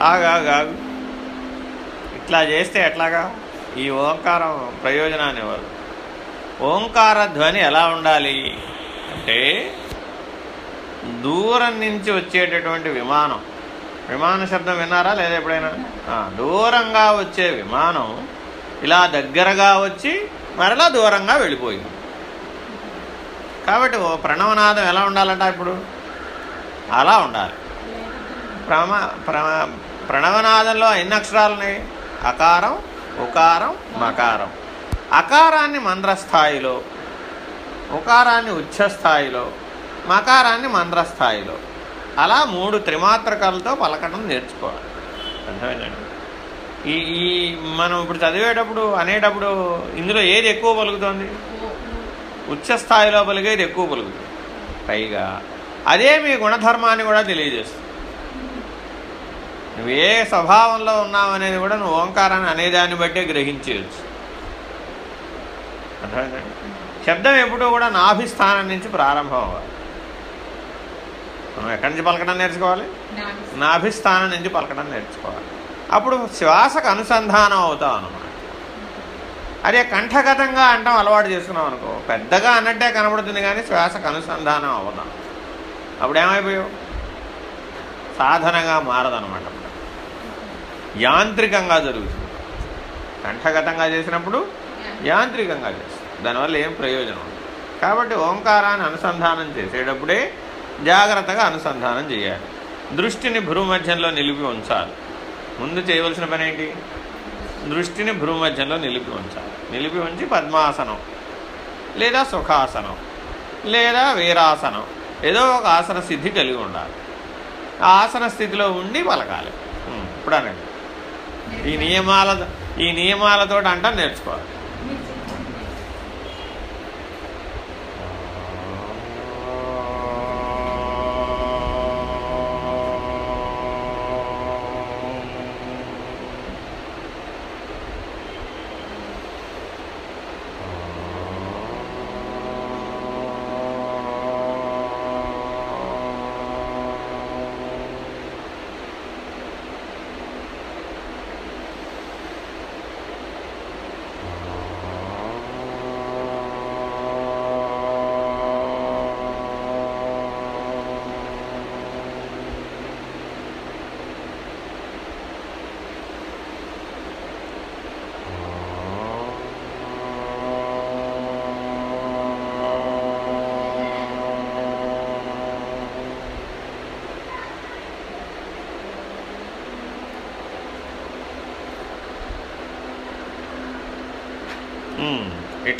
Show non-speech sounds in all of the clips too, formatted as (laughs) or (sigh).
ఆగాగాగు ఇట్లా చేస్తే ఎట్లాగా? ఈ ఓంకారం ప్రయోజనాన్ని ఇవ్వదు. ఓంకార ధ్వని ఎలా ఉండాలి? అంటే దూరం నుంచి వచ్చేటటువంటి విమానం. విమాన శబ్దం విన్నారా లేదా ఎప్పుడైనా? దూరంగా వచ్చే విమానం ఇలా దగ్గరగా వచ్చి మరలా దూరంగా వెళ్ళిపోయింది. కాబట్టి ఓ ప్రణవనాదం ఎలా ఉండాలంట ఇప్పుడు? అలా ఉండాలి. ప్రమ ప్ర ప్రణవనాదంలో ఎన్ని అక్షరాలున్నాయి? అకారం ఉకారం మకారం. అకారాన్ని మంద్రస్థాయిలో ఉకారాన్ని ఉచ్చస్థాయిలో మకారాన్ని మంద్రస్థాయిలో. అలా మూడు త్రిమాత్రకాలతో పలకడం నేర్చుకోవాలి. అర్థమైందండి? ఈ ఈ మనం ఇప్పుడు చదివేటప్పుడు అనేటప్పుడు ఇందులో ఏది ఎక్కువ పలుకుతోంది? ఉచ్ఛస్థాయిలో పలికేది ఎక్కువ పలుకుతుంది. పైగా అదే మీ గుణధర్మాన్ని కూడా తెలియజేస్తుంది. నువ్వు ఏ స్వభావంలో ఉన్నావు అనేది కూడా నువ్వు ఓంకారాన్ని అనేదాన్ని బట్టే గ్రహించేయచ్చు. అర్థమైందండి శబ్దం ఎప్పుడూ కూడా నాభిస్థానం నుంచి ప్రారంభం అవ్వాలి. మనం ఎక్కడి నుంచి పలకడం నేర్చుకోవాలి? నాభిస్థానం నుంచి పలకడం నేర్చుకోవాలి. అప్పుడు శ్వాసకు అనుసంధానం అవుతాం అన్నమాట. అదే కంఠగతంగా అంటాం అలవాటు చేసుకున్నాం అనుకో. పెద్దగా అన్నట్టే కనబడుతుంది కానీ శ్వాసకు అనుసంధానం అవుదాం అప్పుడు ఏమైపోయావు సాధనగా మారదనమాట యాంత్రికంగా జరుగుతుంది. కంఠగతంగా చేసినప్పుడు యాంత్రికంగా చేస్తుంది. దానివల్ల ఏం ప్రయోజనం ఉండదు. కాబట్టి ఓంకారాన్ని అనుసంధానం చేసేటప్పుడే జాగ్రత్తగా అనుసంధానం చేయాలి. దృష్టిని భ్రూమధ్యంలో నిలిపి ఉంచాలి. ముందు చేయవలసిన పని ఏంటి? దృష్టిని భ్రూమధ్యంలో నిలిపి ఉంచాలి. నిలిపి ఉంచి పద్మాసనం లేదా సుఖాసనం లేదా వీరాసనం ఏదో ఒక ఆసన స్థితి కలిగి ఉండాలి. ఆ ఆసన స్థితిలో ఉండి పలకాలి. ఇప్పుడు అనండి. ఈ నియమాల ఈ నియమాలతో అంట నేర్చుకోవాలి.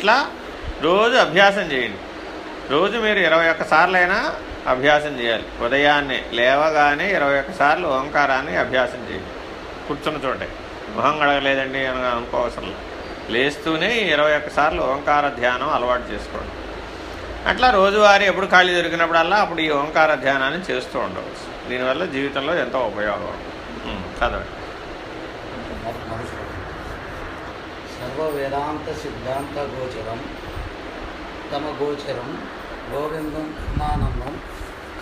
ఇట్లా రోజు అభ్యాసం చేయండి. రోజు మీరు ఇరవై ఒక్కసార్లైనా అభ్యాసం చేయాలి. ఉదయాన్నే లేవగానే ఇరవై ఒక్కసార్లు ఓంకారాన్ని అభ్యాసం చేయండి. కూర్చున్న చోటే. మొహం గడగలేదండి అని అనుకోవసరం లేస్తూనే ఇరవై ఒక్కసార్లు ఓంకార ధ్యానం అలవాటు చేసుకోండి. అట్లా రోజువారీ ఎప్పుడు ఖాళీ దొరికినప్పుడల్లా అప్పుడు ఈ ఓంకార ధ్యానాన్ని చేస్తూ ఉండవచ్చు. దీనివల్ల జీవితంలో ఎంతో ఉపయోగం. ఉం, చదవండి. సర్వ వేదాంత సిద్ధాంత గోచరం తమ గోచరం గోవిందం నానందం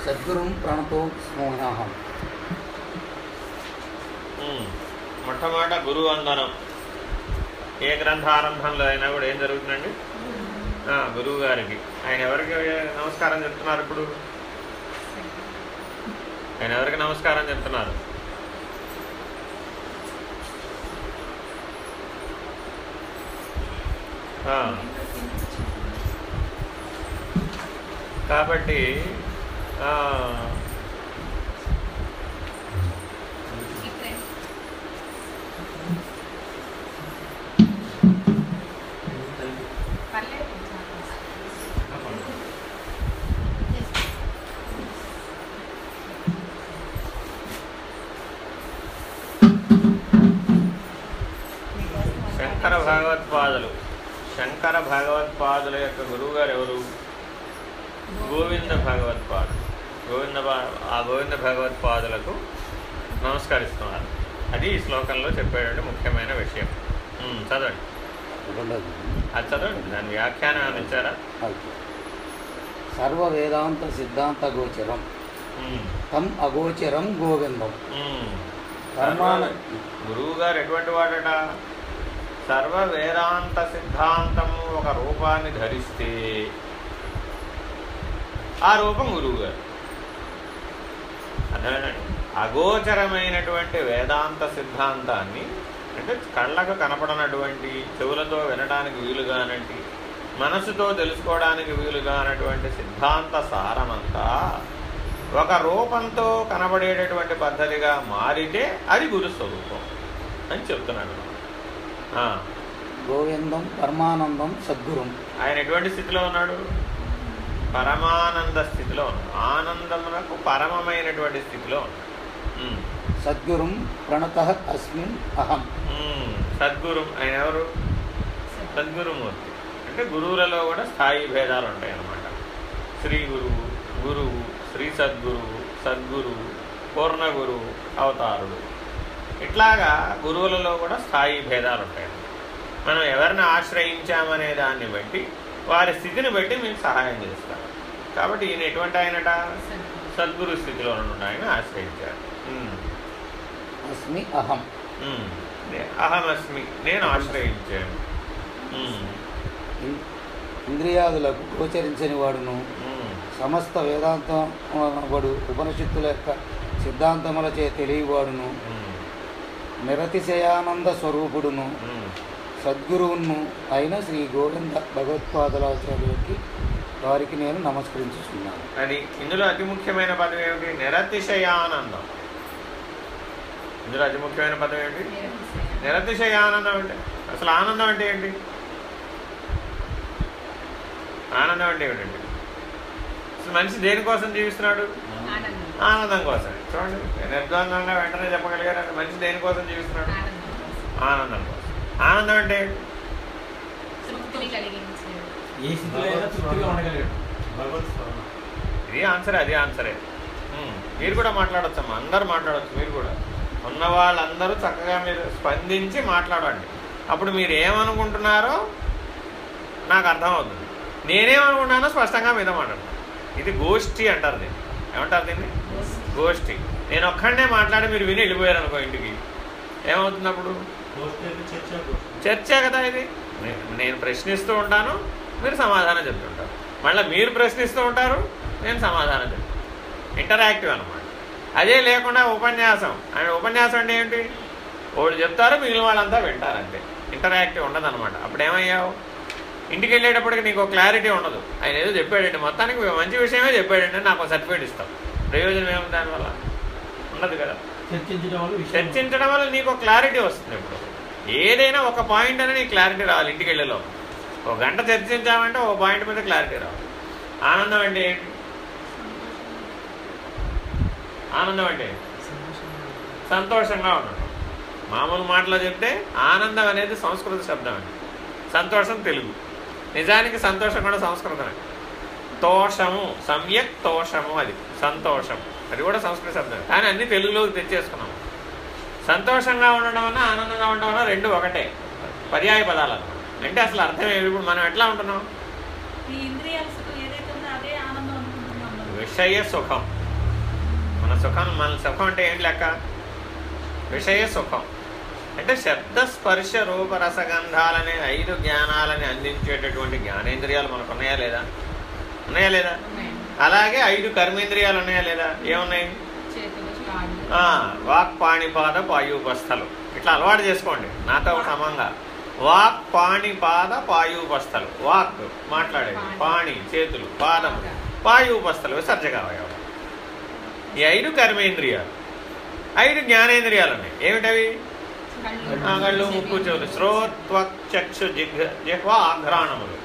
సద్గురుం ప్రణతో స్మోహం ఉమ్. మొట్టమొదట గురువు వందనం ఏ గ్రంథారంభంలో అయినా కూడా ఏం జరుగుతుందండి? ఆ, గురువు గారికి ఆయన ఎవరికి నమస్కారం చెప్తున్నారు ఇప్పుడు? ఆయన ఎవరికి నమస్కారం చెప్తున్నారు? కాబట్టి శంకర భగవత్పాదులు శంకర భగవత్పాదుల యొక్క గురువు గారు ఎవరు? గోవింద భగవత్పాదులు గోవింద ఆ గోవింద భగవత్పాదులకు నమస్కరిస్తున్నారు. అది ఈ శ్లోకంలో చెప్పేటువంటి ముఖ్యమైన విషయం. చదవండి. అది చదవండి. దాని వ్యాఖ్యానం ఏమైనా ఇచ్చారా? ఓకే. సర్వ వేదాంత సిద్ధాంత గోచరం. తం అగోచరం గోవిందం. కర్మాన గురువు గారు ఎటువంటి వాడట? సర్వ వేదాంత సిద్ధాంతము ఒక రూపాన్ని ధరిస్తే ఆ రూపం గురువు గారు. అర్థమేనండి అగోచరమైనటువంటి వేదాంత సిద్ధాంతాన్ని అంటే కళ్ళకు కనపడనటువంటి చెవులతో వినడానికి వీలుగానంటి మనసుతో తెలుసుకోవడానికి వీలుగానటువంటి సిద్ధాంత సారమంతా ఒక రూపంతో కనబడేటటువంటి పద్ధతిగా మారితే అది గురుస్వరూపం అని చెప్తున్నాడు. గోవిందం పరమానందం సద్గురం. ఆయన ఎటువంటి స్థితిలో ఉన్నాడు? పరమానంద స్థితిలో ఉన్నాడు. ఆనందమునకు పరమమైనటువంటి స్థితిలో ఉన్నాడు. ఉమ్, సద్గురుం ప్రణత అస్మిన్ అహం. సద్గురు ఆయన ఎవరు? సద్గురుమూర్తి. అంటే గురువులలో కూడా స్థాయి భేదాలు ఉంటాయి అన్నమాట శ్రీ గురువు గురువు శ్రీ సద్గురువు సద్గురువు పూర్ణ గురువు అవతారుడు. ఇట్లాగా గురువులలో కూడా స్థాయి భేదాలు ఉంటాయి. మనం ఎవరిని ఆశ్రయించామనే దాన్ని బట్టి వారి స్థితిని బట్టి మీకు సహాయం చేస్తారు కాబట్టి ఈయన ఎటువంటి ఆయనట? సద్గురు స్థితిలో ఉన్న ఆయన ఆశ్రయించారు. అస్మి అహం. అహమస్మి. నేను ఆశ్రయించాను. ఇంద్రియాదులకు గోచరించని వాడును. సమస్త వేదాంతం వడు ఉపనిషత్తుల యొక్క సిద్ధాంతములచే తెలియవాడును. ఉమ్, నిరతిశయానంద స్వరూపుడును. సద్గురువును అయిన శ్రీ గోవింద భగవత్పాదరాచార్యులకి వారికి నేను నమస్కరించుచున్నాను. అది ఇందులో అతి ముఖ్యమైన పదం ఏమిటి? నిరతిశయానందం. ఇందులో అతి ముఖ్యమైన పదం ఏమిటి? నిరతిశయానందం. అంటే అసలు ఆనందం అంటే ఏంటి? ఆనందం అంటే ఏమిటండి? అసలు మనిషి దేనికోసం జీవిస్తున్నాడు? ఆనందం. కోసం చూడండి నిర్ద్వందంగా వెంటనే చెప్పగలిగారు అంటే మనిషి దేనికోసం జీవిస్తున్నాడు? ఆనందం కోసం. ఆనందం అంటే? ఇది ఆన్సరే అది ఆన్సరే. మీరు కూడా మాట్లాడొచ్చమ్మా. అందరూ మాట్లాడొచ్చు మీరు కూడా. ఉన్న వాళ్ళందరూ చక్కగా మీరు స్పందించి మాట్లాడండి. అప్పుడు మీరు ఏమనుకుంటున్నారో నాకు అర్థమవుతుంది. నేనేమనుకుంటున్నానో స్పష్టంగా మీద మాట్లాడతాను. ఇది గోష్ఠి అంటారు దీన్ని. ఏమంటారు దీన్ని? గోష్ఠి. నేను ఒక్కడనే మాట్లాడి మీరు విని వెళ్ళిపోయారు అనుకో ఇంటికి ఏమవుతుంది అప్పుడు చర్చ కదా ఇది. నేను ప్రశ్నిస్తూ ఉంటాను మీరు సమాధానం చెప్తుంటారు మళ్ళీ మీరు ప్రశ్నిస్తూ ఉంటారు నేను సమాధానం చెప్తాను ఇంటరాక్టివ్ అనమాట అదే లేకుండా ఉపన్యాసం. అంటే ఉపన్యాసం అంటే ఏంటి? వాళ్ళు చెప్తారు మిగిలిన వాళ్ళంతా వింటారు అంతే. ఇంటరాక్టివ్ ఉండదు అనమాట అప్పుడు ఏమయ్యావు ఇంటికి వెళ్ళేటప్పటికి నీకు క్లారిటీ ఉండదు. ఆయన ఏదో చెప్పాడండి. మొత్తానికి మంచి విషయమే చెప్పాడండి. నాకు సర్టిఫికేట్ ఇస్తాం ప్రయోజనం ఏముంది దానివల్ల ఉండదు కదా. చర్చించడం వల్ల చర్చించడం వల్ల నీకు క్లారిటీ వస్తుంది ఇప్పుడు. ఏదైనా ఒక పాయింట్ అనేది నీకు క్లారిటీ రావాలి ఇంటికి వెళ్ళేలో ఒక గంట చర్చించామంటే ఒక పాయింట్ మీద క్లారిటీ రావాలి. ఆనందం అంటే ఏంటి? ఆనందం అంటే? సంతోషంగా ఉండడం మామూలు మాటలో చెప్తే ఆనందం అనేది సంస్కృత శబ్దం అండి. సంతోషం తెలుగు. నిజానికి సంతోషం కూడా సంస్కృతమే. తోషము సమ్యక్ తోషము అది సంతోషం అది కూడా సంస్కృత శబ్దం కానీ అన్ని తెలుగులోకి తెచ్చేసుకున్నాం. సంతోషంగా ఉండడం వల్ల ఆనందంగా ఉండడం వల్ల రెండు ఒకటే. పర్యాయ పదాలు. అంటే అసలు అర్థం ఏమి? ఇప్పుడు మనం ఎట్లా ఉంటున్నాం. విషయ సుఖం. మన సుఖం మన సుఖం అంటే ఏంటి లెక్క? విషయ సుఖం. అంటే శబ్ద స్పర్శ రూప రసగంధాలనే ఐదు జ్ఞానాలని అందించేటటువంటి జ్ఞానేంద్రియాలు మనకు ఉన్నాయా లేదా? ఉన్నాయా లేదా. అలాగే ఐదు కర్మేంద్రియాలు ఉన్నాయా లేదా? ఏమున్నాయి? వాక్ పాణిపాద పాయూపస్థలు ఇట్లా అలవాటు చేసుకోండి. నాతో సమంగా. వాక్ పాణిపాద పాయూపస్థలు వాక్ మాట్లాడేది. పాణి. చేతులు పాదం పాయూపస్థలు విసర్జక అవయవం. ఈ ఐదు కర్మేంద్రియాలు. ఐదు జ్ఞానేంద్రియాలు ఉన్నాయి. ఏమిటవి? కళ్ళు ముక్కు చెవులు. శ్రోత్వక్ చక్షు జిహ్వ ఆఘ్రాణములు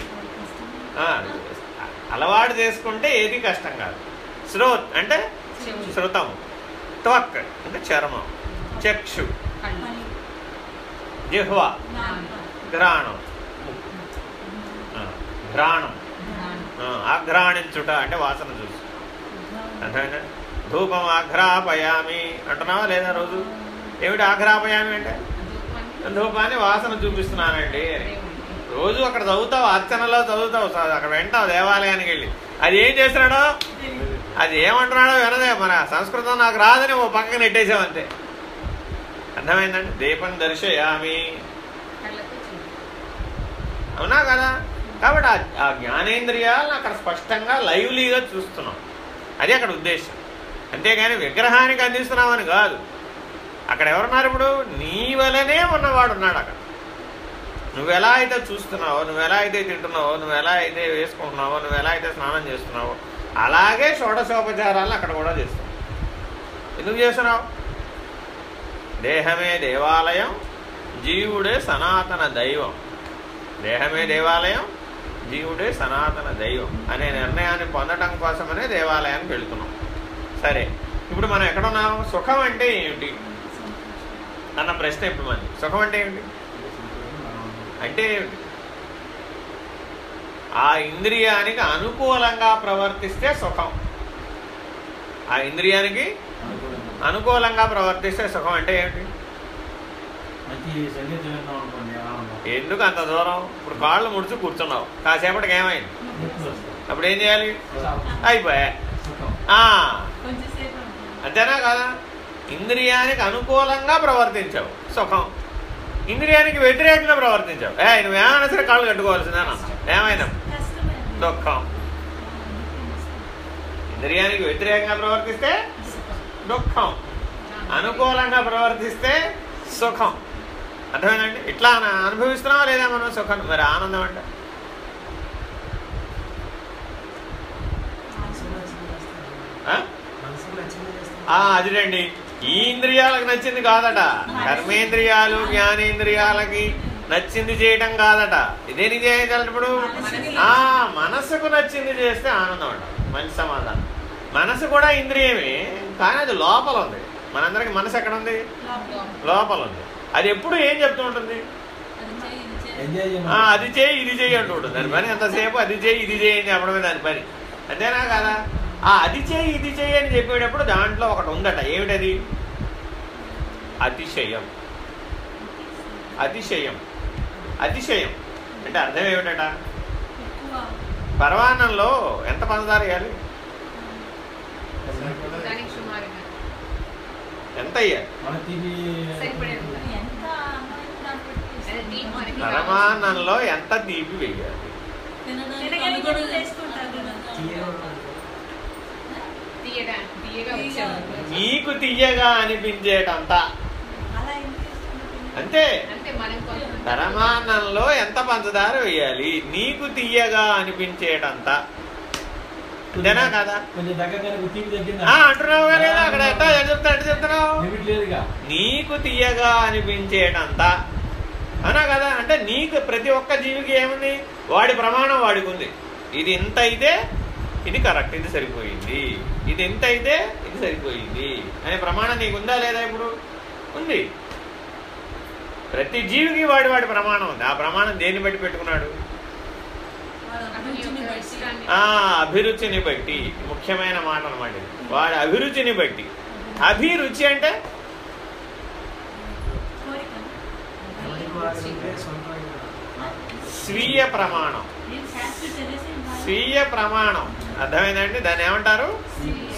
అలవాటు చేసుకుంటే ఏది కష్టం కాదు. శ్రోత్ అంటే. శృతం. త్వక్ అంటే చర్మం. చక్షు. జిహ్వ. ఘ్రాణం. ఘ్రాణం. ఆఘ్రాణించుట అంటే వాసన చూసి. అర్థమైందా? ధూపం ఆఘ్రాపయామి. అంటున్నావా లేదా రోజు? ఏమిటి ఆఘ్రాపయామి అంటే? ధూపాన్ని. వాసన చూపిస్తున్నానండి అని. రోజు అక్కడ చదువుతావు అర్చనలో చదువుతావు. అక్కడ వింటావు దేవాలయానికి వెళ్ళి. అది ఏం చేస్తున్నాడో? అది ఏమంటున్నాడో వినదే. మన సంస్కృతం నాకు రాదని ఓ పక్కన నెట్టేసామంతే అర్థమైందండి? దీపం దర్శయామి. అవునా కదా? కాబట్టి ఆ- ఆ జ్ఞానేంద్రియాలను అక్కడ స్పష్టంగా లైవ్లీగా చూస్తున్నాం. అది అక్కడ ఉద్దేశం. అంతేగాని విగ్రహానికి అందిస్తున్నామని కాదు. అక్కడ ఎవరున్నారు ఇప్పుడు? నీ వలనే ఉన్నవాడు ఉన్నాడు అక్కడ. నువ్వు ఎలా అయితే చూస్తున్నావో నువ్వు ఎలా అయితే తింటున్నావో నువ్వు ఎలా అయితే వేసుకుంటున్నావో నువ్వు ఎలా అయితే స్నానం చేస్తున్నావో అలాగే షోడశోపచారాలను అక్కడ కూడా చేస్తున్నావు. ఎందుకు చేస్తున్నావు? దేహమే దేవాలయం జీవుడే సనాతన దైవం. దేహమే దేవాలయం జీవుడే సనాతన దైవం అనే నిర్ణయాన్ని పొందడం కోసమనే దేవాలయానికి వెళుతున్నాం. సరే ఇప్పుడు మనం ఎక్కడున్నాం సుఖం అంటే ఏమిటి అన్న ప్రశ్న ఇప్పుడు మంది సుఖం అంటే ఏమిటి అంటే ఏమిటి ఆ ఇంద్రియానికి అనుకూలంగా ప్రవర్తిస్తే సుఖం. ఆ ఇంద్రియానికి అనుకూలంగా. ప్రవర్తిస్తే సుఖం అంటే ఏమిటి? ఎందుకు అంత దూరం? ఇప్పుడు కాళ్ళు ముడుచు కూర్చున్నావు. కాసేపటికి ఏమైంది. అప్పుడు ఏం చేయాలి. అయిపోయా. సుఖం. ఆ, కొంచెం సేపు ఉంటుంది. అంతేనా కదా? ఇంద్రియానికి అనుకూలంగా ప్రవర్తించావు. సుఖం. ఇంద్రియానికి వ్యతిరేకంగా ప్రవర్తించావు. ఏ నువ్వేమైనా సరే కాళ్ళు కట్టుకోవాల్సిందేనా ఏమైనా? అది. దుఃఖం. ఇంద్రియానికి వ్యతిరేకంగా ప్రవర్తిస్తే దుఃఖం. అనుకూలంగా ప్రవర్తిస్తే సుఖం. అర్థమేనండి ఇట్లా అన- అనుభవిస్తున్నావా లేదా మనం సుఖం? మరి ఆనందం అంటే? ఆ, అదిలేండి ఈ ఇంద్రియాలకు నచ్చింది కాదట. కర్మేంద్రియాలు జ్ఞానేంద్రియాలకి నచ్చింది చేయటం కాదట. ఇదేనికి చేయగలరు ఇప్పుడు? ఆ మనసుకు నచ్చింది చేస్తే ఆనందం అంట. మంచి సమాధానం. మనసు కూడా ఇంద్రియమే కానీ అది లోపల ఉంది. మనందరికి మనసు ఎక్కడ ఉంది లోపల. లోపల ఉంది అది ఎప్పుడు ఏం చెప్తూ ఉంటుంది? అది చేయి, ఇది చేయి. ఎంజాయ్ ఆ, అది చేయి ఇది చేయి అంటూ ఉంటుంది. దాని పని ఎంతసేపు? అది చేయి ఇది చేయి అని చెప్పడమే దాని పని. అంతేనా కదా? ఆ అది చేయి ఇది చేయి అని చెప్పేటప్పుడు దాంట్లో ఒకటి ఉందట. ఏమిటది? అతిశయం. అతిశయం. అతిశయం. అంటే అర్థం ఏమిటట? పరమాన్నంలో ఎంత పంచదార వేయాలి? ఎంత ఎంత పరమాన్నంలో ఎంత తీపి వేయాలి తినడానికి తినగానే అనుగుణంగా కూడా వేసుకుంటారు కదా. తీయగా తీయగా వచ్చేవాళ్ళు. నీకు తీయగా అనిపించేటంత? అంతే. పరమాన్నంలో ఎంత పంచదార వేయాలి? నీకు తీయగా అనిపించేటంత. అంతేనా కదా? లేదా అక్కడ ఎంత? చెప్తా చెప్తున్నావు? నీకు తీయగా అనిపించేటంత. అనా కదా? అంటే నీకు ప్రతి ఒక్క జీవికి ఏముంది? వాడి ప్రమాణం వాడికి ఉంది ఇది ఇంత అయితే ఇది కరెక్ట్ ఇది సరిపోయింది. ఇది ఎంత అయితే ఇది సరిపోయింది. అనే ప్రమాణం నీకు ఉందా లేదా ఇప్పుడు? ఉంది. ప్రతి జీవికి వాడి వాడి ప్రమాణం ఉంది. ఆ ప్రమాణం దేన్ని బట్టి పెట్టుకున్నాడు? అభిరుచిని బట్టి. ఇష్టాన్ని ఆ అభిరుచిని బట్టి. ముఖ్యమైన మాట అనమాట. వాడి అభిరుచిని బట్టి. అభిరుచి అంటే. స్వీయ ప్రమాణం. స్వీయ ప్రమాణం. అర్థమైందండి? దాన్ని ఏమంటారు?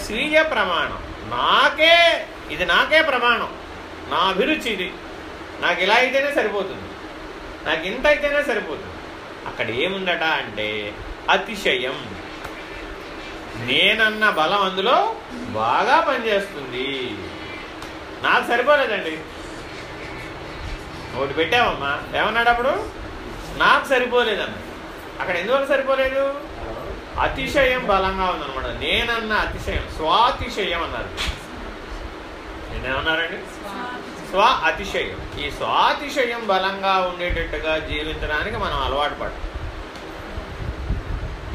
స్వీయ ప్రమాణం. నాకే ఇది నాకే ప్రమాణం. నా అభిరుచి ఇది. నాకు ఇలా అయితేనే సరిపోతుంది. నాకు ఇంత అయితేనే సరిపోతుంది. అక్కడ ఏముందట అంటే అతిశయం. నేనన్న బలం అందులో బాగా పనిచేస్తుంది. నాకు సరిపోలేదండి. ఒకటి పెట్టావమ్మా. ఏమన్నాడు అప్పుడు? నాకు సరిపోలేదన్న అక్కడ ఎందువల్ల సరిపోలేదు? అతిశయం బలంగా ఉందన్నమాట. నేనన్న అతిశయం స్వాతిశయం అన్నారు నేనేమన్నారండి స్వ అతిశయం. ఈ స్వాతిశయం బలంగా ఉండేటట్టుగా జీవించడానికి మనం అలవాటు పడాలి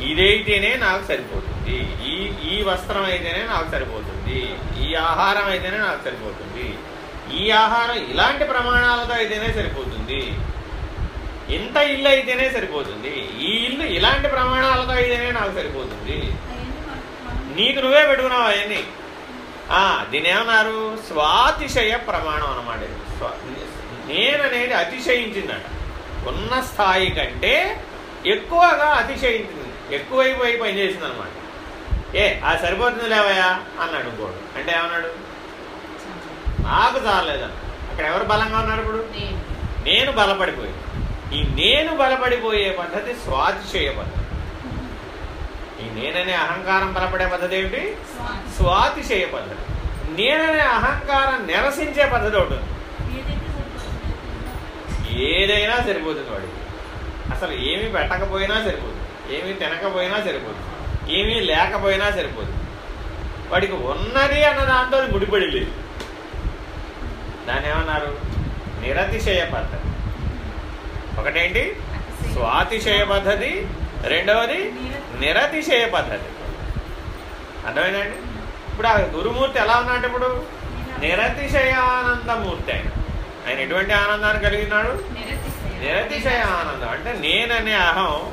ఇదైతేనే నాకు సరిపోతుంది. ఈ ఈ వస్త్రం అయితేనే నాకు సరిపోతుంది. ఈ ఆహారం అయితేనే నాకు సరిపోతుంది. ఈ ఆహారం ఇలాంటి ప్రమాణాలతో అయితేనే సరిపోతుంది. ఇంత ఇల్లు అయితేనే సరిపోతుంది. ఈ ఇల్లు ఇలాంటి ప్రమాణాలతో అయితేనే నాకు సరిపోతుంది. నీకు నువ్వే పెట్టుకున్నావు అవన్నీ. దీని ఏమన్నారు స్వాతిశయ ప్రమాణం. స్వ- నేననేది అతిశయించిందట. ఉన్న స్థాయి కంటే ఎక్కువగా అతిశయించింది. ఎక్కువైపోయి పనిచేసింది అనమాట ఏ ఆ సరిపోతుంది లేవయ్యా? అన్నాడు ఇంకోడు అంటే ఏమన్నాడు? నాకు చాలేదన్న ఇక్కడ ఎవరు బలంగా ఉన్నారు ఇప్పుడు? నేను. నేను బలపడిపోయి ఈ నేను బలపడిపోయే పద్ధతి స్వాతిశయ పద్ధతి. ఈ నేననే అహంకారం బలపడే పద్ధతి ఏమిటి? స్వాతి. స్వాతిశయ పద్ధతి. నేననే అహంకారం నిరసించే పద్ధతి సరిపోతుంది ఏదైనా సరిపోతుంది వాడికి. అసలు ఏమీ పెట్టకపోయినా సరిపోతుంది ఏమీ తినకపోయినా సరిపోతుంది ఏమీ లేకపోయినా సరిపోతుంది వాడికి ఉన్నది అన్న దాంతో ముడిపడి లేదు. దాన్ని ఏమన్నారు? నిరతిశయ పద్ధతి. ఒకటేంటి. స్వాతిశయ పద్ధతి రెండవది నిరతిశయ పద్ధతి అర్థమైందండి? ఇప్పుడు ఆ గురుమూర్తి ఎలా ఉన్నాడు ఇప్పుడు? నిరతిశయానందమూర్తి ఆయన. ఆయన ఎటువంటి ఆనందాన్ని కలిగినాడు నిరతిశయం. ఆనందం అంటే నేననే అహం.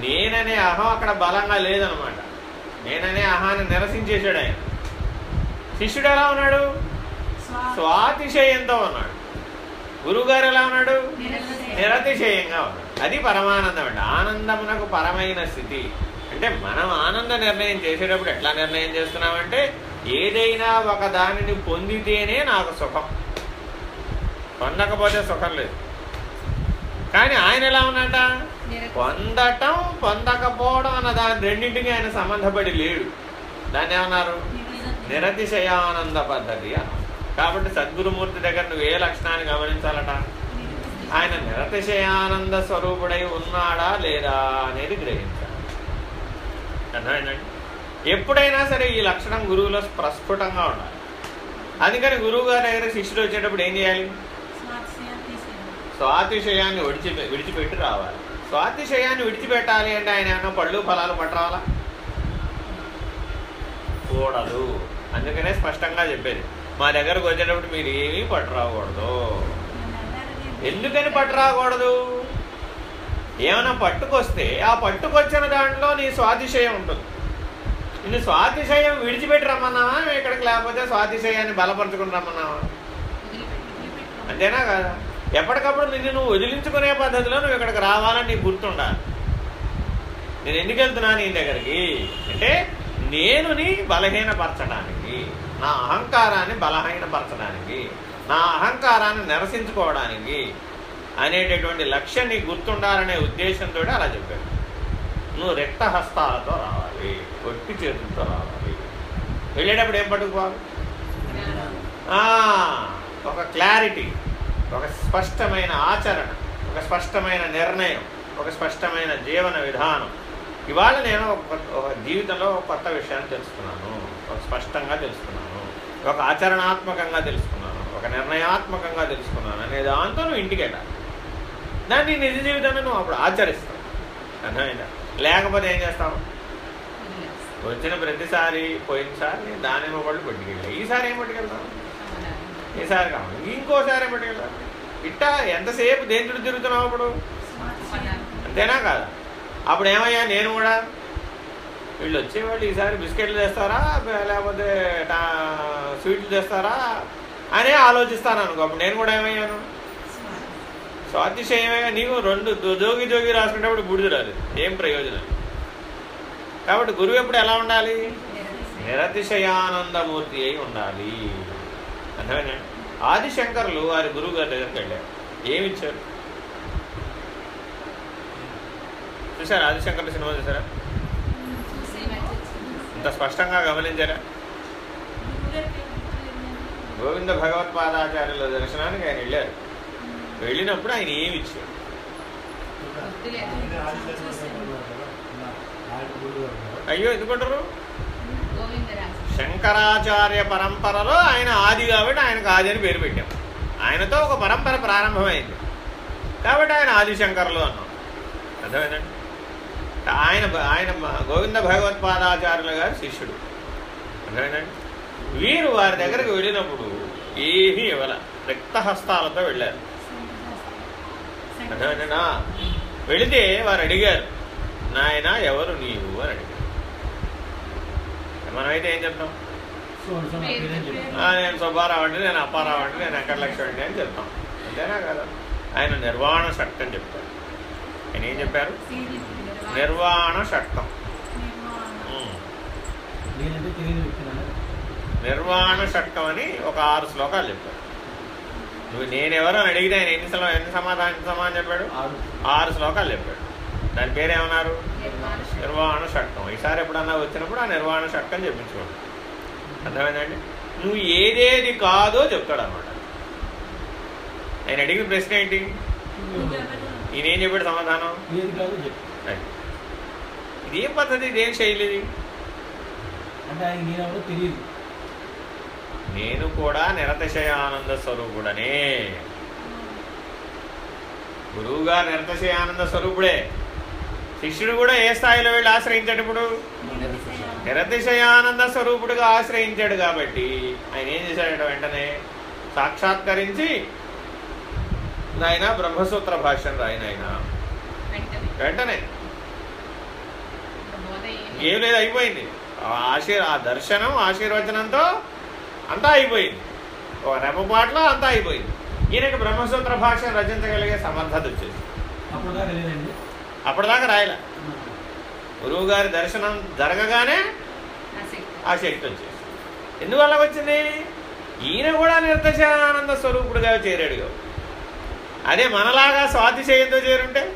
నేననే అహం అక్కడ బలంగా లేదనమాట. నేననే అహాన్ని నిరసించేశాడు ఆయన. శిష్యుడు ఎలా ఉన్నాడు? స్వాతి. స్వాతిశయంతో ఉన్నాడు. గురువుగారు ఎలా ఉన్నాడు? నిరతిశయం. నిరతిశయంగా ఉన్నాడు. అది పరమానందం అండి ఆనందమునకు పరమైన స్థితి. అంటే మనం ఆనంద నిర్ణయం చేసేటప్పుడు ఎట్లా నిర్ణయం చేస్తున్నామంటే ఏదైనా ఒక దానిని పొందితేనే నాకు సుఖం. పొందకపోతే సుఖం లేదు. కానీ ఆయన ఎలా ఉన్నట. పొందటం పొందకపోవడం అన్న దాని రెండింటికి ఆయన సంబంధపడి లేడు. దాన్ని ఏమన్నారు? నిరతిశయానంద పద్ధతి అన్నారు. కాబట్టి సద్గురుమూర్తి దగ్గర నువ్వు ఏ లక్షణాన్ని గమనించాలట? ఆయన నిరతిశయానంద స్వరూపుడై ఉన్నాడా లేదా అనేది గ్రహించాలి. అర్థమైందండి? ఎప్పుడైనా సరే ఈ లక్షణం గురువులో ప్రస్ఫుటంగా ఉండాలి. అందుకని గురువు గారి దగ్గర శిష్యుడు వచ్చేటప్పుడు ఏం చేయాలి. స్వాతిశయాన్ని విడిచి విడిచిపెట్టి రావాలి. స్వాతిశయాన్ని విడిచిపెట్టాలి అంటే ఆయన ఏమన్నా పళ్ళు ఫలాలు పట్టరావాలా? కూడదు అందుకనే స్పష్టంగా చెప్పేది. మా దగ్గరకు వచ్చేటప్పుడు మీరు ఏమీ పట్టురాకూడదు. ఎందుకని పట్టురాకూడదు? ఏమైనా పట్టుకొస్తే ఆ పట్టుకొచ్చిన దాంట్లో నీ స్వాతిశయం ఉంటుంది. నిన్ను స్వాతిశయం విడిచిపెట్టి రమ్మన్నావా? ఇక్కడికి లేకపోతే స్వాతిశయాన్ని బలపరచుకుని రమ్మన్నావా. అంతేనా కదా? ఎప్పటికప్పుడు నిన్ను నువ్వు వదిలించుకునే పద్ధతిలో నువ్వు ఇక్కడికి రావాలని నీకు గుర్తుండాలి. నేను ఎందుకు వెళ్తున్నా నీ దగ్గరికి? అంటే నేనుని బలహీనపరచడానికి. నా అహంకారాన్ని బలహీనపరచడానికి నా అహంకారాన్ని నిరసించుకోవడానికి అనేటటువంటి లక్ష్యం నీకు గుర్తుండాలనే ఉద్దేశంతో అలా చెప్పాడు. నువ్వు రెక్త హస్తాలతో రావాలి ఒట్టి చేతులతో రావాలి. వెళ్ళేటప్పుడు ఏం పట్టుకుపోవాలి? ఒక క్లారిటీ ఒక స్పష్టమైన ఆచరణ ఒక స్పష్టమైన నిర్ణయం ఒక స్పష్టమైన జీవన విధానం. ఇవాళ నేను ఒక ఒక జీవితంలో ఒక కొత్త విషయాన్ని తెలుసుకున్నాను ఒక స్పష్టంగా తెలుసుకున్నాను. ఒక ఆచరణాత్మకంగా తెలుసుకున్నాను ఒక నిర్ణయాత్మకంగా తెలుసుకున్నాను అనే దాంతో నువ్వు ఇంటికి వెళ్ళాలి. దాన్ని నిజ జీవితంలో నువ్వు అప్పుడు ఆచరిస్తావు. అర్థమైందా? లేకపోతే ఏం చేస్తావు. వచ్చిన ప్రతిసారి పోయినసారి నేను దానిమ్మ పళ్ళు పట్టుకెళ్ళా ఈసారి ఏం పట్టుకెళ్తాను. ఈసారి కావాలి. ఇంకోసారి ఏం పట్టుకెళ్తాను ఇట్టా ఎంతసేపు దేని చుట్టూ తిరుగుతున్నావు అప్పుడు. అంతేనా కాదా? అప్పుడు ఏమయ్యా? నేను కూడా వీళ్ళు వచ్చేవాళ్ళు ఈసారి బిస్కెట్లు తెస్తారా? లేకపోతే స్వీట్లు తెస్తారా? అనే ఆలోచిస్తాను అనుకో అప్పుడు నేను కూడా ఏమయ్యాను? స్వాతిశయమే. నీకు రెండు జోగి జోగి రాసుకునేటప్పుడు బుడిది రాదు. ఏం ప్రయోజనం? కాబట్టి గురువు ఎప్పుడు ఎలా ఉండాలి? నిరతిశయానందమూర్తి అయి ఉండాలి. అర్థమేనా ఆదిశంకర్లు వారి గురువు గారి దగ్గరికి వెళ్ళారు. ఏమిచ్చారు చూసారా ఆదిశంకర్లు సినిమా చూసారా ఇంత స్పష్టంగా గమనించారా? గోవింద భగవత్పాదాచార్యుల దర్శనానికి ఆయన వెళ్ళారు. వెళ్ళినప్పుడు ఆయన ఏమి ఇచ్చారు అయ్యో ఎందుకుంటారు? శంకరాచార్య పరంపరలో ఆయన ఆది కాబట్టి ఆయనకు ఆది అని పేరు పెట్టాం. ఆయనతో ఒక పరంపర ప్రారంభమైంది. కాబట్టి ఆయన ఆదిశంకర్లు అన్నాం. అర్థమైందండి? ఆయన ఆయన గోవింద భగవత్పాదాచార్యుల గారు శిష్యుడు. వీరు వారి దగ్గరకు వెళ్ళినప్పుడు ఏమీ ఇవ్వాల. రక్తహస్తాలతో వెళ్ళారు. అర్థమేనా వెళితే వారు అడిగారు నాయన ఎవరు నీవు? అని అడిగారు. మనమైతే ఏం చెప్తాం? నేను సుబ్బారావు నేను అప్పారావు అండి నేను వెంకటలక్ష్మి అండి అని చెప్తాం. అంతేనా కదా? ఆయన నిర్వాణ అని చెప్తాను ఆయన ఏం చెప్పారు నిర్వాణ షట్కం నిర్వాణ. షట్కం అని ఒక ఆరు శ్లోకాలు చెప్పారు. నువ్వు నేనెవరో అని అడిగితే ఆయన ఎన్ని శ్లో- ఎన్ని సమాధానం ఎన్ని సమాధానం చెప్పాడు? ఆరు. ఆరు శ్లోకాలు చెప్పాడు. దాని పేరేమన్నారు. నిర్వాణ షట్కం ఈసారి ఎప్పుడన్నా వచ్చినప్పుడు ఆ నిర్వాణ షట్కం చెప్పించుకోండి. అర్థమైందండి? నువ్వు ఏదేది కాదో చెప్తాడు అనమాట ఆయన అడిగిన ప్రశ్న ఏంటి? ఈయన ఏం చెప్పాడు సమాధానం. ఇదేం పద్ధతి? ఇదేం నేనెవరో తెలియదు. నేను కూడా నిరతిశయానంద స్వరూపుడనే. గురువుగా నిరతిశయానంద స్వరూపుడే. శిష్యుడు కూడా ఏ స్థాయిలో వెళ్ళి ఆశ్రయించాడు ఇప్పుడు? నిరతిశయానంద. స్వరూపుడుగా ఆశ్రయించాడు కాబట్టి ఆయన ఏం చేశాడు వెంటనే? సాక్షాత్కరించి నాయన బ్రహ్మసూత్ర భాష్యం రాయన ఆయన వెంటనే. ఏం లేదు. అయిపోయింది. ఆ ఆశీర్ ఆ దర్శనం ఆశీర్వచనంతో అంతా అయిపోయింది. ఒక రెప్పపాట్లో అంతా అయిపోయింది. ఈయనకి బ్రహ్మసూత్ర భాష రచించగలిగే సమర్థత వచ్చేసి అప్పటిదాకా రాయలే. గురువు గారి దర్శనం జరగగానే ఆ శక్తి. వచ్చేసి ఎందువల్ల వచ్చింది? ఈయన కూడా నిర్దశానంద స్వరూపుడుగా చేరాడు కాబట్టి. అదే మనలాగా స్వాతిశయంతో చేరుంటే?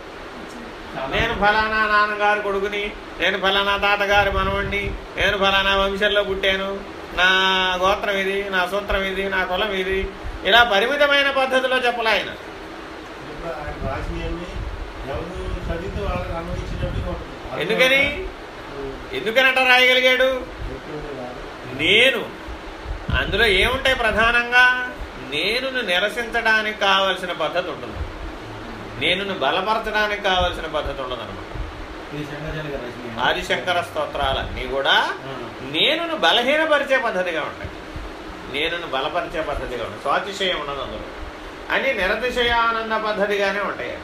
నేను ఫలానా నాన్నగారు కొడుకుని నేను ఫలానా తాతగారి మనవణ్ణి నేను ఫలానా వంశంలో పుట్టాను. నా గోత్రం ఇది నా సూత్రం ఇది నా కులం ఇది. ఇలా పరిమితమైన పద్ధతిలో చెప్పలే ఆయన. ఎందుకని? ఎందుకనట రాయగలిగాడు? నేను. అందులో ఏముంటాయి ప్రధానంగా? నేనును నిరసించడానికి కావలసిన పద్ధతి ఉంటుంది నేనును బలపరచడానికి కావలసిన పద్ధతి ఉండదు రాసిన ఆదిశంకర స్తోత్రాలన్నీ కూడా. నేనును బలహీనపరిచే పద్ధతిగా ఉంటాయి. నేనును బలపరిచే పద్ధతిగా ఉంటాయి. స్వాతిశయం ఉండదు అందులో. అని నిరతిశయానంద పద్ధతిగానే ఉంటాయి.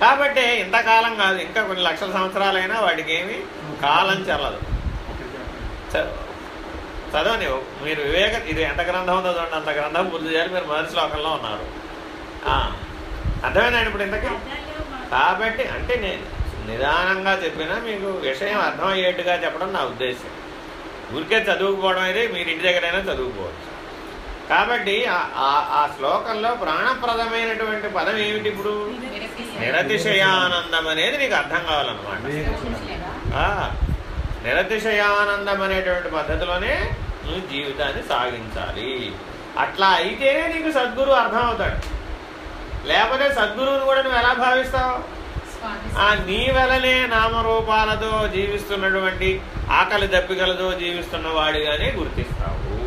కాబట్టి ఇంతకాలం కాదు ఇంకా కొన్ని లక్షల సంవత్సరాలైనా వాటికి ఏమి కాలం చెల్లదు. చదవని మీరు వివేక ఇది ఎంత గ్రంథం ఉందో చూడండి అంత గ్రంథం పూర్తి చేయాలి మీరు మొదటి శ్లోకంలో ఉన్నారు. ఆ, అర్థమైందండి ఇప్పుడు ఇంతకీ? కాబట్టి అంటే నేను నిదానంగా చెప్పినా మీకు విషయం అర్థమయ్యేట్టుగా చెప్పడం నా ఉద్దేశం. ఊరికే చదువుకుపోవడం అయితే మీరు ఇంటి దగ్గరైనా చదువుకోవచ్చు. కాబట్టి ఆ- శ్లోకంలో ప్రాణప్రదమైనటువంటి పదం ఏమిటి ఇప్పుడు? నిరతిశయానందం. అనేది నీకు అర్థం కావాలన్నమాట. నిరతిశయానందం అనేటువంటి పద్ధతిలోనే నువ్వు జీవితాన్ని సాగించాలి. అట్లా అయితేనే నీకు సద్గురు అర్థం అవుతాడు లేకపోతే సద్గురువుని కూడా నువ్వు ఎలా భావిస్తావు? ఆ నీ వలనే నామరూపాలతో జీవిస్తున్నటువంటి ఆకలి దప్పికలతో జీవిస్తున్న వాడిగానే గుర్తిస్తావు.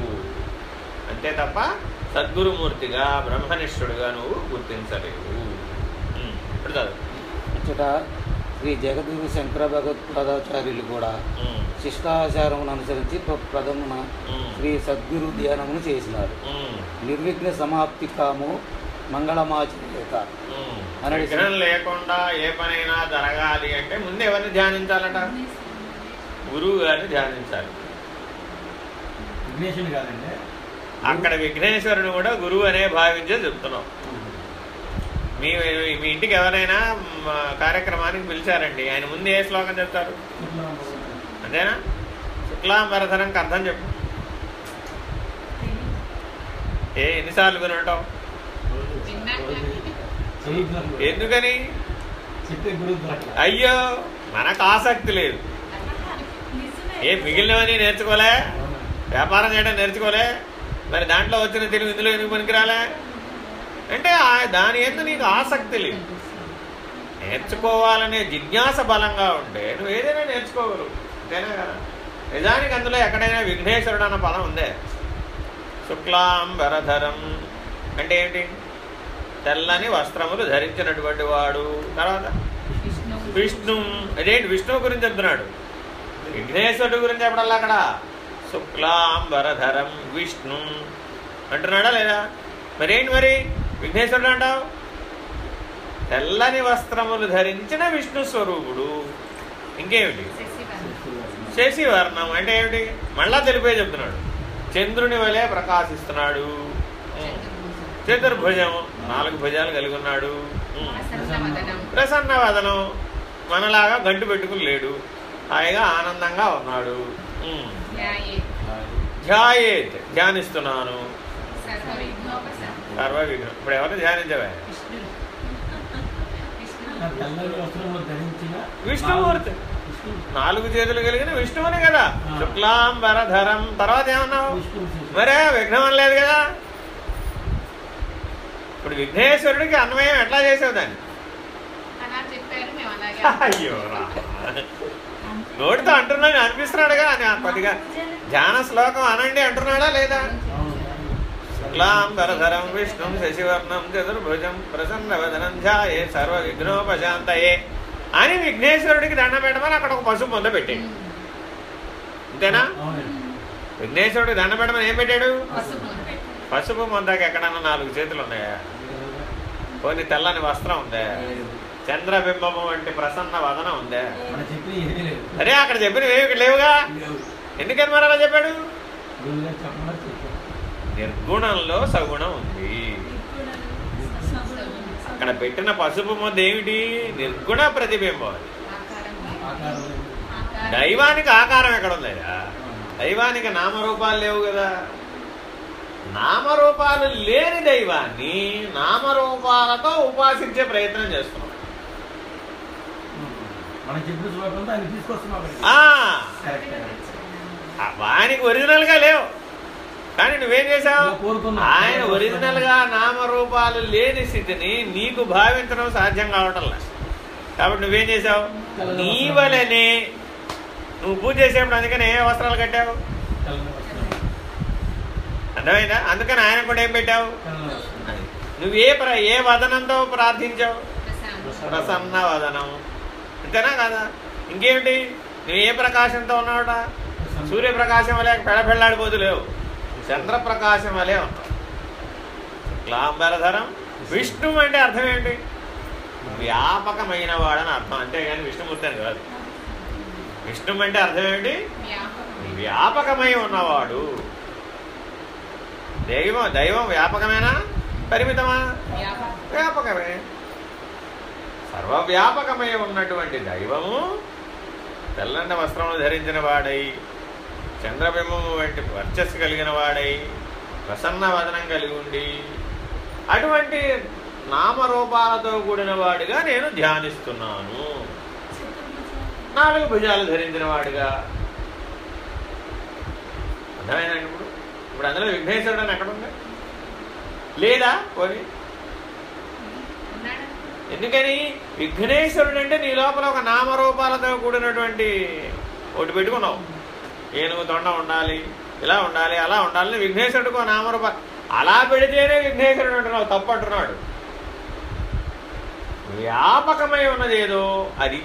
అంతే తప్ప సద్గురుమూర్తిగా బ్రహ్మనిష్ఠుడిగా నువ్వు గుర్తించలేవు. ఇప్పుడు శ్రీ జగద్గురు శంకర భగవత్పాదాచార్యులు కూడా శిష్టాచారమును అనుసరించి ప్ర- ప్రథమున శ్రీ సద్గురు ధ్యానమును చేసినారు. నిర్విఘ్న సమాప్తి కాము మంగళమాచరిత విఘ్నం లేకుండా ఏ పనైనా జరగాలి అంటే ముందు ఎవరిని ధ్యానించాలట? గురువు గారిని ధ్యానించాలి. విఘ్నేశుని కాదండి. అక్కడ విఘ్నేశ్వరుని కూడా గురువు అనే భావించే చెప్తున్నాం. మీ మీ ఇంటికి ఎవరైనా కార్యక్రమానికి పిలిచారండి. ఆయన ముందు ఏ శ్లోకం చెప్తారు? అంతేనా? శుక్లాంబరధనంకి అర్థం చెప్పు. ఏ ఎన్నిసార్లు వినటం ఎందుకని? అయ్యో మనకు ఆసక్తి లేదు. ఏ మిగిలినవని నేర్చుకోలే? వ్యాపారం చేయడం నేర్చుకోలే? మరి దాంట్లో వచ్చిన తెలుగు ఇందులో ఎందుకు పనికిరాలే? అంటే ఆ- దాని ఎందు నీకు ఆసక్తి లేదు. నేర్చుకోవాలనే జిజ్ఞాస బలంగా ఉంటే నువ్వు ఏదైనా నేర్చుకోగలవు. అంతేనా కదా? నిజానికి అందులో ఎక్కడైనా విఘ్నేశ్వరుడు అన్న పదం ఉందే. శుక్లాంబరధరం అంటే ఏంటి? తెల్లని వస్త్రములు ధరించినటువంటి వాడు. తర్వాత? విష్ణు. విష్ణు. అదేంటి? విష్ణువు గురించి చెప్తున్నాడు విఘ్నేశ్వరుడు గురించి చెప్పడాలి అక్కడ? శుక్లాంబరధరం విష్ణు. అంటున్నాడా లేదా? మరేంటి మరి? విఘ్నేశ్వరుడు అంటావు తెల్లని వస్త్రములు ధరించిన విష్ణు స్వరూపుడు. ఇంకేమిటి? శశివర్ణ. అంటే ఏమిటి? మళ్ళా తెలిపే చెప్తున్నాడు. చంద్రుని వలె ప్రకాశిస్తున్నాడు. చతుర్భుజం నాలుగు భుజాలు కలిగి ఉన్నాడు. ప్రసన్న వదనం. మనలాగా గంటు పెట్టుకుని లేడు. హాయిగా ఆనందంగా ఉన్నాడు. ధ్యాయేత్. ధ్యానిస్తున్నాను. సర్వ విఘ్నం ఇప్పుడు ఎవరు ధ్యానించవే? విష్ణుమూర్తి. విష్ణు నాలుగు చేతులు కలిగిన విష్ణువుని కదా. ఆ. శుక్లాంబరధరం. తర్వాత ఏమన్నావు. మరే విఘ్నం లేదు కదా. ఇప్పుడు విఘ్నేశ్వరుడికి అన్వయం ఎట్లా చేసావు దాన్ని? అయ్యో. నోటితో అంటున్నాడు అనిపిస్తున్నాడుగా. అని కొద్దిగా ధ్యాన శ్లోకం అనండి అంటున్నాడా లేదా. శుక్లాంబరధరం విష్ణుం శశివర్ణం చతుర్భుజం ప్రసన్నవదనం ధ్యాయే సర్వ విఘ్నోపశాంతయే అని విఘ్నేశ్వరుడికి దండం పెట్టమని అక్కడ ఒక పసుపు ముంద పెట్టాడు. అంతేనా. విఘ్నేశ్వరుడికి దండం పెట్టమని ఏం పెట్టాడు? పసుపు ముందాక ఎక్కడన్నా నాలుగు చేతులు ఉన్నాయా? కొన్ని తెల్లని వస్త్రం ఉందే? చంద్రబింబము వంటి ప్రసన్న వదనం ఉందే? అరే అక్కడ చెప్పినవి ఏమి ఇక్కడ లేవుగా? లేవు. ఎందుకని మరి అలా చెప్పాడు. నిర్గుణంలో సగుణం ఉంది. అక్కడ పెట్టిన పసుపు ముద్ద ఏమిటి? నిర్గుణ ప్రతిబింబం దైవానికి ఆకారం ఎక్కడ ఉందయ్యా దైవానికి నామరూపాలు లేవు కదా. నామరూపాలు లేని దైవాన్ని నామరూపాలతో ఉపాసించే ప్రయత్నం చేస్తున్నాం. వానికి ఒరిజినల్గా లేవు. కానీ నువ్వేం కోరుకున్నాం. ఆయన ఒరిజినల్గా నామరూపాలు లేని స్థితిని నీకు భావించడం సాధ్యం కావటం లేదు. కాబట్టి నువ్వేం చేసావు నీ వలనే నువ్వు పూజ చేసేప్పుడు అందుకని ఏ వస్త్రాలు కట్టావు. అర్థమైందా? అందుకని ఆయన కూడా ఏం పెట్టావు. నువ్వు ఏ ప్ర ఏ వదనంతో ప్రార్థించావు? ప్రసన్న వదనం. అంతేనా కదా? ఇంకేమిటి? నువ్వు ఏ ప్రకాశంతో ఉన్నావుట? సూర్యప్రకాశం వలె పెడపెళ్ళాడిపోతూ లేవు. చంద్రప్రకాశం వలె ఉంటాం. శుక్లాంబరధరం విష్ణు అంటే అర్థం ఏంటి? వ్యాపకమైన వాడని అర్థం. అంతేగాని విష్ణుమూర్తి అని కాదు. విష్ణు అంటే అర్థం ఏంటి? వ్యాపకమై ఉన్నవాడు. దైవం దైవం వ్యాపకమేనా? పరిమితమా? వ్యాపకమే. సర్వవ్యాపకమై ఉన్నటువంటి దైవము తెల్లంటి వస్త్రములు ధరించిన వాడై చంద్రబింబము వంటి వర్చస్సు కలిగిన వాడై ప్రసన్న వదనం కలిగి ఉండి అటువంటి నామరూపాలతో కూడిన వాడిగా నేను ధ్యానిస్తున్నాను. నాలుగు భుజాలు ధరించిన వాడిగా. అర్థమైందండి ఇప్పుడు? ఇప్పుడు అందులో విఘ్నేశ్వరుడు అని ఎక్కడుంది లేదా పోనీ? ఎందుకని? విఘ్నేశ్వరుడు అంటే నీ లోపల ఒక నామరూపాలతో కూడినటువంటి ఒకటి పెట్టుకున్నావు. ఏనుగు తొండ ఉండాలి ఇలా ఉండాలి అలా ఉండాలని విఘ్నేశ్వరుడికి ఒక నామరూప అలా పెడితేనే విఘ్నేశ్వరుడు అంటున్నావు తప్పు అంటున్నాడు వ్యాపకమై ఉన్నది ఏదో అది.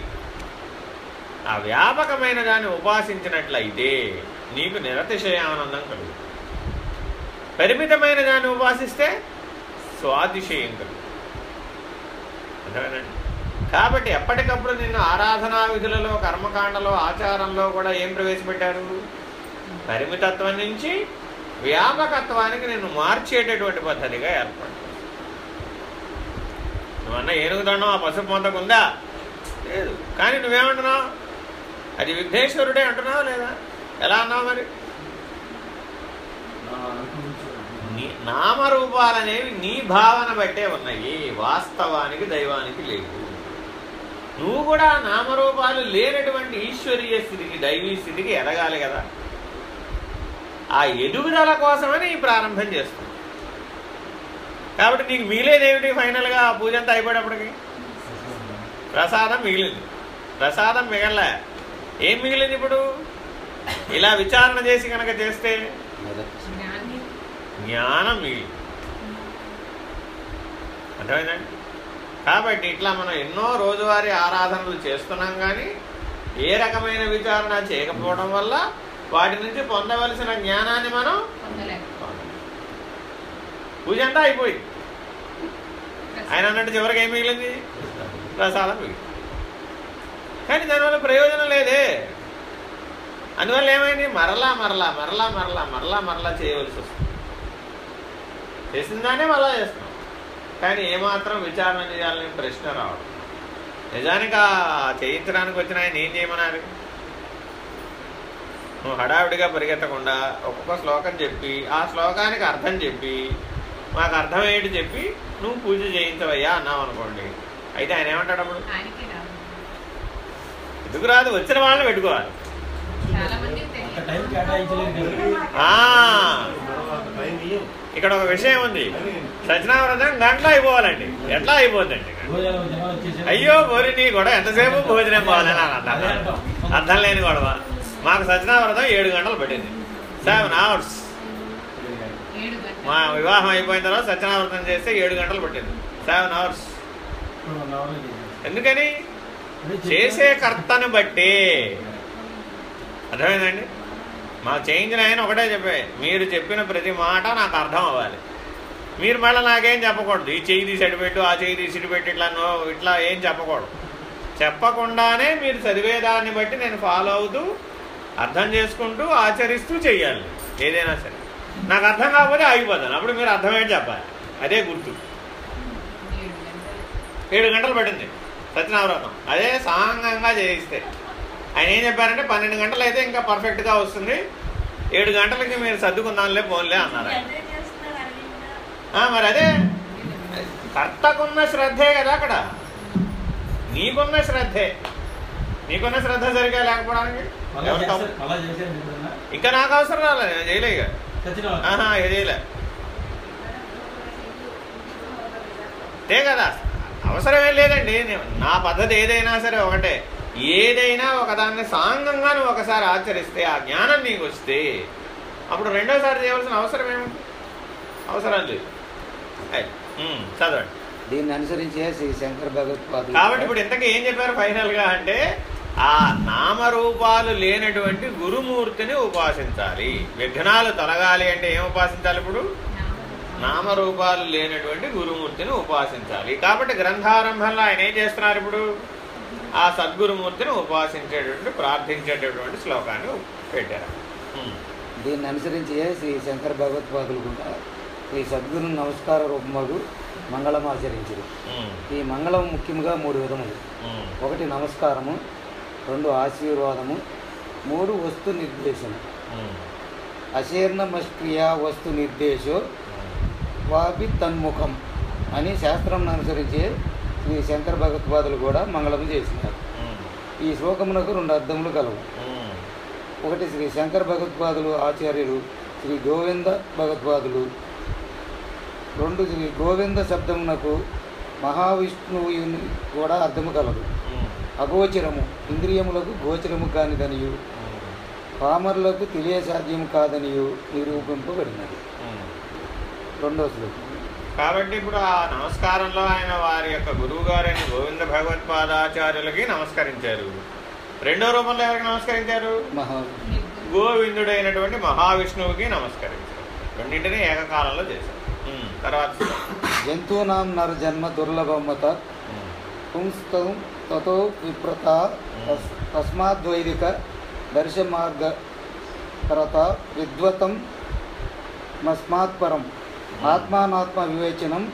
ఆ వ్యాపకమైన దాన్ని ఉపాసించినట్లయితే నీకు నిరతిశయ ఆనందం కలుగు పరిమితమైన దాన్ని ఉపాసిస్తే స్వాతిశయం కలుగు అర్థమేనండి కాబట్టి ఎప్పటికప్పుడు నిన్ను ఆరాధనా విధులలో కర్మకాండలో ఆచారంలో కూడా ఏం ప్రవేశపెట్టారు? పరిమితత్వం నుంచి వ్యాపకత్వానికి నిన్ను మార్చేటటువంటి పద్ధతిగా ఏర్పడు. నువ్వన్న ఏనుగు దండం ఆ పసుపు మొంతకు ఉందా? లేదు. కానీ నువ్వేమంటున్నావు? అది విఘ్నేశ్వరుడే అంటున్నావు లేదా? ఎలా అన్నావు మరి? నామరూపాలనేవి నీ భావన బట్టే ఉన్నాయి. వాస్తవానికి దైవానికి లేవు. నువ్వు కూడా నామరూపాలు లేనటువంటి ఈశ్వరీయ స్థితికి దైవీ స్థితికి ఎదగాలి కదా. ఆ ఎదుగుదల కోసమని ప్రారంభం చేస్తున్నాం కాబట్టి నీకు మిగిలేదేమిటి ఫైనల్గా ఆ పూజ అంతా అయిపోయేటప్పటికి ప్రసాదం మిగిలింది. ప్రసాదం మిగలే ఏం మిగిలింది ఇప్పుడు? ఇలా విచారణ చేసి కనుక చేస్తే జ్ఞాని. జ్ఞానం మిగిలింది. అర్థమైందండి కాబట్టి ఇట్లా మనం ఎన్నో రోజువారీ ఆరాధనలు చేస్తున్నాం కానీ ఏ రకమైన విచారణ చేయకపోవడం వల్ల వాటి నుంచి పొందవలసిన జ్ఞానాన్ని మనం. పూజ అంతా అయిపోయింది ఆయన అన్నట్టు చివరికి ఏం మిగిలింది? ప్రసాదం మిగిలింది. కానీ దానివల్ల ప్రయోజనం లేదే. అందువల్ల ఏమైంది? మరలా మరలా మరలా మరలా మరలా మరలా చేయవలసి వస్తుంది. చేసిన దాన్నే మరలా చేస్తున్నాం. కానీ ఏమాత్రం విచారణ చేయాలని ప్రశ్న రావడం. నిజానికి ఆ చేయించడానికి వచ్చిన ఆయన ఏం చేయమన్నారు? నువ్వు హడావిడిగా పరిగెత్తకుండా ఒక్కొక్క శ్లోకం చెప్పి ఆ శ్లోకానికి అర్థం చెప్పి మాకు అర్థమయ్యేటి చెప్పి నువ్వు పూజ చేయించవయ్యా అన్నావు అనుకోండి. అయితే ఆయన ఏమంటాడు అప్పుడు? ఎందుకు రాదు? వచ్చిన వాళ్ళని పెట్టుకోవాలి. టైం ఇక్కడ ఒక విషయం ఉంది. సత్యనారాయణ గంటలో అయిపోవాలండి. ఎట్లా అయిపోద్దండి? అయ్యో బోరి నీ గొడవ ఎంతసేపు భోజనం పోవాలని అర్థం. అర్థం లేని గొడవ. మాకు సత్యనావ్రతం ఏడు గంటలు పట్టింది. సెవెన్ అవర్స్ మా వివాహం అయిపోయిన తర్వాత సత్యనావ్రతం చేస్తే ఏడు గంటలు పట్టింది. సెవెన్ అవర్స్ ఎందుకని? చేసే కర్తను బట్టి. అర్థమైందండి మా చేయించిన ఆయన ఒకటే చెప్పే. మీరు చెప్పిన ప్రతి మాట నాకు అర్థం అవ్వాలి. మీరు మళ్ళీ నాకేం చెప్పకూడదు. ఈ చెయ్యి తీసి పెట్టు ఆ చెయ్యి తీసి పెట్టి పెట్టు ఇట్లా నో ఇట్లా ఏం చెప్పకూడదు. చెప్పకుండానే మీరు చదివేదాన్ని బట్టి నేను ఫాలో అవుతూ అర్థం చేసుకుంటూ ఆచరిస్తూ చెయ్యాలి. ఏదైనా సరే. నాకు అర్థం కాకపోతే ఆగిపోతాను. అప్పుడు మీరు అర్థమేంటి చెప్పాలి. అదే గుర్తు. ఏడు గంటలు ఏడు గంటలు పట్టింది సత్యనావ్రతం అదే సాంగంగా చేయిస్తే. ఆయన ఏం చెప్పారంటే పన్నెండు గంటలు అయితే ఇంకా పర్ఫెక్ట్గా వస్తుంది. ఏడు గంటలకి మీరు సర్దుకుందాంలే పోన్లే అన్నారు మరి అదే. కర్తకున్న శ్రద్ధే కదా అక్కడ. నీకున్న శ్రద్ధే. నీకున్న శ్రద్ధ సరిగా లేకపోవడానికి ఇంకా నాకు అవసరం రాలేదు నేను చేయలే ఇక. చేయలే. అంతే కదా. అవసరమే లేదండి. నేను- నా పద్ధతి ఏదైనా సరే ఒకటే. ఏదైనా ఒకదాన్ని సాంగంగా నువ్వు ఒకసారి ఆచరిస్తే ఆ జ్ఞానం నీకు వస్తే అప్పుడు రెండోసారి చేయవలసిన అవసరం ఏముంది అవసరం లేదు. చదవండి. దీన్ని అనుసరించే శ్రీ శంకర భగవత్పాదులు కాబట్టి ఇప్పుడు ఇంతకీ ఏం చెప్పారు ఫైనల్గా అంటే ఆ నామరూపాలు లేనటువంటి గురుమూర్తిని ఉపాసించాలి. విఘ్నాలు తొలగాలి అంటే ఏం ఉపాసించాలి ఇప్పుడు? నామరూపాలు లేనటువంటి గురుమూర్తిని ఉపాసించాలి. కాబట్టి గ్రంథారంభంలో ఆయన ఏం చేస్తున్నారు ఇప్పుడు? ఆ సద్గురుమూర్తిని ఉపాసించేటటువంటి ప్రార్థించేటటువంటి శ్లోకాన్ని పెట్టారు. దీన్ని అనుసరించి శ్రీ శంకర భగవత్పాదులు కూడా శ్రీ సద్గురు నమస్కార రూపములు మంగళం ఆచరించారు. ఈ మంగళం ముఖ్యంగా మూడు విధములు. ఒకటి నమస్కారము రెండు ఆశీర్వాదము మూడు వస్తు నిర్దేశము. ఉమ్, అశీర్ణమస్క్రియా వస్తు నిర్దేశో వాపి తన్ముఖం అని శాస్త్రం అనుసరించి శ్రీ శంకర భగవత్పాదులు కూడా మంగళం చేసినారు. ఈ శ్లోకమునకు రెండు అర్థములు కలవు. ఒకటి శ్రీ శంకర భగవత్పాదులు ఆచార్యులు శ్రీ గోవింద భగవత్పాదులు. రెండు శ్రీ గోవింద శబ్దమునకు మహావిష్ణువు కూడా అర్థము కలదు. అగోచరము ఇంద్రియములకు గోచరము కానిదనియు పామరులకు తెలియసాధ్యము కాదనియు నిరూపింపబడినది. రెండో శ్లోకం. కాబట్టి ఇప్పుడు ఆ నమస్కారంలో ఆయన వారి యొక్క గురువు గారైన గోవింద భగవత్పాదాచార్యులకి నమస్కరించారు. రెండో రూపంలో ఎవరికి నమస్కరించారు? మహా గోవిందుడైనటువంటి మహావిష్ణువుకి నమస్కరించారు. రెండింటినీ ఏకకాలంలో చేశారు. తర్వాత జంతూనాం నర జన్మ దుర్లభమత. పుంస్తం తతో విప్రత. తస్- తస్మాద్వైదిక దర్శమార్గ పరత విద్వతం మస్మాత్పరం ఆత్మానాత్మ వివేచనం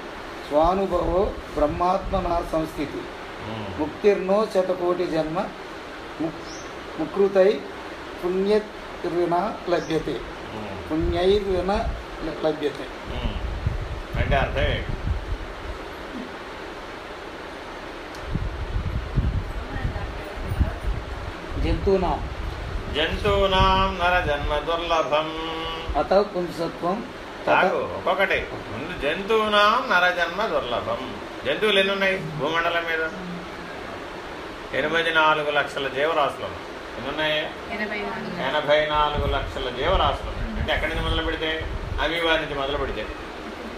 స్వానుభవో బ్రహ్మాత్మన సంస్థితి. ఉమ్, ముక్తిర్నో శతకోటి జన్మ ముక్- ముకృతై పుణ్యర్విన లభ్యతే. ఉమ్, పుణ్యైర్విన లభ్యతే. అంటే అర్థం జంతూనాం జంతూనాం నర జన్మ దుర్లభం. అత పుంసత్వం తాగు ఒక్కొక్కటి. ముందు జంతువునాం? నరజన్మ దుర్లభం. జంతువులు ఎన్ని ఉన్నాయి భూమండలం మీద? ఎనభై నాలుగు లక్షల జీవరాశులు. ఎన్ని ఉన్నాయి ఎనభై నాలుగు లక్షల జీవరాశులు. అంటే ఎక్కడి నుంచి మొదలు పెడితే? అమీబా నుంచి మొదలు పెడితే.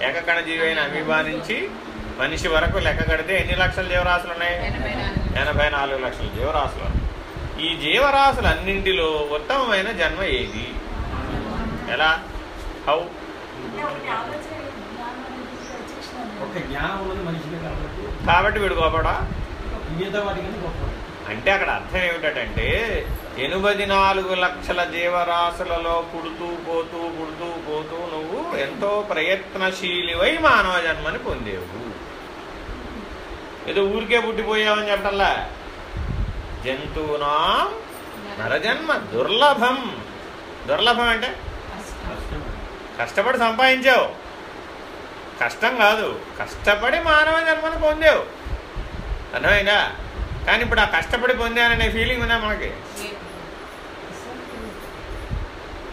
ఏకకణ జీవి అయిన అమీబా నుంచి మనిషి వరకు లెక్క కడితే ఎన్ని లక్షల జీవరాశులు ఉన్నాయి? ఎనభై నాలుగు. లక్షల జీవరాశులు. ఈ జీవరాశులన్నింటిలో ఉత్తమమైన జన్మ ఏది? ఎలా? హౌ కాబట్టి వీడు గొప్పడా అంటే అక్కడ అర్థం ఏమిటంటే ఎనభై నాలుగు లక్షల జీవరాశులలో పుడుతూ పోతూ పుడుతూ పోతూ నువ్వు ఎంతో ప్రయత్నశీలివై మానవ జన్మని పొందేవు. ఏదో ఊరికే పుట్టిపోయావని చెప్పటల్లా జంతువునా నరజన్మ దుర్లభం. దుర్లభం అంటే? కష్టపడి సంపాదించావు. కష్టం కాదు కష్టపడి మానవ జన్మను పొందావు. అర్థమైందా? కానీ ఇప్పుడు ఆ కష్టపడి పొందాననే ఫీలింగ్ ఉందా మనకి?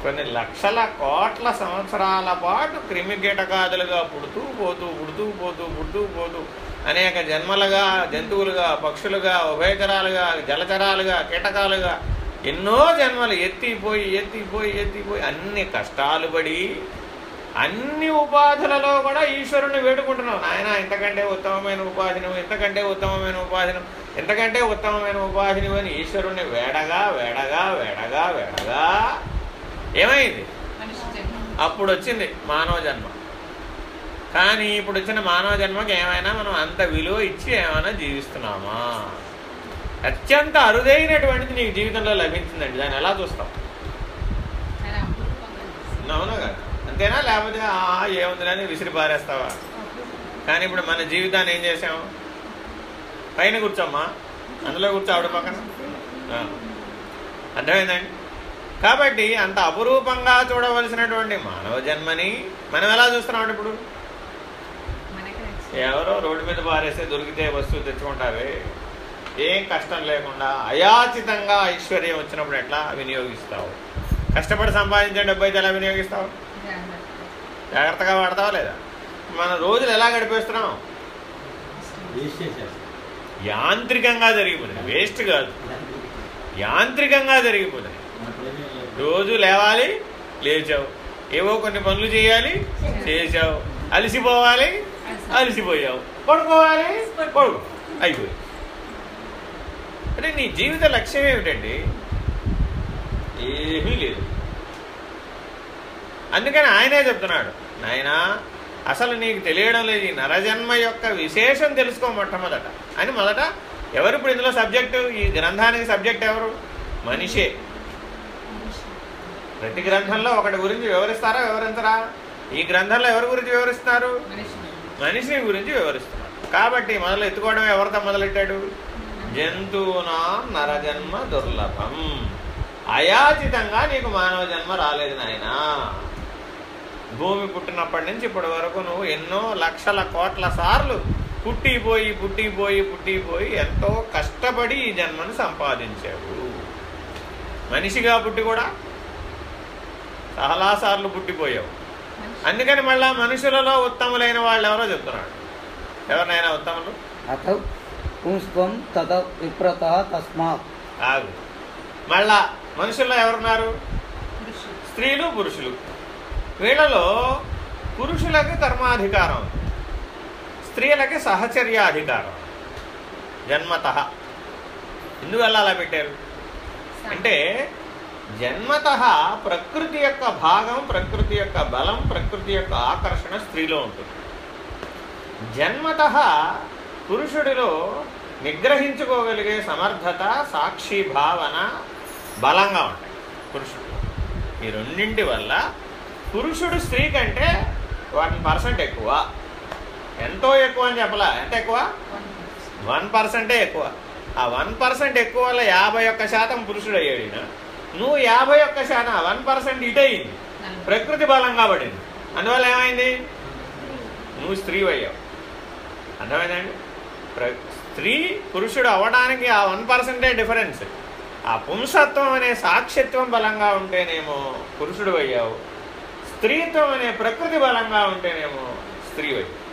కొన్ని లక్షల కోట్ల సంవత్సరాల పాటు క్రిమి కీటకాదులుగా పుడుతూ పోతూ పుడుతూ పోతూ పుడుతూ పోతూ అనేక జన్మలుగా జంతువులుగా పక్షులుగా ఉభయచరాలుగా జలచరాలుగా కీటకాలుగా ఎన్నో జన్మలు ఎత్తిపోయి ఎత్తిపోయి ఎత్తిపోయి అన్ని కష్టాలు పడి అన్ని ఉపాధులలో కూడా ఈశ్వరుని వేడుకుంటున్నావు నాయన ఇంతకంటే ఉత్తమమైన ఉపాధిని ఇంతకంటే ఉత్తమమైన ఉపాధిని ఇంతకంటే ఉత్తమమైన ఉపాధిని అని ఈశ్వరుణ్ణి వేడగా వేడగా వేడగా వేడగా. ఏమైంది? అప్పుడు వచ్చింది మానవ జన్మ. కానీ ఇప్పుడు వచ్చిన మానవ జన్మకి ఏమైనా మనం అంత విలువ ఇచ్చి ఏమైనా జీవిస్తున్నామా? అత్యంత అరుదైనటువంటిది నీకు జీవితంలో లభించిందండి. దాన్ని ఎలా చూస్తాం చాలా అపురూపంగా చేస్తుంది. అవునా కదా. అంతేనా? లేకపోతే "ఆ, ఏముంది అని విసిరి పారేస్తావా? కానీ ఇప్పుడు మన జీవితాన్ని ఏం చేసాం పైన కూర్చోమ్మా. అందులో కూర్చో ఆవిడ పక్కన. అర్థమైందండి? కాబట్టి అంత అపురూపంగా చూడవలసినటువంటి మానవ జన్మని మనం ఎలా చూస్తున్నాం ఇప్పుడు. ఎవరో రోడ్డు మీద పారేస్తే దొరికితే వస్తువు తెచ్చుకుంటావే ఏం కష్టం లేకుండా అయాచితంగా ఐశ్వర్యం వచ్చినప్పుడు ఎట్లా వినియోగిస్తావు? కష్టపడి సంపాదించే డబ్బు అయితే ఎలా వినియోగిస్తావు? జాగ్రత్త. జాగ్రత్తగా వాడతావా లేదా? మన రోజులు ఎలా గడిపేస్తున్నాం యాంత్రికంగా జరిగిపోతుంది వేస్ట్ కాదు. యాంత్రికంగా జరిగిపోతుంది. రోజు లేవాలి లేచావు. ఏవో కొన్ని పనులు చేయాలి చేసావు అలసిపోవాలి అలసిపోయావు. పడుకోవాలి పడుకో. అయిపోయి అంటే నీ జీవిత లక్ష్యం ఏమిటండి? ఏమీ లేదు. అందుకని ఆయనే చెప్తున్నాడు నాయనా అసలు నీకు తెలియడం లేదు. ఈ నరజన్మ యొక్క విశేషం తెలుసుకో మొట్టమొదట. అని మొదట ఎవరు ఇప్పుడు ఇందులో సబ్జెక్టు ఈ గ్రంథానికి సబ్జెక్ట్ ఎవరు? మనిషే. ప్రతి గ్రంథంలో ఒకటి గురించి వివరిస్తారా వివరించరా? ఈ గ్రంథంలో ఎవరి గురించి వివరిస్తున్నారు? మనిషి మనిషిని గురించి వివరిస్తున్నారు. కాబట్టి మొదలు ఎత్తుకోవడం ఎవరితో మొదలెట్టాడు? జంతువునా నరజన్మ దుర్లభం. అయాచితంగా నీకు మానవ జన్మ రాలేదు నాయనా. భూమి పుట్టినప్పటి నుంచి ఇప్పటి వరకు నువ్వు ఎన్నో లక్షల కోట్ల సార్లు పుట్టిపోయి పుట్టిపోయి పుట్టిపోయి ఎంతో కష్టపడి ఈ జన్మను సంపాదించావు. మనిషిగా పుట్టి కూడా చాలాసార్లు పుట్టిపోయావు. అందుకని మళ్ళా మనుషులలో ఉత్తములైన వాళ్ళు ఎవరో చెప్తున్నాడు. ఎవరినైనా ఉత్తములు? అథ పుంస్త్వం తద విప్రత తస్మాత్. కాదు మళ్ళా మనుషుల్లో ఎవరున్నారు? స్త్రీలు పురుషులు. వీళ్ళలో పురుషులకి కర్మాధికారం. స్త్రీలకి సహచర్యాధికారం. జన్మత. ఎందువల్ల అలా పెట్టారు? అంటే జన్మత ప్రకృతి యొక్క భాగం ప్రకృతి యొక్క బలం ప్రకృతి యొక్క ఆకర్షణ స్త్రీలో ఉంటుంది. జన్మత పురుషుడిలో నిగ్రహించుకోగలిగే సమర్థత సాక్షి భావన బలంగా ఉంటాయి పురుషుడు. ఈ రెండింటి వల్ల పురుషుడు స్త్రీ కంటే వన్ పర్సెంట్ ఎక్కువ. ఎంతో ఎక్కువ అని చెప్పలా? ఎంత ఎక్కువ? వన్ పర్సెంటే ఎక్కువ. ఆ వన్ పర్సెంట్ ఎక్కువ వల్ల యాభై ఒక్క శాతం పురుషుడు అయ్యాడు నువ్వు యాభై ఒక్క శాతం వన్ పర్సెంట్ ఇటయింది అయింది. ప్రకృతి బలంగా పడింది. అందువల్ల ఏమైంది? నువ్వు స్త్రీ అయ్యావు అర్థమైందండి స్త్రీ పురుషుడు అవ్వడానికి ఆ వన్ పర్సెంటే డిఫరెన్స్. ఆ పుంసత్వం అనే సాక్షిత్వం బలంగా ఉంటేనేమో పురుషుడు అయ్యావు. స్త్రీత్వం అనే ప్రకృతి బలంగా ఉంటేనేమో స్త్రీ అయ్యావు.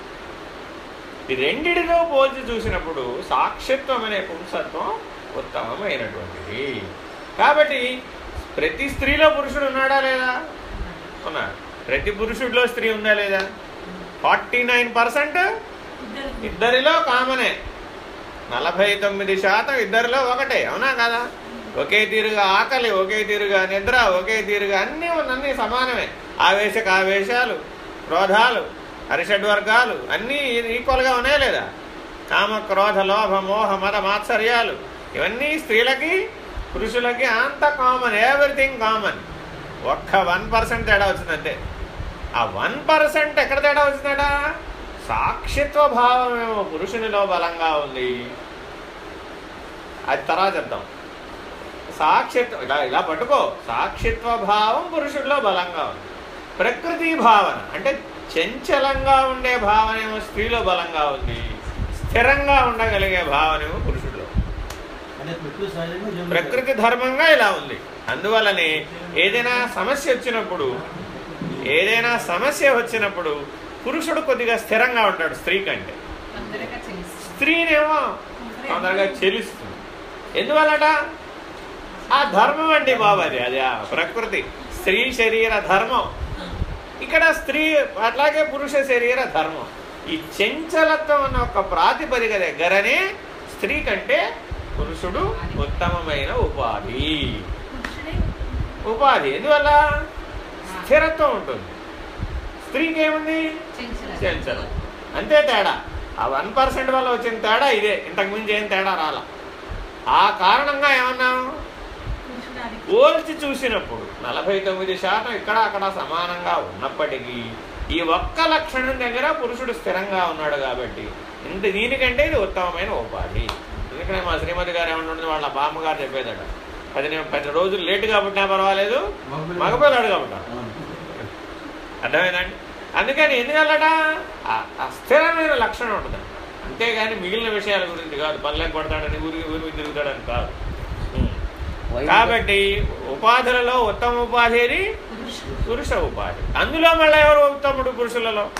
ఈ రెండిటితో పోల్చి చూసినప్పుడు సాక్షిత్వం అనే పుంసత్వం ఉత్తమమైనటువంటిది. కాబట్టి ప్రతి స్త్రీలో పురుషుడు ఉన్నాడా లేదా? ఉన్నాడు. ప్రతి పురుషుడిలో స్త్రీ ఉందా లేదా? ఫార్టీ నైన్ పర్సెంట్ ఇద్దరిలో. కామనే. నలభై తొమ్మిది శాతం ఇద్దరిలో ఒకటే అవునా కదా? ఒకే తీరుగా ఆకలి ఒకే తీరుగా నిద్ర ఒకే తీరుగా అన్నీ ఉన్న- అన్నీ సమానమే. ఆవేశక ఆవేశాలు క్రోధాలు హరిషడ్వర్గాలు అన్నీ ఈక్వల్గా ఉన్నాయి లేదా? కామ క్రోధ లోభ మోహ మత మాత్సర్యాలు ఇవన్నీ స్త్రీలకి పురుషులకి అంత కామన్ ఎవ్రీథింగ్ కామన్ ఒక్క వన్ పర్సెంట్ తేడా వచ్చిందంటే. ఆ వన్ పర్సెంట్ ఎక్కడ తేడా వచ్చిందట? సాక్షిత్వ భావం ఏమో పురుషునిలో బలంగా ఉంది. అది తర్వాత చెప్దాం. సాక్షిత్వ ఇలా ఇలా పట్టుకో. సాక్షిత్వ భావం పురుషుడిలో బలంగా ఉంది. ప్రకృతి భావన అంటే చంచలంగా ఉండే భావనేమో స్త్రీలో బలంగా ఉంది. స్థిరంగా ఉండగలిగే భావనేమో పురుషుడిలో అంటే ప్రకృతి ధర్మంగా ఇలా ఉంది. అందువల్లనే ఏదైనా సమస్య వచ్చినప్పుడు ఏదైనా సమస్య వచ్చినప్పుడు పురుషుడు కొద్దిగా స్థిరంగా ఉంటాడు స్త్రీ కంటే. స్త్రీనేమో తొందరగా చెలిస్తుంది. ఎందువల్లట ఆ ధర్మం అండి బాబు అది అది ఆ ప్రకృతి. స్త్రీ శరీర ధర్మం. ఇక్కడ స్త్రీ అట్లాగే పురుష శరీర ధర్మం. ఈ చంచలత్వం అన్న ఒక ప్రాతిపదిక దగ్గరనే స్త్రీ కంటే పురుషుడు ఉత్తమమైన ఉపాధి. ఉపాధి. ఎందువల్ల? స్థిరత్వం ఉంటుంది. స్త్రీకి ఏముంది చెంచలం. అంతే తేడా. ఆ వన్ పర్సెంట్ వల్ల వచ్చిన తేడా ఇదే. ఇంతకు మించి ఏం తేడా రాల. ఆ కారణంగా ఏమన్నాం పోల్చి చూసినప్పుడు నలభై తొమ్మిది శాతం ఇక్కడ అక్కడ సమానంగా ఉన్నప్పటికీ ఈ ఒక్క లక్షణం దగ్గర పురుషుడు స్థిరంగా ఉన్నాడు కాబట్టి ఇంత దీనికంటే ఇది ఉత్తమమైన ఉపాధి. అందుకనే మా శ్రీమతి గారు ఏమంటుంది వాళ్ళ బామ్మగారు చెప్పేదట. పది పది రోజులు లేటుగా పుట్టినా పర్వాలేదు మగపిల్ల- మగపిల్లాడు కాబట్టి. అర్థమైందండి? అందుకని ఎందుకల్లట ఆ- ఆ స్థిరమైన లక్షణం ఉంటుంది. అంతేగాని మిగిలిన విషయాల గురించి కాదు. పల్లెకి కొడతాడని ఊరి ఊరికి తిరుగుతాడని కాదు. కాబట్టి ఉపాధులలో ఉత్తమ ఉపాధి పురుషుడు పురుష ఉపాధి. అందులో మళ్ళీ ఎవరు ఉత్తముడు పురుషులలో?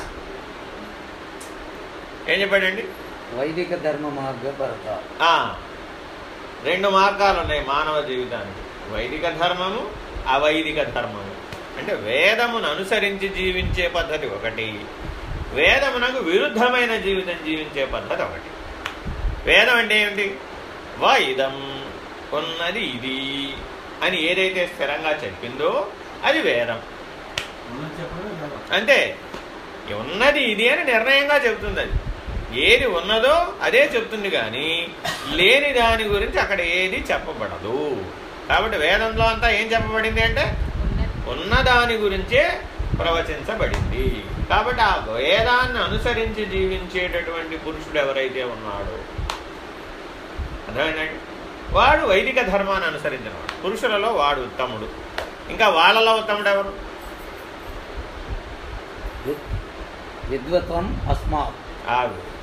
ఏం చెప్పాడండి? వైదిక ధర్మ ఆ, రెండు మార్గాలు ఉన్నాయి మానవ జీవితానికి. వైదిక ధర్మము అవైదిక ధర్మము. అంటే వేదమును అనుసరించి జీవించే పద్ధతి ఒకటి. వేదమునకు విరుద్ధమైన జీవితం జీవించే పద్ధతి ఒకటి. వేదం అంటే ఏమిటి వైదం ఉన్నది ఇది అని ఏదైతే స్థిరంగా చెప్పిందో అది వేదం. అంటే ఉన్నది ఇది అని నిర్ణయంగా చెబుతుంది అది. ఏది ఉన్నదో అదే చెప్తుంది కానీ లేని దాని గురించి అక్కడ ఏది చెప్పబడదు. కాబట్టి వేదంలో అంతా ఏం చెప్పబడింది అంటే ఉన్నది. ఉన్న దాని గురించే ప్రవచించబడింది. కాబట్టి ఆ వేదాన్ని అనుసరించి జీవించేటటువంటి పురుషుడు ఎవరైతే ఉన్నాడో అర్థమైందండి? వాడు వైదిక ధర్మాన్ని అనుసరించినవాడు. పురుషులలో వాడు ఉత్తముడు. ఇంకా వాళ్ళలో ఉత్తముడు ఎవరు? విద్వత్వం అస్మాత్.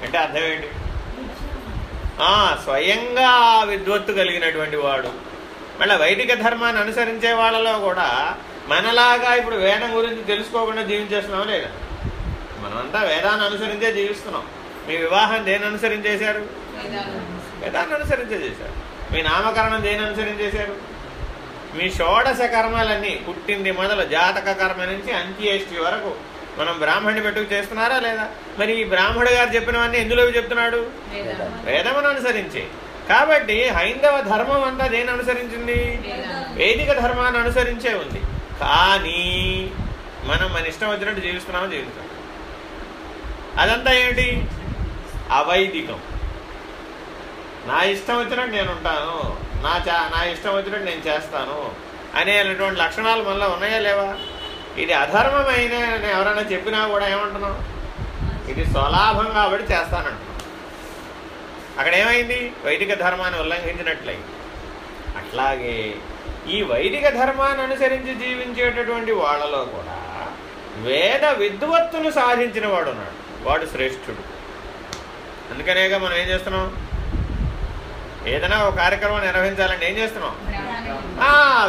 అంటే అర్థం ఏంటి? ఆ, స్వయంగా విద్వత్తు కలిగినటువంటి వాడు. మళ్ళీ వైదిక ధర్మాన్ని అనుసరించే వాళ్ళలో కూడా మనలాగా ఇప్పుడు వేదం గురించి తెలుసుకోకుండా జీవించేస్తున్నాం లేదా? మనమంతా వేదాన్ని అనుసరించే జీవిస్తున్నాం. మీ వివాహం దేని అనుసరించేశారు. వేదాన్ని అనుసరించే చేశారు. మీ నామకరణం దేని అనుసరించేశారు? మీ షోడశ కర్మలన్నీ పుట్టింది మొదలు జాతక కర్మ నుంచి అంత్యేష్టి వరకు మనం బ్రాహ్మణి పెట్టుకు చేస్తున్నారా లేదా? మరి ఈ బ్రాహ్మణుడు గారు చెప్పినవన్నీ ఎందులో చెప్తున్నాడు. వేదమును అనుసరించే. కాబట్టి హైందవ ధర్మం అంతా దేని అనుసరించింది. వేదిక ధర్మాన్ని అనుసరించే ఉంది. కానీ మనం మన ఇష్టం వచ్చినట్టు జీవిస్తున్నామో జీవిస్తాం అదంతా ఏమిటి అవైదికం. నా ఇష్టం వచ్చినట్టు నేను ఉంటాను నా చా నా ఇష్టం వచ్చినట్టు నేను చేస్తాను అనేటువంటి లక్షణాలు మనలో ఉన్నాయా లేవా? ఇది అధర్మమైన ఎవరైనా చెప్పినా కూడా ఏమంటున్నాం? ఇది స్వలాభం కాబట్టి చేస్తానంటున్నాం. అక్కడ ఏమైంది? వైదిక ధర్మాన్ని ఉల్లంఘించినట్లయింది. అట్లాగే ఈ వైదిక ధర్మాన్ని అనుసరించి జీవించేటటువంటి వాళ్ళలో కూడా వేద విద్వత్తును సాధించిన వాడు ఉన్నాడు. వాడు శ్రేష్ఠుడు. అందుకనేగా మనం ఏం చేస్తున్నాం? ఏదైనా ఒక కార్యక్రమం నిర్వహించాలంటే ఏం చేస్తున్నాం?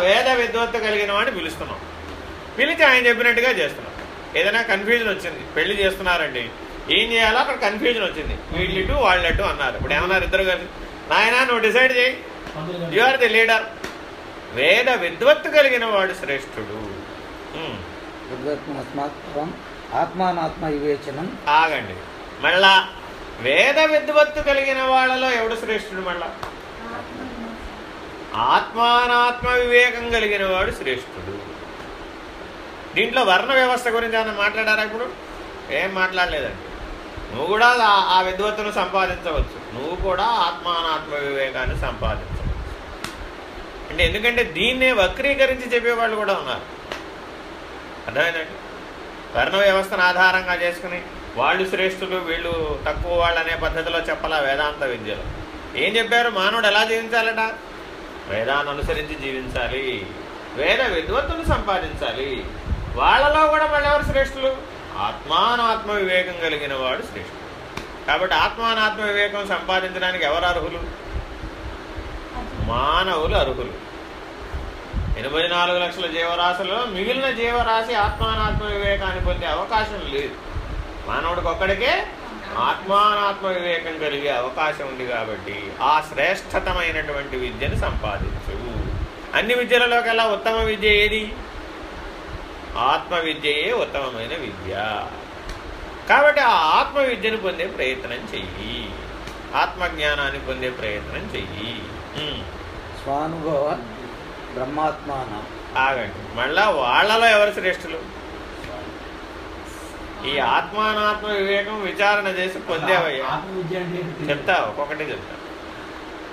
వేద విద్వత్తు కలిగిన వాడిని పిలుస్తున్నాం. పిలిచి ఆయన చెప్పినట్టుగా చేస్తున్నాం. ఏదైనా కన్ఫ్యూజన్ వచ్చింది పెళ్ళి చేస్తున్నారండి ఏం చేయాలో అక్కడ కన్ఫ్యూజన్ వచ్చింది. వీళ్ళిటు వాళ్ళటు అన్నారు. ఇప్పుడు ఏమన్నారు ఇద్దరు కలిసి? నాయన నువ్వు డిసైడ్ చేయి. యు ఆర్ ది లీడర్ వేద విద్వత్తు కలిగిన వాడు శ్రేష్ఠుడు. ఆత్మానాత్మ వివేచనం. ఆగండి. మళ్ళా వేద విద్వత్తు కలిగిన వాళ్ళలో ఎవడు శ్రేష్ఠుడు మళ్ళా? ఆత్మానాత్మ వివేకం కలిగిన వాడు శ్రేష్ఠుడు. దీంట్లో వర్ణ వ్యవస్థ గురించి ఏమైనా మాట్లాడారా ఇప్పుడు? ఏం మాట్లాడలేదండి. నువ్వు కూడా ఆ- ఆ విద్వత్తును సంపాదించవచ్చు. నువ్వు కూడా ఆత్మానాత్మ వివేకాన్ని సంపాదించవచ్చు అంటే ఎందుకంటే దీన్నే వక్రీకరించి చెప్పేవాళ్ళు కూడా ఉన్నారు. అర్థమైందండి? వర్ణ వ్యవస్థను ఆధారంగా చేసుకుని వాళ్ళు శ్రేష్ఠులు వీళ్ళు తక్కువ వాళ్ళు అనే పద్ధతిలో చెప్పాలా వేదాంత విద్యలో? ఏం చెప్పారు? మానవుడు ఎలా జీవించాలట? వేదాన్ని అనుసరించి జీవించాలి. వేద విద్వత్తును సంపాదించాలి. వాళ్ళలో కూడా మళ్ళీ ఎవరు శ్రేష్ఠులు? ఆత్మానాత్మ వివేకం కలిగిన వాడు శ్రేష్ఠుడు. కాబట్టి ఆత్మానాత్మ వివేకం సంపాదించడానికి ఎవరు అర్హులు? మానవులు అర్హులు. ఎనభై నాలుగు లక్షల జీవరాశులలో మిగిలిన జీవరాశి ఆత్మానాత్మ వివేకాన్ని పొందే అవకాశం లేదు. మానవుడికి ఒక్కడికే ఆత్మానాత్మ వివేకం కలిగే అవకాశం ఉంది కాబట్టి ఆ శ్రేష్టతమైనటువంటి విద్యను సంపాదించు. అన్ని విద్యలలోకెల్లా ఉత్తమ విద్య ఏది? ఆత్మ విద్యయే ఉత్తమమైన విద్య. కాబట్టి ఆ ఆత్మ విద్యను పొందే ప్రయత్నం చెయ్యి. ఆత్మజ్ఞానాన్ని పొందే ప్రయత్నం చెయ్యి. స్వానుభవ బ్రహ్మాత్మాన. ఆగండి. మళ్ళా వాళ్ళలో ఎవరు శ్రేష్ఠులు? ఈ ఆత్మానాత్మ వివేకం విచారణ చేసి పొందేవయ్యా? చెప్తా ఒక్కొక్కటి చెప్తా.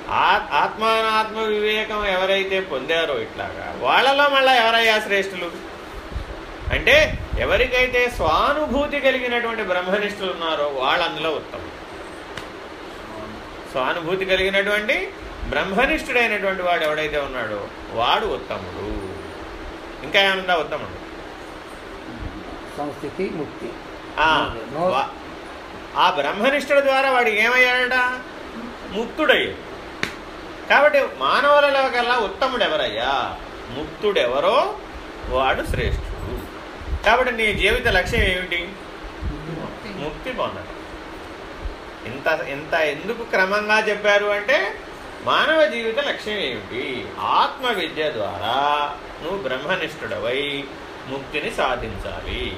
ఆ ఆత్మానాత్మ వివేకం ఎవరైతే పొందారో ఇట్లాగా వాళ్ళలో మళ్ళా ఎవరయ్యా శ్రేష్ఠులు? అంటే ఎవరికైతే స్వానుభూతి కలిగినటువంటి బ్రహ్మనిష్ఠులు ఉన్నారో వాళ్ళు అందులో ఉత్తమం స్వానుభూతి కలిగినటువంటి బ్రహ్మనిష్ఠుడైనటువంటి వాడు ఎవడైతే ఉన్నాడో వాడు ఉత్తముడు. ఇంకా ఏమన్నా ఉత్తముడు? సంస్థితి ముక్తి. ఆ, బ్రహ్మనిష్ఠుడి ద్వారా వాడికి ఏమయ్యాడట? ముక్తుడయ్యాడు. కాబట్టి మానవులలోకల్లా ఉత్తముడు ఎవరయ్యా ముక్తుడెవరో వాడు శ్రేష్ఠుడు. కాబట్టి నీ జీవిత లక్ష్యం ఏమిటి? ముక్తి. పొందడం ఇంత ఇంత ఎందుకు క్రమంగా చెప్పారు అంటే మానవ జీవిత లక్ష్యం ఏమిటి? ఆత్మ విద్య ద్వారా నువ్వు బ్రహ్మనిష్ఠుడవై ముక్తిని సాధించాలి.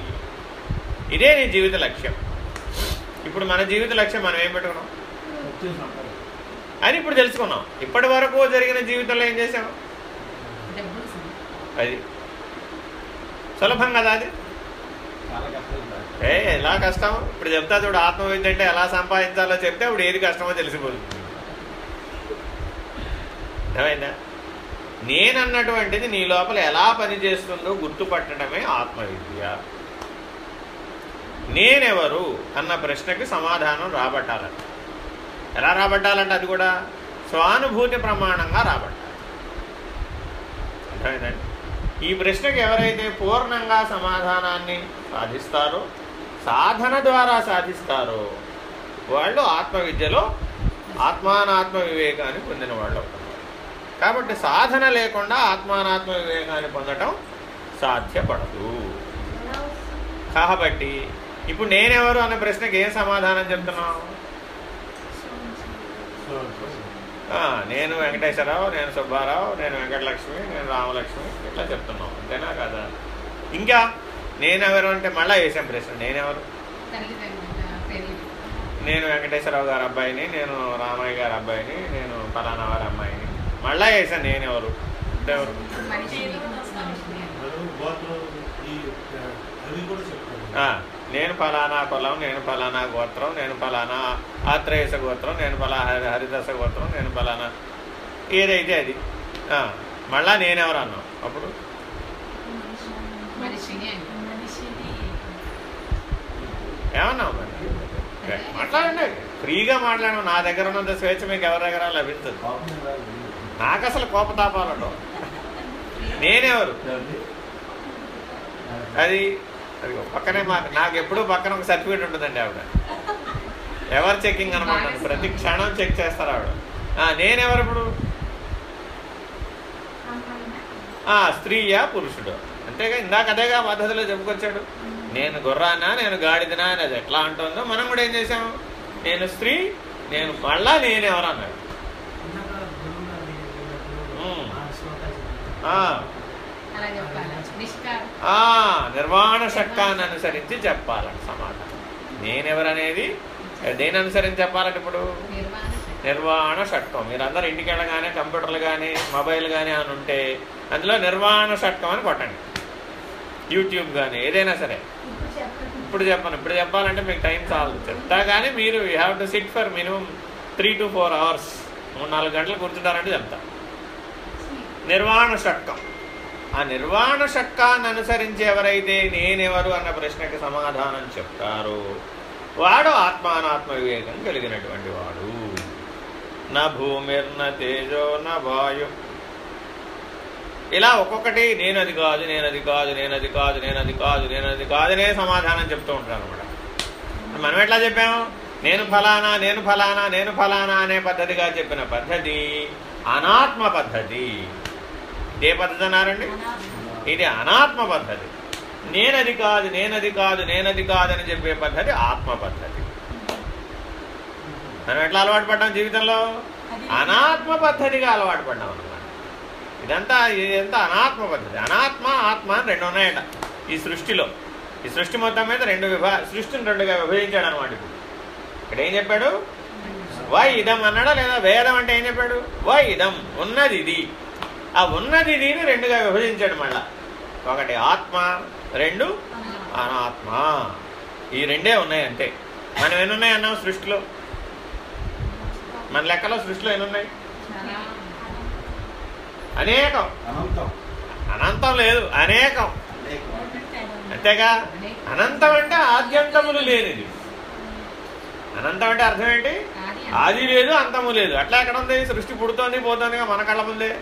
ఇదే నీ జీవిత లక్ష్యం. ఇప్పుడు మన జీవిత లక్ష్యం మనం ఏం పెట్టుకున్నాం. అని ఇప్పుడు తెలుసుకున్నాం. ఇప్పటి వరకు జరిగిన జీవితంలో ఏం చేసాం అది సులభం కదా అది. ఏ ఎలా కష్టం? ఇప్పుడు చెప్తా చూడు ఆత్మవిద్య అంటే ఎలా సంపాదించాలో చెప్తే అప్పుడు ఏది కష్టమో తెలిసిపోతుంది. అర్థమైందా? నేనన్నటువంటిది నీ లోపల ఎలా పనిచేస్తుందో గుర్తుపట్టడమే ఆత్మవిద్య. నేనెవరు అన్న ప్రశ్నకి సమాధానం రాబట్టాలంట. ఎలా రాబట్టాలంటే అది కూడా? స్వానుభూతి ప్రమాణంగా రాబట్టాలి. అర్థమైందండి ఈ ప్రశ్నకి ఎవరైతే పూర్ణంగా సమాధానాన్ని సాధిస్తారో సాధన ద్వారా సాధిస్తారో వాళ్ళు ఆత్మవిద్యలో ఆత్మానాత్మ వివేకాన్ని పొందిన వాళ్ళు అవుతారు కాబట్టి సాధన లేకుండా ఆత్మానాత్మ వివేకాన్ని పొందటం సాధ్యపడదు. కాబట్టి ఇప్పుడు నేనెవరు అన్న ప్రశ్నకి ఏం సమాధానం చెప్తున్నావు? నేను వెంకటేశ్వరరావు నేను సుబ్బారావు నేను వెంకటలక్ష్మి నేను రామలక్ష్మి ఇట్లా చెప్తున్నాం అంతేనా కదా? ఇంకా నేనెవరు అంటే మళ్ళీ వేసాం ప్రశ్న నేనెవరు? నేను వెంకటేశ్వరరావు గారి అబ్బాయిని నేను రామయ్య గారి అబ్బాయిని నేను పలానా వారి అమ్మాయిని. మళ్ళా వేసాను నేనెవరు ఎవరు? నేను ఫలానా కులం నేను ఫలానా గోత్రం నేను ఫలానా ఆత్రేయస గోత్రం నేను హరి హరిదశ గోత్రం నేను ఫలానా ఏదైతే అది. మళ్ళా నేనెవరు అన్నాం అప్పుడు? ఏమన్నావు మాట్లాడండి. ఫ్రీగా మాట్లాడడం నా దగ్గర ఉన్నంత స్వేచ్ఛ మీకు ఎవరి దగ్గర రాదు. నాకు అసలు కోపతాపాలు ఉండవు నేనెవరు అది అది పక్కనే మా నాకు ఎప్పుడూ పక్కన ఒక సర్టిఫికేట్ ఉంటుందండి ఆవిడ. ఎవరు చెకింగ్ అనమాట? ప్రతి క్షణం చెక్ చేస్తారు ఆవిడ. ఆ, నేనెవరు ఇప్పుడు? ఆ, స్త్రీయా పురుషుడు. అంతేగా ఇందాక అదేగా పద్ధతిలో చెప్పుకొచ్చాడు. నేను గుర్రానా నేను గాడిదనా అని అది ఎట్లా అంటుందో మనం కూడా ఏం చేసాం నేను స్త్రీ నేను మళ్ళా నేనెవరు అన్నాడు ఉమ్. ఆ, అలా చెప్పాలి నిష్కారం ఆ, నిర్వాణ శక్తాన్ని అనుసరించి చెప్పాలంట సమాధానం. నేనెవరనేది? దేని అనుసరించి చెప్పాలంటే ఇప్పుడు? నిర్వాణ షట్కం. మీరందరూ ఇంటికి వెళ్ళగానే కంప్యూటర్లు కానీ మొబైల్ కానీ అని ఉంటే అందులో నిర్వాణ షట్కం అని కొట్టండి. యూట్యూబ్ కానీ ఏదైనా సరే. ఇప్పుడు చెప్పను. ఇప్పుడు చెప్పాలంటే మీకు టైం చాలు. చెప్తా కానీ మీరు you have to sit for minimum three to four hours. మూడు నాలుగు గంటలు కూర్చుంటారంటే చెప్తాను నిర్వాణ షట్కం. ఆ నిర్వాణ షట్కాన్ని అనుసరించి ఎవరైతే నేనెవరు అన్న ప్రశ్నకి సమాధానం చెప్తారో వాడు ఆత్మానాత్మ వివేకం కలిగినటువంటి వాడు. నా భూమిర్న తేజో నా వాయు. ఇలా ఒక్కొక్కటి నేను అది కాదు నేను అది కాదు నేను అది కాదు నేను అది కాదు నేను అది కాదనే సమాధానం చెప్తూ ఉంటాను అనమాట మనం ఎట్లా చెప్పాము? నేను ఫలానా నేను ఫలానా నేను ఫలానా అనే పద్ధతిగా చెప్పిన పద్ధతి అనాత్మ పద్ధతి. ఏ పద్ధతి అన్నారండి? ఇది అనాత్మ పద్ధతి. నేనది కాదు నేనది కాదు నేనది కాదని చెప్పే పద్ధతి ఆత్మ పద్ధతి మనం ఎట్లా అలవాటు పడ్డాం జీవితంలో? అనాత్మ పద్ధతిగా అలవాటు పడ్డాం అనమాట ఇదంతా ఇదంతా అనాత్మ పద్ధతి. అనాత్మ ఆత్మ అని రెండు ఉన్నాయట. ఈ సృష్టిలో. ఈ సృష్టి మొత్తం మీద రెండు విభా సృష్టిని రెండుగా విభజించాడు అనమాట ఇప్పుడు. ఇక్కడ ఏం చెప్పాడు? వై ఇదం అన్నాడా లేదా వేదం అంటే ఏం చెప్పాడు? వై ఇదం ఉన్నది ఇది ఆ ఉన్నది ఇదిని రెండుగా విభజించాడు మళ్ళా. ఒకటి ఆత్మ రెండు అనాత్మ. ఈ రెండే ఉన్నాయి అంతే. మనం ఎన్నున్నాయి అన్నాం సృష్టిలో? మన లెక్కలో సృష్టిలో ఎన్నున్నాయి? అనేకం. అనంతం. అనంతం లేదు అనేకం. అంతేగా? అనంతం అంటే ఆద్యంతములు లేనిది. అనంతం అంటే అర్థం ఏంటి? ఆది ఆది లేదు అంతము లేదు. అట్లా ఎక్కడ ఉంది? సృష్టి పుడుతోంది పోతోందిగా మన కళ్ళ ముందే.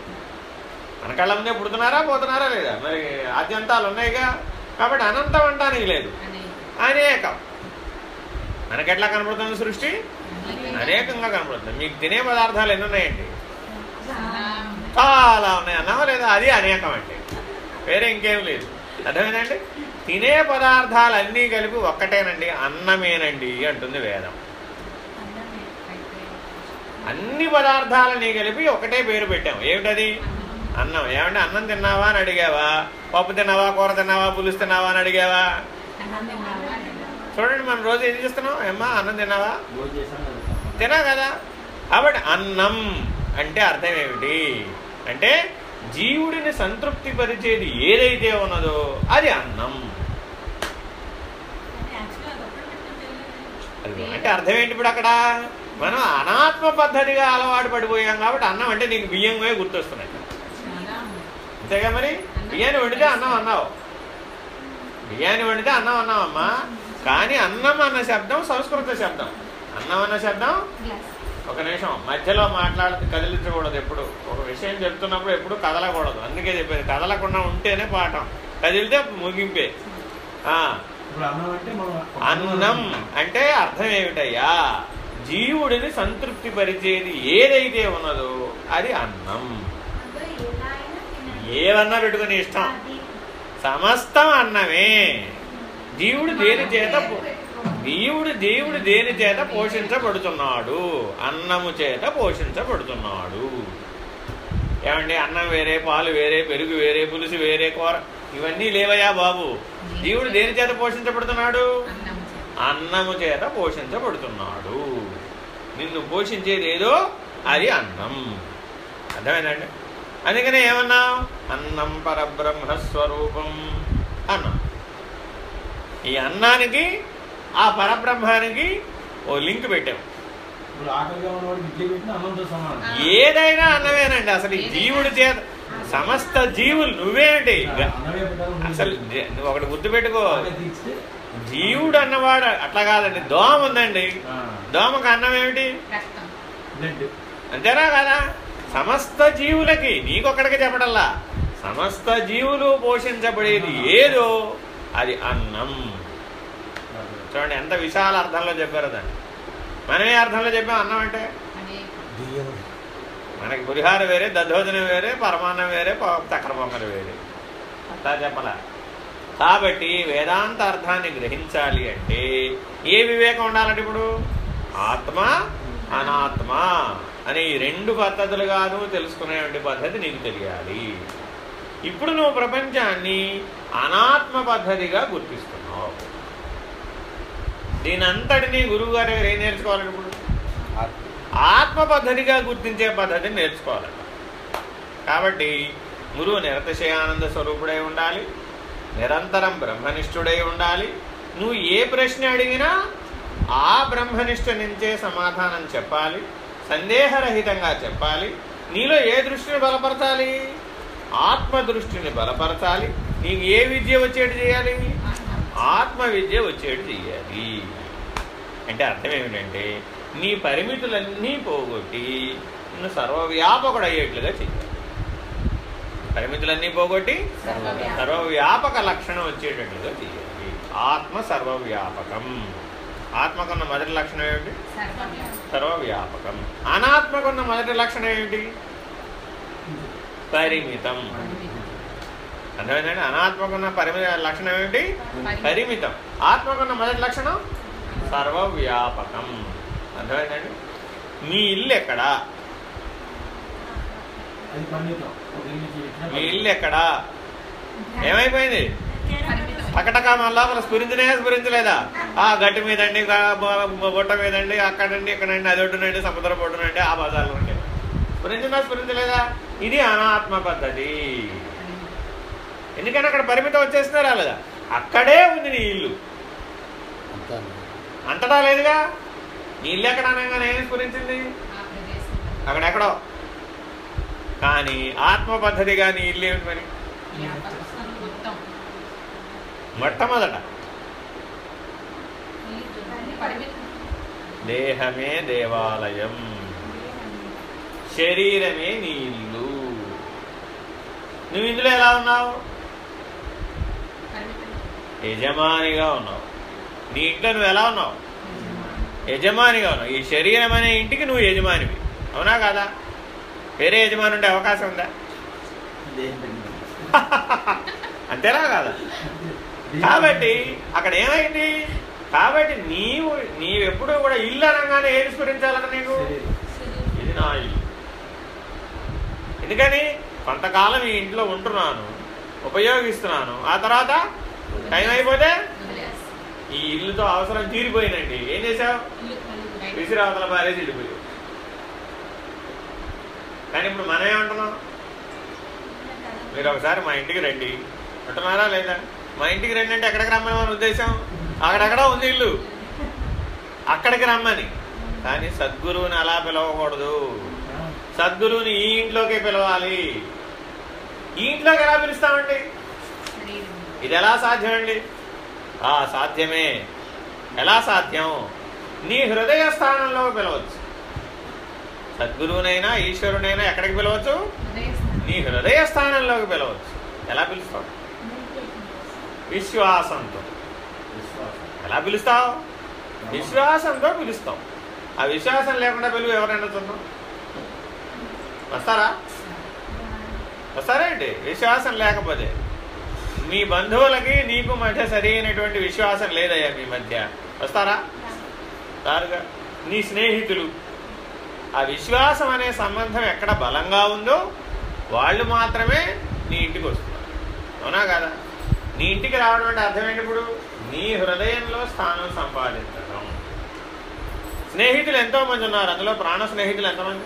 మన కళ్ళ ముందే పుడుతున్నారా పోతున్నారా లేదా? మరి ఆద్యంతాలు ఉన్నాయిగా. కాబట్టి అనంతం అంటానికి లేదు. అనేకం మనకెట్లా కనబడుతుంది సృష్టి? అనేకంగా కనబడుతుంది మీకు తినే పదార్థాలు ఎన్ని ఉన్నాయండి? చాలా ఉన్నాయి అన్నావా లేదా? అది అనేకం అండి. వేరే ఇంకేం లేదు. అర్థమైందండి? తినే పదార్థాలన్నీ కలిపి ఒక్కటేనండి అన్నమేనండి అంటుంది వేదం. అన్ని పదార్థాలని కలిపి ఒకటే పేరు పెట్టాం. ఏమిటది? అన్నం. ఏమంటే అన్నం తిన్నావా అని అడిగావా? పప్పు తిన్నావా కూర తిన్నావా పులుసు తిన్నావా అని అడిగావా? చూడండి మనం రోజు ఏం చేస్తున్నాం? ఏమ్మా అన్నం తిన్నావా? తినా కదా. కాబట్టి అన్నం అంటే అర్థం ఏమిటి? అంటే జీవుడిని సంతృప్తి పరిచేది ఏదైతే ఉన్నదో అది అన్నం. అంటే అర్థం ఏంటి ఇప్పుడు అక్కడ? మనం అనాత్మ పద్ధతిగా అలవాటు పడిపోయాం కాబట్టి అన్నం అంటే నీకు బియ్యంగా గుర్తొస్తున్నాయి. అంతేగా మరి? బియ్యాన్ని వండితే అన్నం అన్నావు. బియ్యాన్ని వండితే అన్నం అన్నావమ్మా. కానీ అన్నం అన్న శబ్దం సంస్కృత శబ్దం. అన్నం అన్న శబ్దం? ఒక నిమిషం. మధ్యలో మాట్లాడ కదిలించకూడదు ఎప్పుడు. ఒక విషయం చెప్తున్నప్పుడు ఎప్పుడు కదలకూడదు. అందుకే చెప్పేది. కదలకుండా ఉంటేనే పాఠం. కదిలితే ముగింపే. ఆ, ఇప్పుడు అన్నం అంటే మనం అన్నం అంటే అర్థం ఏమిటయ్యా? జీవుడిని సంతృప్తి పరిచేది ఏదైతే ఉన్నదో అది అన్నం. ఏవన్నా పెట్టుకుని ఇష్టం? సమస్తం అన్నమే. జీవుడు దేని చేత పో- జీవుడు దేవుడు దేని చేత పోషించబడుతున్నాడు? అన్నము చేత పోషించబడుతున్నాడు. ఏమండి అన్నం వేరే పాలు వేరే పెరుగు వేరే పులుసు వేరే కూర? ఇవన్నీ లేవయా బాబు? జీవుడు దేని చేత పోషించబడుతున్నాడు? అన్నము చేత పోషించబడుతున్నాడు. నిన్ను పోషించేది ఏదో అది అన్నం. అర్థమైందండి అందుకనే ఏమన్నాం అన్నం పరబ్రహ్మస్వరూపం అన్నం ఈ అన్నానికి ఆ పరబ్రహ్మానికి ఓ లింక్ పెట్టాం ఏదైనా అన్నమేనండి అసలు ఈ జీవుడి చేత సమస్త జీవులు పెట్టాలి అసలు ఒకటి గుర్తుపెట్టుకో ఆకలి తీర్చితే జీవుడు అన్నవాడు అట్లా కాదండి దోమ ఉందండి. దోమకు అన్నం ఏమిటి? రక్తం. బ్లడ్. అంతేనా కదా? సమస్త జీవులకి నీకొక్కడికి చెప్పడల్లా సమస్త జీవులు పోషించబడేది ఏదో? అది అన్నం. చూడండి ఎంత విశాల అర్థంలో చెప్పారు దాన్ని. మనమే అర్థంలో చెప్పాం అన్నం అంటే? మనకి పులిహార వేరే దద్దోజనం వేరే పరమాన్నం వేరే చక్కెర పొంగలు వేరే. అట్లా చెప్పలా? కాబట్టి వేదాంత అర్థాన్ని గ్రహించాలి అంటే ఏ వివేకం ఉండాలంటే ఇప్పుడు? ఆత్మ అనాత్మ. అనే ఈ రెండు పద్ధతులుగాను తెలుసుకునేటువంటి పద్ధతి నీకు తెలియాలి. ఇప్పుడు నువ్వు ప్రపంచాన్ని అనాత్మ పద్ధతిగా గుర్తిస్తున్నావు. దీనంతటినీ గురువు గారి దగ్గర ఏం నేర్చుకోవాలంటే ఇప్పుడు? ఆత్మ పద్ధతిగా గుర్తించే పద్ధతిని నేర్చుకోవాలంట కాబట్టి గురువు నిరతశయానంద స్వరూపుడై ఉండాలి నిరంతరం బ్రహ్మనిష్ఠుడై ఉండాలి. నువ్వు ఏ ప్రశ్న అడిగినా ఆ బ్రహ్మనిష్ట నుంచే సమాధానం చెప్పాలి. సందేహరహితంగా చెప్పాలి. నీలో ఏ దృష్టిని బలపరచాలి? ఆత్మ దృష్టిని బలపరచాలి. నీకు ఏ విద్య వచ్చేటి చేయాలి? ఆత్మ విద్య వచ్చేటి చెయ్యాలి అంటే అర్థం ఏమిటంటే నీ పరిమితులన్నీ పోగొట్టి నిన్ను సర్వవ్యాపకుడు అయ్యేట్లుగా చెయ్యాలి. పరిమితులన్నీ పోగొట్టి సర్వవ్యాపకం. సర్వవ్యాపక లక్షణం వచ్చేటట్లుగా చేయాలి ఆత్మ సర్వవ్యాపకం. ఆత్మకున్న మొదటి లక్షణం ఏమిటి? సర్వవ్యాపకం. అనాత్మకున్న మొదటి లక్షణం ఏమిటి? పరిమితం. అర్థమైందండి? అనాత్మకున్న పరిమిత లక్షణం ఏమిటి? పరిమితం. ఆత్మకున్న మొదటి లక్షణం? సర్వవ్యాపకం. అర్థమైందండి? మీ ఇల్లు ఎక్కడా? మీ ఇల్లు ఎక్కడా? ఏమైపోయింది? పరిమితం. మళ్ళా మన లోపల స్ఫురించలేదా? ఆ గట్టి మీదండి గా- బొట్ట మీదండి అక్కడండి ఇక్కడండి అది ఒడ్డునండి సముద్ర ఒడ్డునండి ఆ బజార్లు ఉండే స్ఫురించినా స్ఫురించలేదా? ఇది అనాత్మ పద్ధతి. ఎందుకంటే అక్కడ పరిమితం వచ్చేసినా రాలేదా? అక్కడే ఉంది నీ ఇల్లు. అంతటా లేదుగా? నీ ఇల్లు ఎక్కడ అనగానే ఏం స్ఫురించింది? అక్కడెక్కడో కానీ ఆత్మ పద్ధతిగా నీ ఇల్లు ఏమిటి మరి? మొట్టమొదట. దేహమే దేవాలయం. శరీరమే నీ ఇల్లు. నువ్వు ఇందులో ఎలా ఉన్నావు. యజమానిగా ఉన్నావు. నీ ఇంట్లో నువ్వు ఎలా ఉన్నావు? యజమానిగా ఉన్నావు. ఈ శరీరం అనే ఇంటికి నువ్వు యజమానివి. అవునా కాదా? వేరే యజమాని ఉండే అవకాశం ఉందా? (laughs) అంతేనా కాదా? కాబట్టి అక్కడ ఏమైంది? కాబట్టి నీవు నీవెప్పుడు కూడా ఇల్లు అనగానే ఏది స్ఫురించాలన్న నీకు? ఇది నా ఇల్లు. ఎందుకని? కొంతకాలం ఈ ఇంట్లో ఉంటున్నాను ఉపయోగిస్తున్నాను. ఆ తర్వాత టైం అయిపోతే. ఈ ఇల్లుతో అవసరం తీరిపోయిందండి. ఏం చేసావు బయట. విసిరావతల పారేసి వెళ్ళిపోయావు కానీ ఇప్పుడు మనం ఏమంటున్నాం మీరు ఒకసారి మా ఇంటికి రండి. అంటున్నారా లేదా? మా ఇంటికి రండి అంటే ఎక్కడికి రమ్మని మన ఉద్దేశం? అక్కడెక్కడ ఉంది ఇల్లు. అక్కడికి రమ్మని. కానీ సద్గురువుని అలా పిలవకూడదు. సద్గురువుని ఈ ఇంట్లోకే పిలవాలి. ఈ ఇంట్లోకి ఎలా పిలుస్తామండి. ఇది ఎలా సాధ్యమండి? ఆ సాధ్యమే. ఎలా సాధ్యం? నీ హృదయ స్థానంలో పిలవచ్చు. సద్గురువునైనా ఈశ్వరునైనా ఎక్కడికి పిలవచ్చు. నీ హృదయ స్థానంలోకి పిలవచ్చు. ఎలా పిలుస్తావు విశ్వాసంతో. ఎలా పిలుస్తావు? విశ్వాసంతో పిలుస్తావు. ఆ విశ్వాసం లేకుండా పిలువు ఎవరైనా చూద్దాం వస్తారా? వస్తారేంటి విశ్వాసం లేకపోతే. మీ బంధువులకి నీకు మధ్య సరైనటువంటి విశ్వాసం లేదయ్యా మీ మధ్య. వస్తారా? రారుగా. నీ స్నేహితులు. ఆ విశ్వాసం అనే సంబంధం ఎక్కడ బలంగా ఉందో వాళ్ళు మాత్రమే నీ ఇంటికి వస్తున్నారు. అవునా కదా? నీ ఇంటికి రావడం అంటే అర్థం ఏంటి ఇప్పుడు? నీ హృదయంలో స్థానం సంపాదించడం. స్నేహితులు ఎంతో మంది ఉన్నారు. అందులో ప్రాణ స్నేహితులు ఎంతమంది.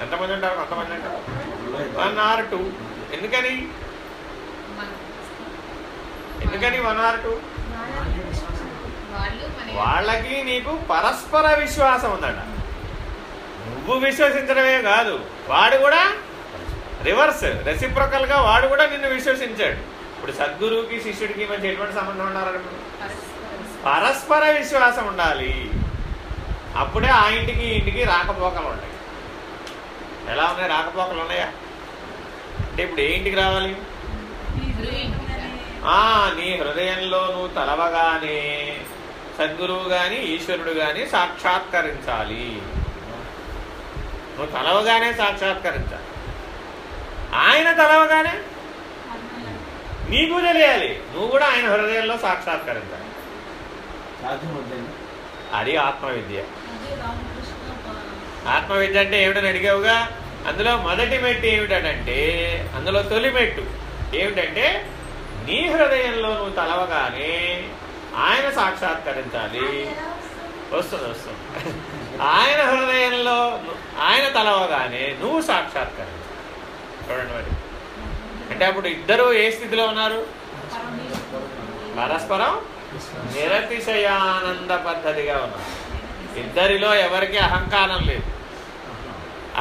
ఎంతమంది ఉంటారు? కొంతమంది ఉంటారు? One or two. ఎందుకని? ఎందుకని వన్ ఆర్ టూ? వాళ్ళకి నీకు పరస్పర విశ్వాసం ఉందట. నువ్వు విశ్వసించడమే కాదు. వాడు కూడా రివర్స్ రెసిప్రకల్గా వాడు కూడా నిన్ను విశ్వసించాడు. ఇప్పుడు సద్గురువుకి శిష్యుడికి మధ్య ఎటువంటి సంబంధం ఉండాలి పరస్పర విశ్వాసం ఉండాలి. అప్పుడే ఆ ఇంటికి ఇంటికి రాకపోకలు ఉంటాయి. ఎలా ఉన్నాయి? రాకపోకలు ఉన్నాయా? అంటే ఇప్పుడు ఏ ఇంటికి రావాలి? ఆ నీ హృదయంలో నువ్వు తలవగానే సద్గురువు గాని ఈశ్వరుడు గాని సాక్షాత్కరించాలి. నువ్వు తలవగానే సాక్షాత్కరించాలి. ఆయన తలవగానే? నీకు తెలియాలి. నువ్వు కూడా ఆయన హృదయంలో సాక్షాత్కరించాలి. అది ఆత్మవిద్య. ఆత్మవిద్య అంటే ఏమిటని అడిగావుగా? అందులో మొదటి మెట్టు ఏమిటంటే అందులో తొలి మెట్టు ఏమిటంటే నీ హృదయంలో నువ్వు తలవగానే ఆయన సాక్షాత్కరించాలి. వస్తుంది వస్తుంది. ఆయన హృదయంలో ఆయన తలవగానే నువ్వు సాక్షాత్కరించాలి. చూడండి మరి అంటే అప్పుడు ఇద్దరు ఏ స్థితిలో ఉన్నారు? పరస్పరం? నిరతిశయానంద పద్ధతిగా ఉన్నారు. ఇద్దరిలో ఎవరికి అహంకారం లేదు.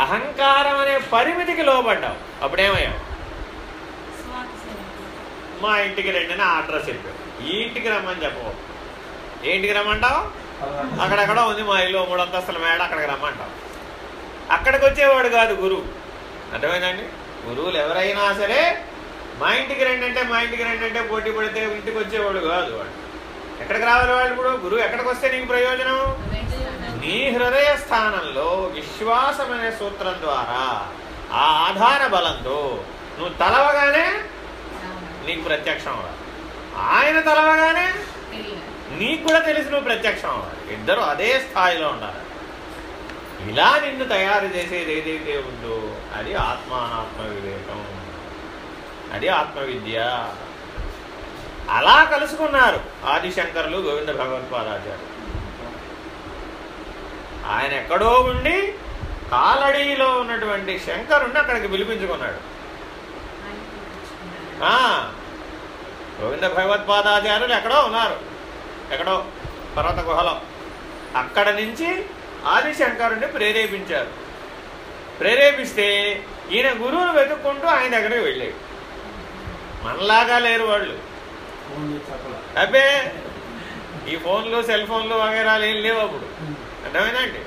అహంకారం అనే పరిమితికి లోబడ్డావు అప్పుడేమయ్యావు మా ఇంటికి రండి అని అడ్రస్ చెప్పావు ఈ ఇంటికి రమ్మని చెప్పవు ఏ ఇంటికి రమ్మంటావు? అక్కడక్కడ ఉంది మా ఇల్లు మూడు అంతస్తుల మేడ అక్కడికి రమ్మంటావు అక్కడికి వచ్చేవాడు కాదు గురువు. అర్థమైందండి గురువులు ఎవరైనా సరే మా ఇంటికి రండి అంటే మా ఇంటికి రండి అంటే పోటీ పడితే ఇంటికి వచ్చేవాడు కాదు వాడు. ఎక్కడికి రావాలి వాళ్ళు ఇప్పుడు? గురువు ఎక్కడికి వస్తే నీకు ప్రయోజనం? నీ హృదయ స్థానంలో విశ్వాసం అనే సూత్రం ద్వారా ఆ ఆధార బలంతో నువ్వు తలవగానే నీకు ప్రత్యక్షం అవ్వాలి. ఆయన తలవగానే నీకు కూడా తెలిసి నువ్వు ప్రత్యక్షం అవ్వాలి. ఇద్దరు అదే స్థాయిలో ఉండాలి. ఇలా నిన్ను తయారు చేసేది ఏదైతే ఉందో అది ఆత్మానాత్మ వివేకం అది ఆత్మవిద్య. అలా కలుసుకున్నారు ఆదిశంకరులు గోవింద భగవత్పాదాచార్యులు. ఆయన ఎక్కడో ఉండి కాలడీలో ఉన్నటువంటి శంకరుణ్ణి అక్కడికి పిలిపించుకున్నాడు. గోవింద భగవత్పాదాచార్యులు ఎక్కడో ఉన్నారు. ఎక్కడో పర్వత గుహలో అక్కడ నుంచి ఆదిశంకరుణ్ణి ప్రేరేపించారు. ప్రేరేపిస్తే ఈయన గురువును వెతుక్కుంటూ ఆయన దగ్గరికి వెళ్ళాడు. మనలాగా లేరు వాళ్ళు. అబ్బే ఈ ఫోన్లు సెల్ ఫోన్లు వగేరాలు ఏం లేవు అప్పుడు. అర్థమైందండి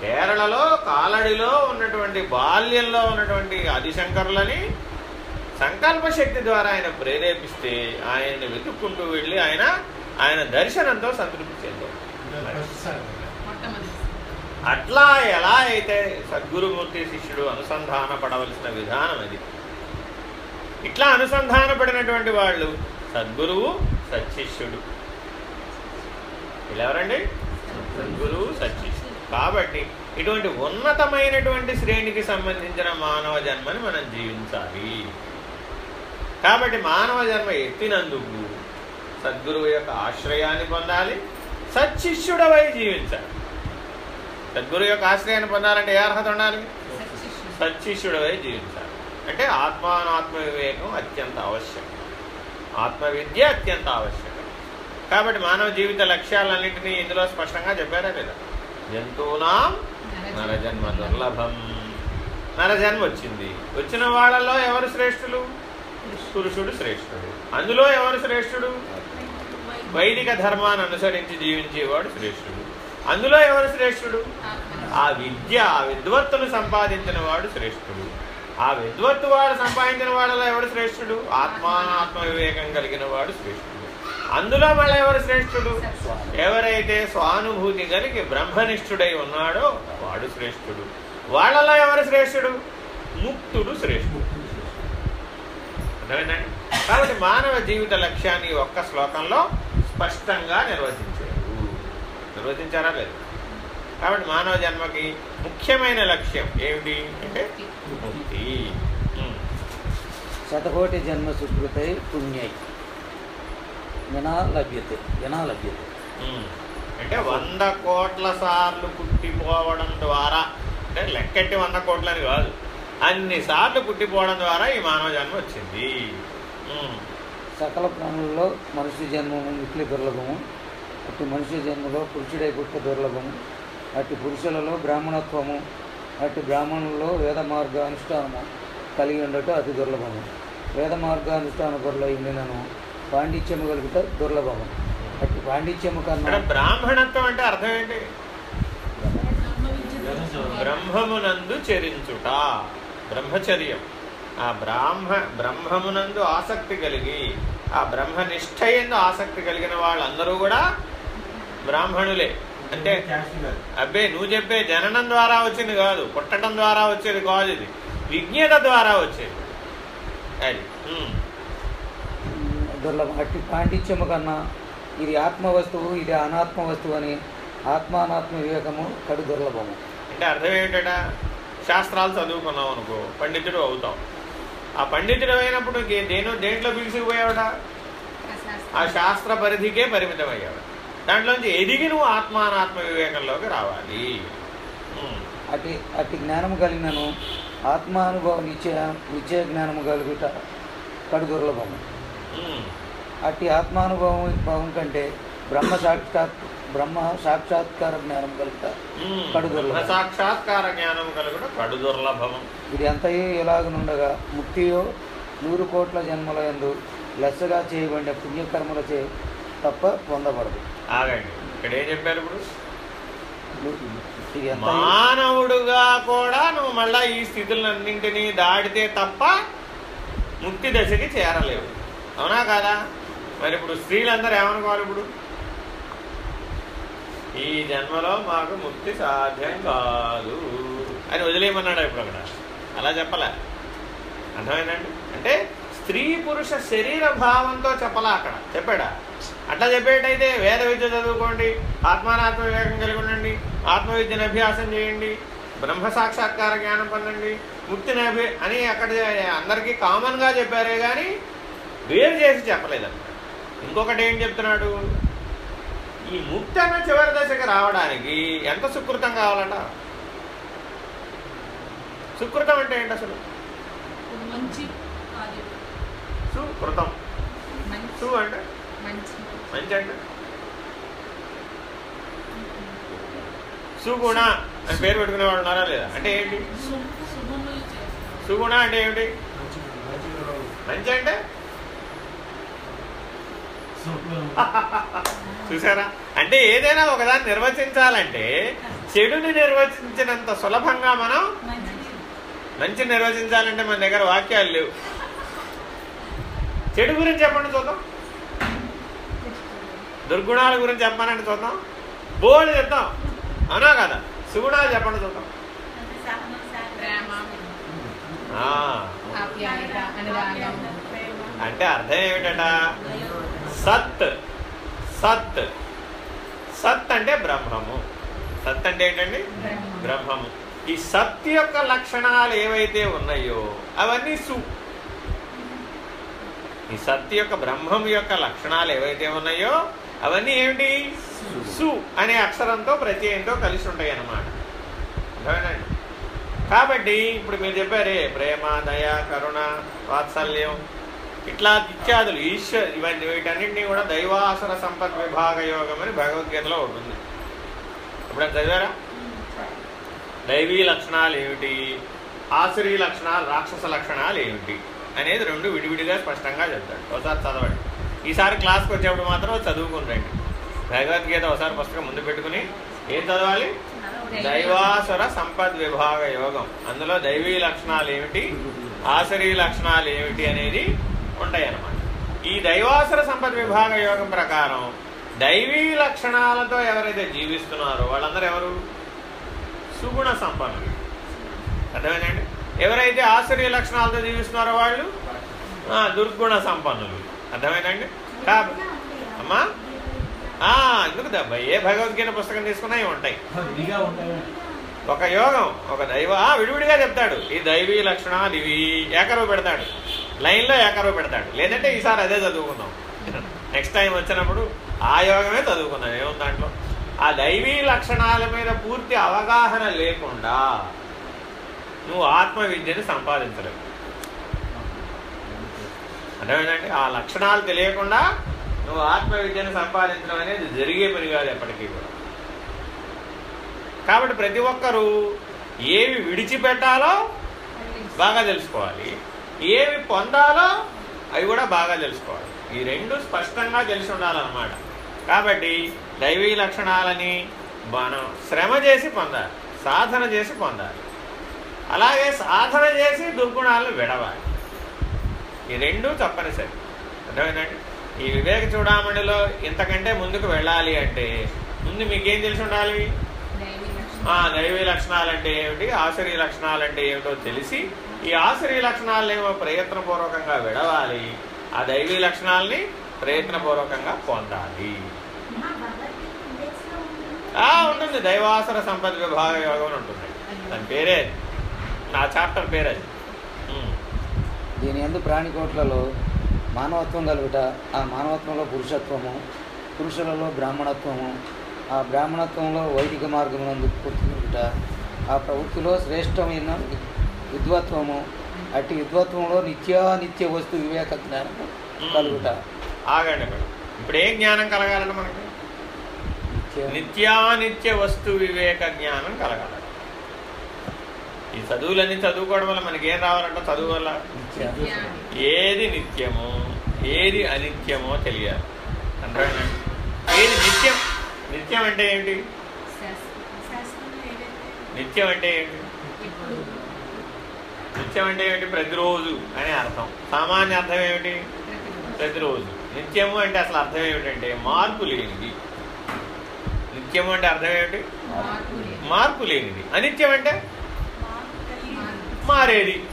కేరళలో కాలడిలో ఉన్నటువంటి బాల్యంలో ఉన్నటువంటి ఆదిశంకరులని సంకల్ప శక్తి ద్వారా ఆయన ప్రేరేపిస్తే ఆయన్ని వెతుక్కుంటూ వెళ్ళి ఆయన ఆయన దర్శనంతో సంతృప్తి చెందారు. అట్లా ఎలా అయితే సద్గురుమూర్తి శిష్యుడు అనుసంధాన పడవలసిన విధానం అది? ఇట్లా అనుసంధాన పడినటువంటి వాళ్ళు సద్గురువు సత్శిష్యుడు ఎవరండి సద్గురువు సత్శిష్యుడు కాబట్టి ఇటువంటి ఉన్నతమైనటువంటి శ్రేణికి సంబంధించిన మానవ జన్మని మనం జీవించాలి. కాబట్టి మానవ జన్మ ఎత్తినందుకు సద్గురువు యొక్క ఆశ్రయాన్ని పొందాలి సత్శిష్యుడవై జీవించాలి. సద్గురు యొక్క ఆశ్రయాన్ని పొందాలంటే ఏ అర్హత ఉండాలి? సత్శిష్యుడు. సత్శిష్యుడవై జీవించాలి. అంటే ఆత్మానాత్మ వివేకం అత్యంత ఆవశ్యకం. ఆత్మవిద్య అత్యంత ఆవశ్యకం. కాబట్టి మానవ జీవిత లక్ష్యాలన్నింటినీ ఇందులో స్పష్టంగా చెప్పారా లేదా జంతువునాం నరజన్మ దుర్లభం. నరజన్మ వచ్చింది. వచ్చిన వాళ్ళలో ఎవరు శ్రేష్ఠులు? పురుషుడు శ్రేష్ఠుడు. అందులో ఎవరు శ్రేష్ఠుడు? వైదిక ధర్మాన్ని అనుసరించి జీవించేవాడు శ్రేష్ఠుడు. అందులో ఎవరు శ్రేష్ఠుడు? ఆ విద్య ఆ విద్వత్తును సంపాదించిన వాడు శ్రేష్ఠుడు. ఆ విద్వత్తు వాడు సంపాదించిన వాడలో ఎవడు శ్రేష్ఠుడు? ఆత్మానాత్మ వివేకం కలిగిన వాడు శ్రేష్ఠుడు. అందులో మళ్ళీ ఎవరు శ్రేష్ఠుడు? ఎవరైతే స్వానుభూతి కలిగి బ్రహ్మనిష్ఠుడై ఉన్నాడో వాడు శ్రేష్ఠుడు. వాళ్ళలో ఎవరు శ్రేష్ఠుడు? ముక్తుడు శ్రేష్ఠుడు. అర్థమైందండి? కాబట్టి మానవ జీవిత లక్ష్యాన్ని ఒక్క శ్లోకంలో స్పష్టంగా నిర్వచించారు. నిర్వచించారా లేదు? కాబట్టి మానవ జన్మకి ముఖ్యమైన లక్ష్యం ఏమిటి? అంటే ముక్తి. శతకోటి జన్మ సుకృతై పుణ్యై. వినా లభ్యతే వినా లభ్యతే. ఉమ్. అంటే వంద కోట్ల సార్లు పుట్టిపోవడం ద్వారా అంటే లెక్కెట్టి వంద కోట్లని కాదు అన్ని సార్లు పుట్టిపోవడం ద్వారా ఈ మానవ జన్మ వచ్చింది. సకల ప్రాణుల్లో మనుష్య జన్మము మిక్కిలి దుర్లభము అటు మనిషి జన్మలో పురుషుడై పుట్ట దుర్లభము అట్టి పురుషులలో బ్రాహ్మణత్వము అటు బ్రాహ్మణుల్లో వేద మార్గానుష్ఠానము కలిగి ఉండటం అతి దుర్లభము. వేద మార్గానుష్ఠాన పరులై ఇండినను పాండిత్యము కలుగుట దుర్లభము. అటు పాండిత్యము కన్నా బ్రాహ్మణత్వం అంటే అర్థం ఏంటి? బ్రహ్మమునందు చరించుట బ్రహ్మచర్యం. ఆ బ్రాహ్మ బ్రహ్మమునందు ఆసక్తి కలిగి ఆ బ్రహ్మనిష్ట ఎందు ఆసక్తి కలిగిన వాళ్ళందరూ కూడా బ్రాహ్మణులే. అంటే అబ్బే నువ్వు చెప్పే జననం ద్వారా వచ్చింది కాదు పుట్టడం ద్వారా వచ్చేది కాదు ఇది. విజ్ఞత ద్వారా వచ్చేది. అది. దుర్లభం అట్టి పాండిత్యము కన్నా ఇది ఆత్మ వస్తువు ఇది అనాత్మ వస్తువు అని ఆత్మానాత్మ వివేకము కడు దుర్లభము. అంటే అర్థం ఏమిటట? శాస్త్రాలు చదువుకున్నావు అనుకో పండితుడు అవుతాం ఆ పండితుడు అయినప్పుడు దేని దేంట్లో పిలిచిపోయావట? ఆ శాస్త్ర పరిధికే పరిమితం అయ్యాడు దాంట్లోంచి ఎదిగి నువ్వు ఆత్మానాత్మ వివేకంలోకి రావాలి ఉమ్. అట్టి అట్టి జ్ఞానము కలిగినను ఆత్మానుభవం నిత్య నిత్య జ్ఞానము కలుగుట కడు దుర్లభము ఉమ్. అట్టి ఆత్మానుభవం భావం కంటే బ్రహ్మ సాక్షాత్ బ్రహ్మ సాక్షాత్కార జ్ఞానం కలుగుట ఉమ్. కడు దుర్లభం. బ్రహ్మ సాక్షాత్కార జ్ఞానం కలుగుట కడు దుర్లభం ఇది అంతయు ఎలాగనుండగా ముక్తియో నూరు కోట్ల జన్మల యందు లెస్సగా చేయబడిన పుణ్యకర్మలచే తప్ప పొందబడదు ఆగండి. ఇక్కడ ఏం చెప్పారు ఇప్పుడు? మానవుడుగా కూడా నువ్వు మళ్ళా ఈ స్థితులన్నింటినీ దాటితే తప్ప ముక్తి దశకి చేరలేవు. అవునా కాదా? మరి ఇప్పుడు స్త్రీలందరూ ఏమనుకోవాలి ఇప్పుడు? ఈ జన్మలో మాకు ముక్తి సాధ్యం కాదు. అని వదిలేయమన్నాడు ఇప్పుడు అక్కడ? అలా చెప్పలే? అర్థమైందండి? అంటే స్త్రీ పురుష శరీర భావంతో చెప్పలా అక్కడ? చెప్పాడా? అట్లా చెప్పేటైతే వేద విద్య చదువుకోండి ఆత్మానాత్మ వివేకం కలిగి ఉండండి ఆత్మ విద్యను అభ్యాసం చేయండి బ్రహ్మ సాక్షాత్కార జ్ఞానం పొందండి ముక్తిని అభి అని అక్కడ అందరికీ కామన్గా చెప్పారే కానీ వేరు చేసి చెప్పలేదన్నమాట. ఇంకొకటి ఏం చెప్తున్నాడు? ఈ ముక్తి అన్న చివరి దశకి రావడానికి ఎంత సుకృతం కావాలట? సుకృతం అంటే ఏంటి అసలు? సుకృతం. సు అంటే? మంచి. మంచి అంటే సుగుణ అని పేరు పెట్టుకునే వాళ్ళు ఉన్నారా లేదా? అంటే ఏంటి? సుగుణ అంటే ఏమిటి మంచి అంటే చూసారా? అంటే ఏదైనా ఒకదాన్ని నిర్వచించాలంటే చెడుని నిర్వచించినంత సులభంగా మనం మంచి నిర్వచించాలంటే మన దగ్గర వాక్యాలు లేవు. చెడు గురించి చెప్పండి చూద్దాం. దుర్గుణాల గురించి చెప్పానంటే చూద్దాం. బోర్డు చెప్తాం. అవునా కదా? సుగుణాలు చెప్పండి చూద్దాం. అంటే అర్థం ఏమిటట? సత్. సత్. సత్ అంటే బ్రహ్మము. సత్ అంటే ఏంటండి? బ్రహ్మ బ్రహ్మము. ఈ సత్ యొక్క లక్షణాలు ఏవైతే ఉన్నాయో అవన్నీ సు. ఈ సత్ యొక్క బ్రహ్మం యొక్క లక్షణాలు ఏవైతే ఉన్నాయో అవన్నీ ఏమిటి? సు అనే అక్షరంతో ప్రత్యయంతో కలిసి ఉంటాయి అన్నమాట అర్థమేనండి కాబట్టి ఇప్పుడు మీరు చెప్పారే ప్రేమ దయ కరుణ వాత్సల్యం ఇట్లా ఇత్యాదులు ఈశ్వర్ ఇవన్నీ వీటన్నింటినీ కూడా దైవాసుర సంపత్ విభాగ యోగం అని భగవద్గీతలో ఉంటుంది ఎప్పుడైనా చదివారా? దైవీ లక్షణాలు ఏమిటి? ఆసురీ లక్షణాలు రాక్షస లక్షణాలు ఏమిటి? అనేది రెండు విడివిడిగా స్పష్టంగా చెప్తాడు. ఒకసారి చదవండి. ఈసారి క్లాస్కి వచ్చేప్పుడు మాత్రం చదువుకుని రండి. భగవద్గీత ఒకసారి పుస్తకం ముందు పెట్టుకుని ఏం చదవాలి? దైవాసుర సంపద్ విభాగ యోగం. అందులో దైవీ లక్షణాలు ఏమిటి? ఆసరీ లక్షణాలు ఏమిటి అనేది ఉంటాయి అన్నమాట ఈ దైవాసుర సంపద్ విభాగ యోగం ప్రకారం దైవీ లక్షణాలతో ఎవరైతే జీవిస్తున్నారో వాళ్ళందరూ ఎవరు? సుగుణ సంపన్నులు. అర్థమేనండి ఎవరైతే ఆశ్చర్య లక్షణాలతో జీవిస్తున్నారో వాళ్ళు? దుర్గుణ సంపన్నులు. అర్థమేనండి కాబ అమ్మా? ఎందుకు దెబ్బ? ఏ భగవద్గీత పుస్తకం తీసుకున్నా ఉంటాయి. ఒక యోగం ఒక దైవ. విడివిడిగా చెప్తాడు. ఈ దైవీ లక్షణాలు ఇవి ఏకరువు పెడతాడు. లైన్లో ఏకరువు పెడతాడు. లేదంటే ఈసారి అదే చదువుకుందాం. నెక్స్ట్ టైం వచ్చినప్పుడు ఆ యోగమే చదువుకుందాం. ఏముంది దాంట్లో? ఆ దైవీ లక్షణాల మీద పూర్తి అవగాహన లేకుండా నువ్వు ఆత్మ విద్యను సంపాదించలేవు. అర్థమైందండి? ఆ లక్షణాలు తెలియకుండా నువ్వు ఆత్మవిద్యను సంపాదించడం అనేది జరిగే పని కాదు ఎప్పటికీ కూడా. కాబట్టి ప్రతి ఒక్కరూ ఏవి విడిచిపెట్టాలో బాగా తెలుసుకోవాలి. ఏవి పొందాలో అవి కూడా బాగా తెలుసుకోవాలి. ఈ రెండు స్పష్టంగా తెలిసి ఉండాలన్నమాట. కాబట్టి దైవీ లక్షణాలని మనం శ్రమ చేసి పొందాలి సాధన చేసి పొందాలి. అలాగే సాధన చేసి దుర్గుణాలను విడవాలి. ఈ రెండు తప్పనిసరి. అర్థమైందండి? ఈ వివేక చూడామణిలో ఇంతకంటే ముందుకు వెళ్ళాలి అంటే ముందు మీకేం తెలిసి ఉండాలి? దైవీ లక్షణాలు అంటే ఏమిటి? ఆశ్చర్య లక్షణాలు అంటే ఏమిటో తెలిసి ఈ ఆశ్చర్య లక్షణాలు ఏమో ప్రయత్నపూర్వకంగా విడవాలి. ఆ దైవీ లక్షణాలని ప్రయత్నపూర్వకంగా పొందాలి. ఉంటుంది. దైవాసర సంపద విభాగ యోగం ఉంటుంది. దాని పేరే నా చాప్టర్ పేరు అది. దీని ఎందు ప్రాణికోట్లలో మానవత్వం కలుగుట ఆ మానవత్వంలో పురుషత్వము పురుషులలో బ్రాహ్మణత్వము ఆ బ్రాహ్మణత్వంలో వైదిక మార్గమునందు పుట్టుట ఆ ప్రవృత్తిలో శ్రేష్టమైన విద్వత్వము అట్టి విద్వత్వంలో నిత్యానిత్య వస్తు వివేక జ్ఞానము కలుగుట. ఆగండి ఇప్పుడు ఏ జ్ఞానం కలగాలంటే మనకి? నిత్య నిత్యానిత్య వస్తు వివేక జ్ఞానం కలగాలి. చదువులన్నీ చదువుకోవడం వల్ల మనకి ఏం రావాలంటే చదువు వల్ల? ఏది నిత్యమో ఏది అనిత్యమో తెలియాలి. అర్థమైందండి ఏది నిత్యం? నిత్యం అంటే ఏంటి? నిత్యం అంటే ఏంటి? నిత్యం అంటే ఏమిటి ప్రతిరోజు అని అర్థం. సామాన్య అర్థం ఏమిటి? ప్రతిరోజు. నిత్యము అంటే అసలు అర్థం ఏమిటంటే మార్పు లేనిది. నిత్యము అంటే అర్థం ఏమిటి? మార్పు లేనిది. అనిత్యం అంటే. మారేది.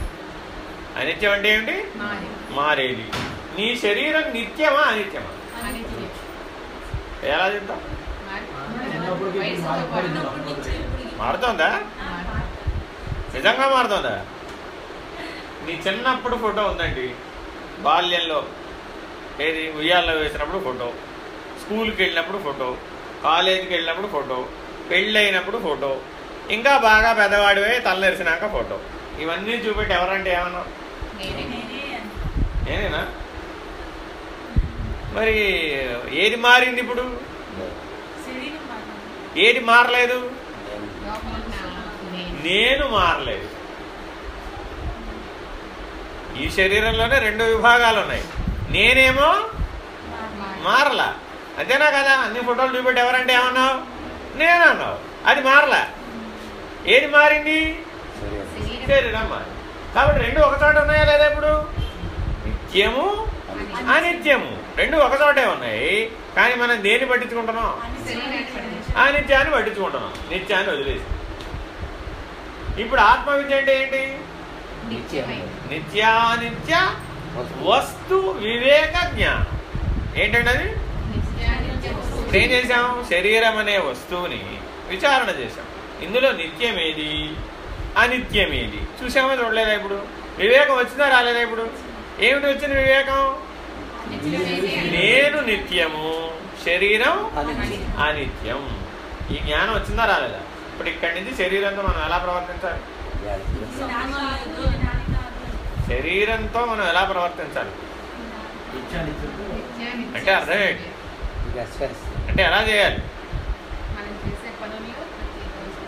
అనిత్యం అంటే ఏమిటి? మారి. మారేది. నీ శరీరం నిత్యమా అనిత్యమా? అనిత్యం. ఎలా చెప్తాం మారుతోందా? మారి. నిజంగా మారుతోందా? నీ చిన్నప్పుడు ఫోటో ఉందండి. బాల్యంలో ఏది? ఉయ్యాల్లో వేసినప్పుడు ఫోటో. స్కూల్కి వెళ్ళినప్పుడు ఫోటో. కాలేజీకి వెళ్ళినప్పుడు ఫోటో. పెళ్ళైనప్పుడు ఫోటో. ఇంకా బాగా పెద్దవాడివే తలనెరిసినాక ఫోటో. ఇవన్నీ చూపెట్టి ఎవరంటే ఏమన్నా? నేనే. నేనే అని. నేనేనా? మరి ఏది మారింది ఇప్పుడు? ఏది మారలేదు? నేను. మారలేదు. ఈ శరీరంలోనే రెండు విభాగాలు ఉన్నాయి. నేనేమో మారి. మారలా. అంతేనా కదా? అన్ని ఫోటోలు చూపెట్టి ఎవరంటే ఏమన్నావు? నేను అన్నావు అది మారలా. ఏది మారింది? కాబట్టి రెండు ఒకచోట ఉన్నాయా లేదా ఇప్పుడు? నిత్యము అనిత్యము. రెండు ఒకచోటే ఉన్నాయి. కానీ మనం దేన్ని పట్టించుకుంటున్నాం? అని శరీరాన్ని శరీరాన్ని అనిత్యాన్ని పట్టించుకుంటున్నాం. నిత్యాన్ని వదిలేసి. ఇప్పుడు ఆత్మ విద్య అంటే ఏంటి. నిత్యానిత్య వస్తు. వివేక జ్ఞానం. ఏంటంటే అది. ఇప్పుడు ఏం చేసాం శరీరం అనే వస్తువుని విచారణ చేశాం. ఇందులో నిత్యమేది? అనిత్యమేది చూసామో చూడలేదా ఇప్పుడు వివేకం వచ్చిందా రాలేదా ఇప్పుడు ఏమిటి వచ్చింది వివేకం నేను నిత్యము శరీరం అనిత్యం. ఈ జ్ఞానం వచ్చిందా రాలేదా ఇప్పుడు ఇక్కడి నుంచి శరీరంతో మనం ఎలా ప్రవర్తించాలి. శరీరంతో మనం ఎలా ప్రవర్తించాలి అంటే అర్థం ఏంటి? ఇక స్పెస్. అంటే ఎలా చేయాలి మనం చేసే పనుల్లో ప్రతి రోజు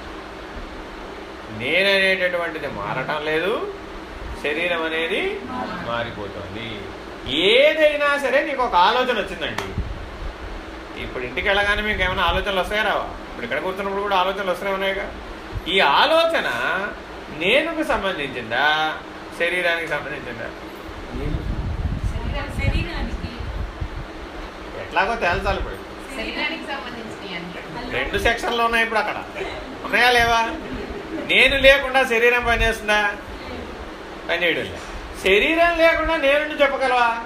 నేననేటటువంటిది మారటం లేదు. శరీరం అనేది మారిపోతుంది. ఏదైనా సరే నీకు ఒక ఆలోచన వచ్చిందండి. ఇప్పుడు ఇంటికి వెళ్ళగానే మీకు ఏమైనా ఆలోచనలు వస్తాయా రావా? ఇప్పుడు ఇక్కడ కూర్చున్నప్పుడు కూడా ఆలోచనలు వస్తూనే ఉన్నాయిగా. ఈ ఆలోచన నేనుకు సంబంధించిందా? శరీరానికి సంబంధించిందా? ఎట్లాగో తేల్చాలి ఇప్పుడు. రెండు సెక్షన్లు ఉన్నాయి ఇప్పుడు అక్కడ. ఉన్నాయా లేవా? నేను లేకుండా శరీరం పనిచేస్తుందా? పనిచేయడం శరీరం లేకుండా నేను చెప్పగలవా?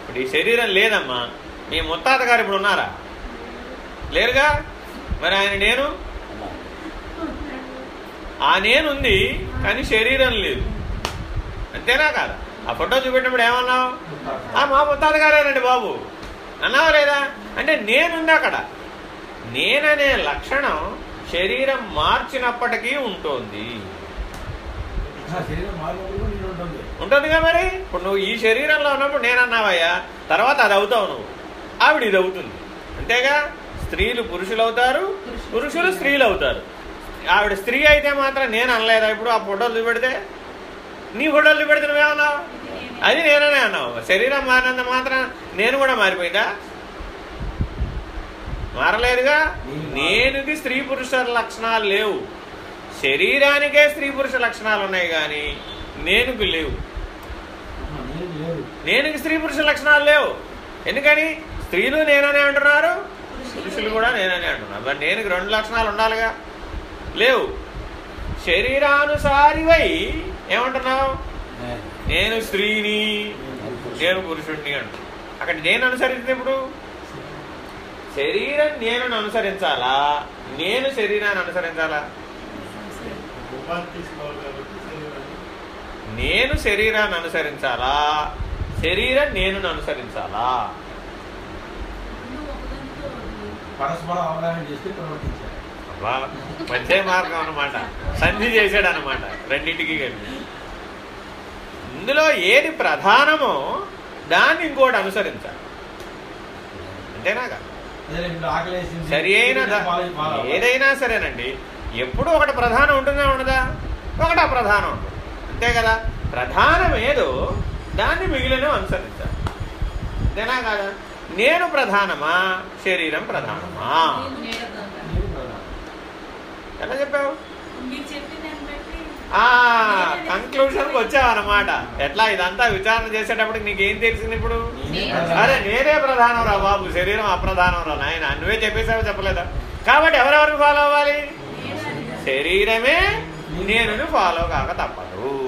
ఇప్పుడు ఈ శరీరం లేదమ్మా. మీ ముత్తాత గారు ఇప్పుడు ఉన్నారా? లేరుగా? మరి ఆయన నేను? ఆ నేను ఉంది కానీ శరీరం లేదు. అంతేనా కాదు? ఆ ఫోటో చూపెట్టినప్పుడు ఏమన్నావు? ఆ మా ముత్తాత గారేనండి బాబు. అన్నావా లేదా? అంటే నేనుంది అక్కడ. నేననే లక్షణం శరీరం మార్చినప్పటికీ ఉంటుంది. ఉంటుందిగా మరి? ఇప్పుడు నువ్వు ఈ శరీరంలో ఉన్నప్పుడు నేనన్నావయ్యా తర్వాత అది అవుతావు నువ్వు. ఆవిడ ఇది అవుతుంది. అంతేగా? స్త్రీలు పురుషులు అవుతారు పురుషులు స్త్రీలు అవుతారు ఆవిడ స్త్రీ అయితే మాత్రం నేను అనలేదా ఇప్పుడు? ఆ ఫోటోలు చూపెడితే? నీ ఫోటోలు చూపెడితే నువ్వేమన్నావు? అది నేననే అన్నావు. శరీరం మారినంత మాత్రం నేను కూడా మారిపోయిందా? మారలేదుగా? నేనుకి స్త్రీ పురుష లక్షణాలు లేవు. శరీరానికే స్త్రీ పురుష లక్షణాలు ఉన్నాయి కానీ నేనుకు లేవు. నేను నేనుకి స్త్రీ పురుష లక్షణాలు లేవు. ఎందుకని? స్త్రీలు నేననే అంటున్నారు పురుషులు కూడా నేననే అంటున్నారు. మరి నేనుకి రెండు లక్షణాలు ఉండాలిగా? లేవు. శరీరానుసారివై ఏమంటున్నావు? నేను. నేను స్త్రీని నేను పురుషుడిని అంటు అక్కడ నేను అనుసరిస్తే ఇప్పుడు శరీరం నేను అనుసరించాలా? నేను శరీరాన్ని అనుసరించాలా? నేను శరీరాన్ని అనుసరించాలా? శరీరం నేను అనుసరించాలా? మధ్య మార్గం అన్నమాట. సంధి చేశాడు అనమాట రెండింటికి కలిపి. ఇందులో ఏది ప్రధానమో దాన్ని ఇంకోటి అనుసరించాలి. అంతేనా కదా? సరి అయిన. ఏదైనా సరేనండి. ఎప్పుడు ఒకటి ప్రధానం ఉంటుందా ఉండదా? ఒకటి అప్రధానం ఉంటుంది? అంతే కదా. ప్రధానం ఏదో దాన్ని మిగిలిన అనుసరించాలి అంతేనా కదా? నేను ప్రధానమా? శరీరం ప్రధానమా? నేను నేను ప్రధానం. కన్క్లూషన్కి వచ్చావన్నమాట. ఎట్లా ఇదంతా విచారణ చేసేటప్పటికి నీకేం తెలిసింది ఇప్పుడు? అరే నేనే ప్రధానం రా బాబు. శరీరం అప్రధానం రా నాయన. నువ్వే చెప్పేసావో చెప్పలేదా? కాబట్టి ఎవరెవరికి ఫాలో అవ్వాలి? శరీరమే. నేను. ఫాలో కాక తప్పదు.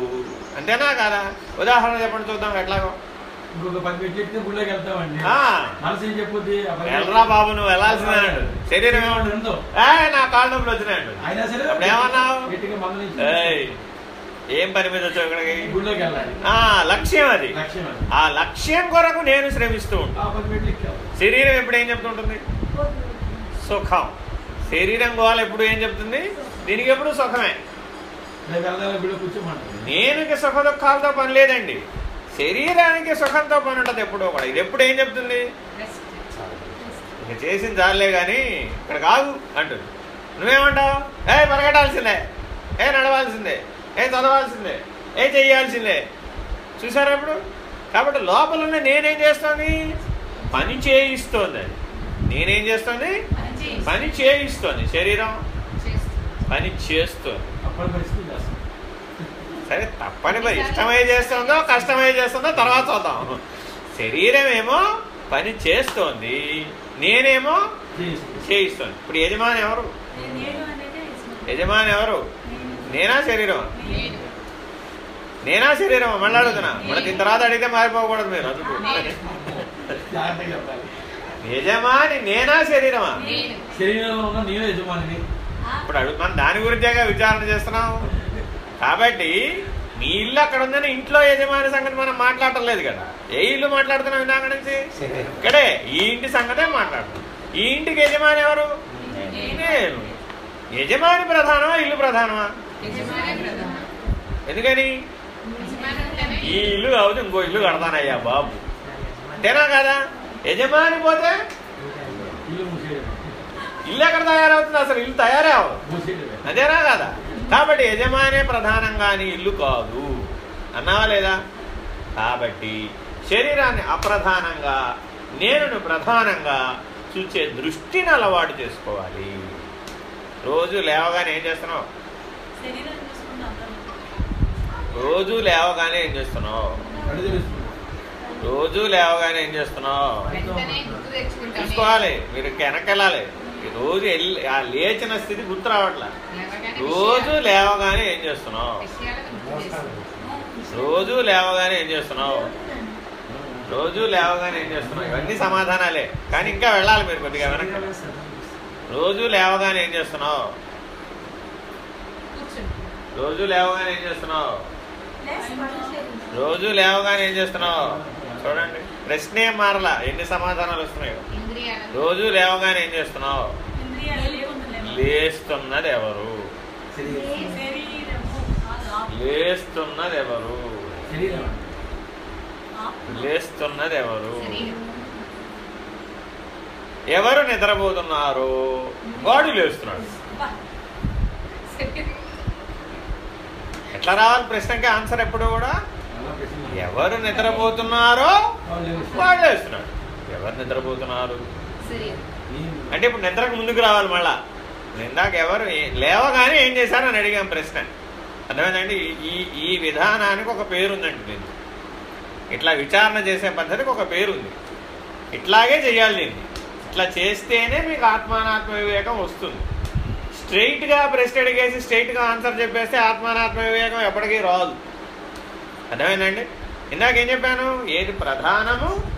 అంతేనా కాదా? ఉదాహరణ చెప్పండి చూద్దాం ఎట్లాగో. ఇంకొక పది మెట్లు ఎక్కితే గుళ్ళోకి వెళ్తామండి. ఆ, మనసు ఏం చెప్పొద్ది? వెళ్ళరా బాబు నువ్వు వెళ్ళాల్సిందే. అంటాడు. శరీరం ఏమంటుంది నా కాళ్ళ నొప్పులు వచ్చినాయంటు అయినా సరే అప్పుడు ఏమన్నావు? గట్టిగా మందలించి ఏయ్, ఏం పని మీద వచ్చావు ఇక్కడికి? గుళ్ళోకి వెళ్ళాలి. ఆ లక్ష్యం అది. ఆ లక్ష్యం కొరకు నేను శ్రమిస్తూ ఉంటాను శరీరం ఎప్పుడు ఏం చెప్తుంటుంది? సుఖం. శరీరం గోవాల ఎప్పుడు ఏం చెప్తుంది? దీనికి ఎప్పుడు సుఖమే. నేనుకి సుఖ దుఃఖాలతో పని లేదండి. శరీరానికి సుఖంతో పని ఉంటుంది ఎప్పుడో కూడా. ఇది ఎప్పుడు ఏం చెప్తుంది? ఇక చేసిన చాలే కానీ ఇక్కడ కాదు అంటుంది. నువ్వేమంటావు? ఏ పరిగెట్టాల్సిందే. ఏ నడవాల్సిందే. ఏ చదవాల్సిందే. ఏ చెయ్యాల్సిందే. చూసారా ఇప్పుడు? కాబట్టి లోపల ఉన్న నేనేం చేస్తోంది? పని చేయిస్తోంది. అది నేనేం చేస్తోంది? పని చేయిస్తోంది. శరీరం పని చేస్తోంది. సరే తప్పని మరి ఇష్టమై చేస్తుందో కష్టమై చేస్తుందో తర్వాత చూద్దాం. శరీరం ఏమో పని చేస్తోంది నేనేమో చేయిస్తోంది. ఇప్పుడు యజమాని ఎవరు. యజమాని ఎవరు? నేనా శరీరం నేను శరీరం మళ్ళీ అడుగుతున్నా. మన దీని తర్వాత అడిగితే మారిపోకూడదు మీరు. అందుకు. యజమాని నేనా శరీరమా? శరీరంలో ఇప్పుడు అడుగు మనం దాని గురించేగా విచారణ చేస్తున్నాం కాబట్టి మీ ఇల్లు అక్కడ ఉందని ఇంట్లో యజమాని సంగతి మనం మాట్లాడటం లేదు కదా. ఏ ఇల్లు మాట్లాడుతున్నాం ఇందాక నుంచి? ఇక్కడే. ఈ ఇంటి సంగతే మాట్లాడుతున్నాం. ఈ ఇంటికి యజమాని ఎవరు? నేను. యజమాని ప్రధానమా ఇల్లు ప్రధానమా? ఎందుకని? ఈ ఇల్లు కావచ్చు ఇంకో ఇల్లు కడతానయ్యా బాబు. అంతేనా కదా? యజమాని పోతే ఇల్లు ఎక్కడ తయారవుతుంది? అసలు ఇల్లు తయారే అవ్వదు. అదేనా కదా? కాబట్టి యజమానే ప్రధానంగాని ఇల్లు కాదు. అన్నావా లేదా? కాబట్టి శరీరాన్ని అప్రధానంగా నేనును ప్రధానంగా చూచే దృష్టిని అలవాటు చేసుకోవాలి. రోజు లేవగానే ఏం చేస్తున్నావు? రోజు లేవగానే ఏం చేస్తున్నావు? రోజు లేవగానే ఏం చేస్తున్నావు? చూసుకోవాలి. మీరు వెనక్కి వెళ్ళాలి ఈ రోజు వెళ్ళి ఆ లేచిన స్థితి గుర్తు రావట్లా. రోజు లేవగానే ఏం చేస్తున్నావు. రోజు లేవగానే ఏం చేస్తున్నావు? రోజు లేవగానే ఏం చేస్తున్నావు? ఇవన్నీ సమాధానాలే. కానీ ఇంకా వెళ్ళాలి మీరు కొద్దిగా వెనక్కి. రోజు లేవగానే ఏం చేస్తున్నావు. రోజు లేవగానే ఏం చేస్తున్నావు. రోజు లేవగానే ఏం చేస్తున్నావు? చూడండి. ప్రశ్నే మారలా. ఎన్ని సమాధానాలు వస్తున్నాయో. రోజు లేవగానే ఏం చేస్తున్నావు? లేస్తున్నది ఎవరు? లేస్తున్నది ఎవరు లేస్తున్నది ఎవరు ఎవరు నిద్రపోతున్నారు? వాడు లేస్తున్నాడు. ఎట్లా రావాలి ప్రశ్నకి? ఆన్సర్ ఎప్పుడు కూడా? ఎవరు నిద్రపోతున్నారో వాడు లేస్తున్నాడు. ఎవరు నిద్రపోతున్నారు? అంటే ఇప్పుడు నిద్రకు ముందుకు రావాలి మళ్ళా. ఇందాక ఎవరు లేవగానే ఏం చేశారని అడిగాం ప్రశ్న. అర్థమైందండి? ఈ- ఈ విధానానికి ఒక పేరు ఉందండి ఇట్లా విచారణ చేసే పద్ధతికి ఒక పేరుంది. ఇట్లాగే చేయాలి దీన్ని. ఇట్లా చేస్తేనే మీకు ఆత్మానాత్మ వివేకం వస్తుంది. స్ట్రైట్గా ప్రశ్న అడిగేసి స్ట్రైట్గా ఆన్సర్ చెప్పేస్తే ఆత్మానాత్మ వివేకం ఎప్పటికీ రాదు. అర్థమైందండి? ఇందాక ఏం చెప్పాను? ఏది ప్రధానము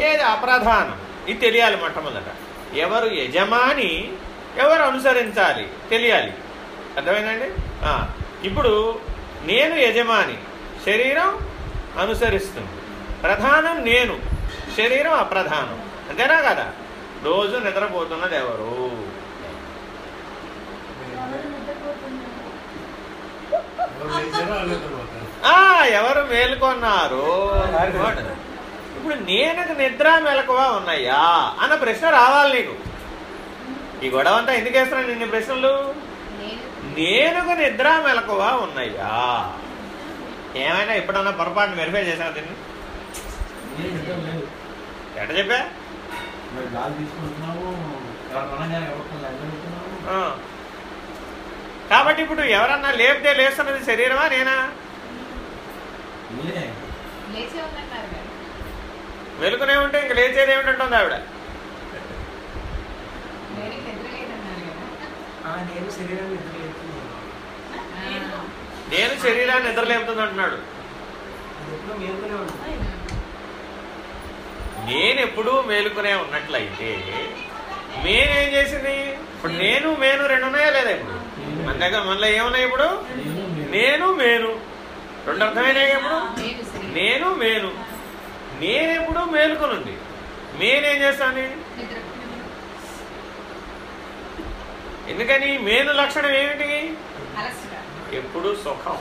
ఏది అప్రధానం. ఇది తెలియాలి మొట్టమొదట. ఎవరు యజమాని ఎవరు అనుసరించాలి? తెలియాలి. అర్థమైందండి? ఇప్పుడు నేను యజమాని శరీరం అనుసరిస్తుంది. ప్రధానం నేను శరీరం అప్రధానం. అంతేనా కదా? రోజు నిద్రపోతున్నది ఎవరు? ఎవరు మేల్కొన్నారు? ఇప్పుడు నేను నిద్ర మెలకువ ఉన్నాయా? అన్న ప్రశ్న రావాలి నీకు. ఈ గొడవ అంతా ఎందుకు వేస్తున్నాను నిన్ను ప్రశ్నలు? నేను నేనుకు నిద్ర మెలకువ ఉన్నాయా ఏమైనా ఎప్పుడన్నా పొరపాటును వెరిఫై చేసావు దీన్ని? ఎట చెప్పా. కాబట్టి ఇప్పుడు ఎవరన్నా లేపితే లేస్తున్నది శరీరమా నేనా? మెలుకునే ఉంటే ఇంక లేచేది ఏమిటంటుంది ఆవిడ? నేను నేను. నేను శరీరాన్ని నిద్రలేపుతుంది అంటున్నాడు. అది ఎప్పుడూ మేలుకునే ఉంటుంది నేను ఎప్పుడూ మేలుకునే ఉన్నట్లయితే మేనేం చేసింది? ఇప్పుడు నేను మేను రెండు ఉన్నాయా లేదా ఇప్పుడు? మన దగ్గర మనలో ఏమున్నాయి ఇప్పుడు? నేను. నేను మేను. రెండు అర్థమైనాయి ఇప్పుడు? నేను. నేను మేను. నేనెప్పుడు మేలుకొనుంది. మేనేం చేస్తాను నిద్ర ఎందుకని? మేను లక్షణం ఏమిటి? ఎప్పుడు సుఖం.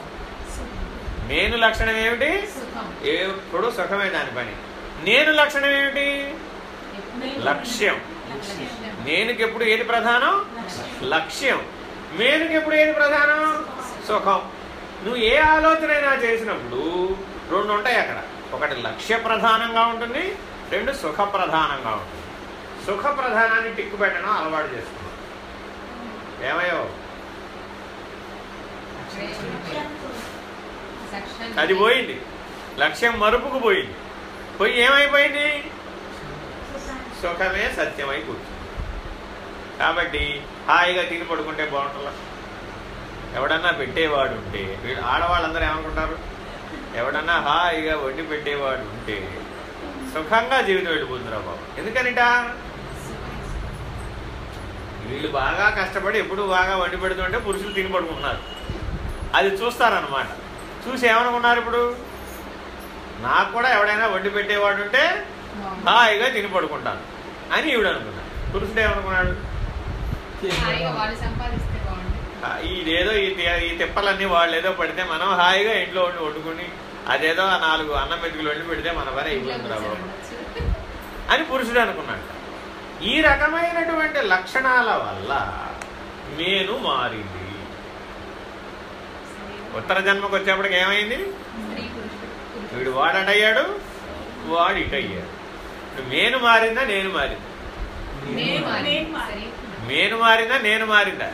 మేను లక్షణం ఏమిటి? ఎప్పుడు సుఖమే దాని పని. నేను లక్షణం ఏమిటి? లక్ష్యం. నేనుకి ఎప్పుడు ఏది ప్రధానం? లక్ష్యం. మేనుకి ఎప్పుడు ఏది ప్రధానం? సుఖం. నువ్వు ఏ ఆలోచన అయినా చేసినప్పుడు రెండు ఉంటాయి అక్కడ. ఒకటి లక్ష్య ప్రధానంగా ఉంటుంది రెండు సుఖ ప్రధానంగా ఉంటుంది. సుఖ ప్రధానాన్ని టిక్కు పెట్టడం అలవాటు చేసుకున్నాం ఏమయ్యో? అది పోయింది. లక్ష్యం మరుపుకు పోయింది. పోయి ఏమైపోయింది? సుఖమే సత్యమై కూర్చుంది. కాబట్టి హాయిగా తిని పడుకుంటే బాగుంటుందా? ఎవడన్నా పెట్టేవాడు ఉంటే ఆడవాళ్ళందరూ ఏమనుకుంటారు? ఎవడన్నా హాయిగా వండి పెట్టేవాడు ఉంటే సుఖంగా జీవితం వెళ్ళిపోతుందిరా బాబు. ఎందుకనిటా? వీళ్ళు బాగా కష్టపడి ఎప్పుడు బాగా వండి పెడుతుంటే పురుషులు తిని పడుకుంటున్నారు. అది చూస్తారనమాట చూసి ఏమనుకున్నారు ఇప్పుడు? నాకు కూడా ఎవడైనా వండి పెట్టేవాడు ఉంటే హాయిగా తిని పడుకుంటాను అని ఈవిడ అనుకున్నాడు పురుషుడు ఏమనుకున్నాడు? ఇదేదో ఈ తిప్పలన్నీ వాళ్ళు ఏదో పడితే మనం హాయిగా ఇంట్లో వండి వండుకుని అదేదో ఆ నాలుగు అన్నం మెతుకులు వండి పెడితే మన పని అయిపోతుందిరా బాబు. కూర్చొని అని పురుషుడు అనుకున్నాడు. ఈ రకమైనటువంటి లక్షణాల వల్ల నేను మారింది. ఉత్తర జన్మకు వచ్చేప్పటికి ఏమైంది? వీడు వాడటయ్యాడు? వాడు ఇటు అయ్యాడు ఇప్పుడు నేను మారిందా. నేను మారిందా నేను మారిందా? నేను మారిందా.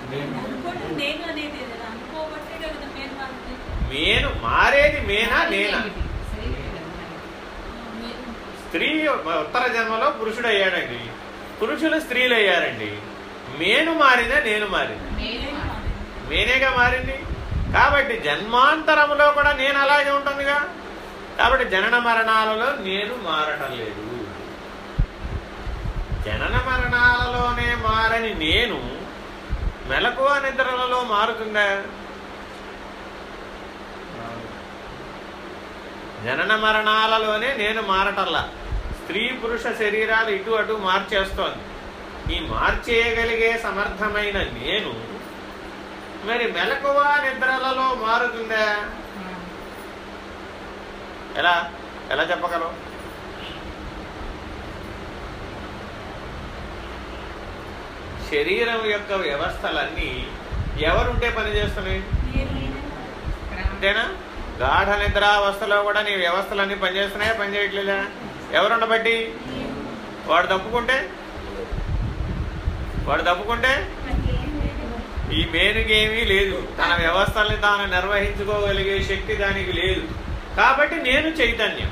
నేను మారేది మేనా. నేను? స్త్రీ ఉత్తర జన్మలో పురుషుడు అయ్యాడండి పురుషులు స్త్రీలు అయ్యారండి మేను మారిందా నేను మారిందా. నేనేగా మారింది? కాబట్టి జన్మాంతరంలో కూడా నేను అలాగే ఉంటుందిగా. కాబట్టి జనన మరణాలలో నేను మారటం లేదు. జనన మరణాలలోనే మారని నేను మెలకువ నిద్రలలో మారుతుందా? జనన మరణాలలోనే నేను మారటల్లా? స్త్రీ పురుష శరీరాలు ఇటు అటు మార్చేస్తోంది. ఈ మార్చేయగలిగే సమర్థమైన నేను మరి మెలకువ నిద్రలలో మారుతుందా? ఎలా? ఎలా చెప్పగలవు? శరీరం యొక్క వ్యవస్థలన్నీ ఎవరుంటే పనిచేస్తున్నాయి అంతేనా? గాఢ నిద్రావస్థలో కూడా నీ వ్యవస్థలన్నీ పనిచేస్తున్నాయా? పనిచేయట్లేదా? ఎవరుండబట్టి? వాడు తప్పుకుంటే? వాడు తప్పుకుంటే? ఈ మేనుకి ఏమీ లేదు. తన వ్యవస్థల్ని తాను నిర్వహించుకోగలిగే శక్తి దానికి లేదు. కాబట్టి నేను చైతన్యం.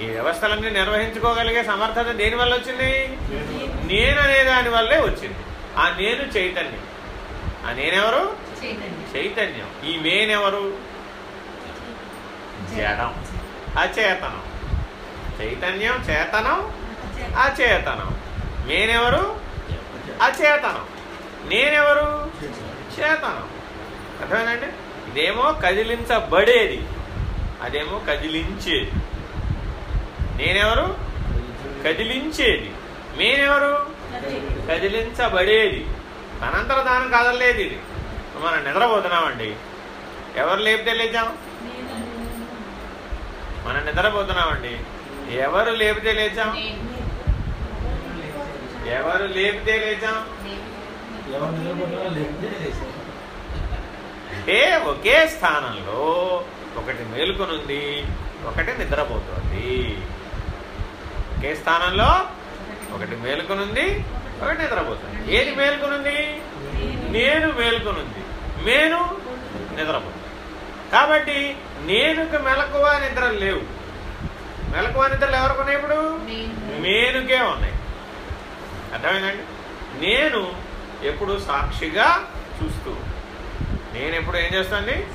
ఈ వ్యవస్థలన్నీ నిర్వహించుకోగలిగే సమర్థత దేని వల్ల వచ్చింది? నేను అనే దాని వల్లే వచ్చింది. ఆ నేను చైతన్యం. ఆ నేనెవరు? చైతన్యం. చైతన్యం. ఈ మేనెవరు? జడం. అచేతనం చైతన్యం చేతనం అచేతనం నేనెవరు? అచేతనం నేనెవరు? చేతనం. అర్థమేనండి ఇదేమో కదిలించబడేది. అదేమో కదిలించేది. నేనెవరు? కదిలించేది. మేనెవరు కదిలించబడేది. తనంతర దానం కదలలేదు ఇది. మనం నిద్రపోతున్నామండి. ఎవరు లేపితే లేచాం? మనం నిద్రపోతున్నామండి. ఎవరు లేపితే లేచాం? నేను ఎవరు లేపితే లేచాం. నేను. అంటే ఒకే స్థానంలో ఒకటి మేలుకొనుంది ఒకటి నిద్రపోతుంది. ఒకే స్థానంలో ఒకటి మేలుకొనుంది ఒకటి నిద్రపోతుంది. ఏది మేలుకొనుంది? నేను. మేలుకొనుంది. మేను నిద్రపోతుంది. కాబట్టి నేనుకు మెలకువ నిద్రలు లేవు. మెలకువ నిద్రలు ఎవరికి ఉన్నాయి ఇప్పుడు? నేను. మేనుకే ఉన్నాయి. అర్థమైందండి? నేను ఎప్పుడు సాక్షిగా చూస్తూ నేను ఎప్పుడు ఏం చేస్తుంది?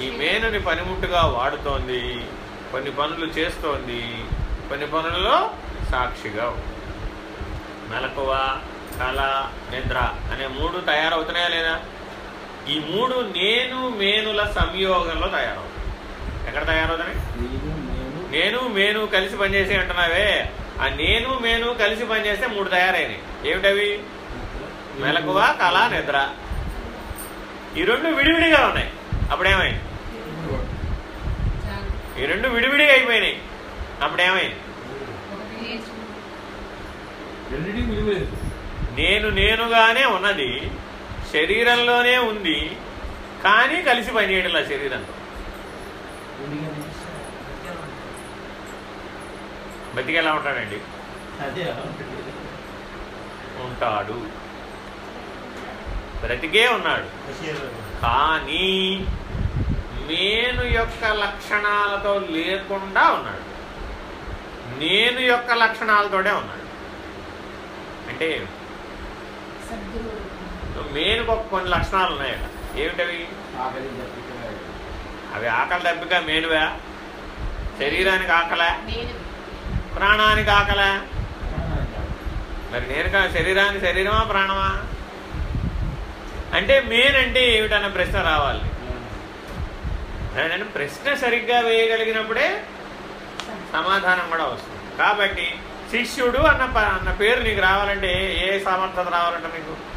ఈ మేనుని పనిముట్టుగా వాడుతోంది. కొన్ని పనులు చేస్తోంది. కొన్ని పనులలో సాక్షిగా. మెలకువ కళ నిద్ర అనే మూడు తయారవుతున్నాయా లేదా? ఈ మూడు నేను మేనుల సంయోగంలో తయారవుతాయి ఎక్కడ తయారవుతున్నాయి నేను మేను కలిసి పనిచేసి అంటున్నావే. ఆ నేను మేను కలిసి పనిచేస్తే మూడు తయారైనాయి. ఏమిటవి? మెలకువ కళ నిద్ర. ఈ రెండు విడివిడిగా ఉన్నాయి. అప్పుడేమైంది. ఈ రెండు విడివిడిగా అయిపోయినాయి. అప్పుడేమైంది? నేను నేనుగానే ఉన్నది. శరీరంలోనే ఉంది కానీ కలిసి పనిచేయడం లేదు శరీరంతో బతికి ఎలా ఉంటాడండి. ఉంటాడు. బ్రతికే ఉన్నాడు. కానీ నేను యొక్క లక్షణాలతో లేకుండా ఉన్నాడు. నేను యొక్క లక్షణాలతోనే ఉన్నాడు. అంటే మేనుకు ఒక కొన్ని లక్షణాలు ఉన్నాయి ఏమిటవి? ఆకలి దప్పిక అవి ఆకలి దప్పిక మేనువా శరీరానికి ఆకలా. ప్రాణానికి ఆకలా. మరి నేను కా శరీరానికి శరీరమా ప్రాణమా? అంటే మేన్ అంటే ఏమిటన్న ప్రశ్న రావాలి. అంటే ప్రశ్న సరిగ్గా వేయగలిగినప్పుడే సమాధానం కూడా వస్తుంది. కాబట్టి శిష్యుడు అన్న ప- అన్న పేరు నీకు రావాలంటే ఏ సమర్థత రావాలంటే నీకు?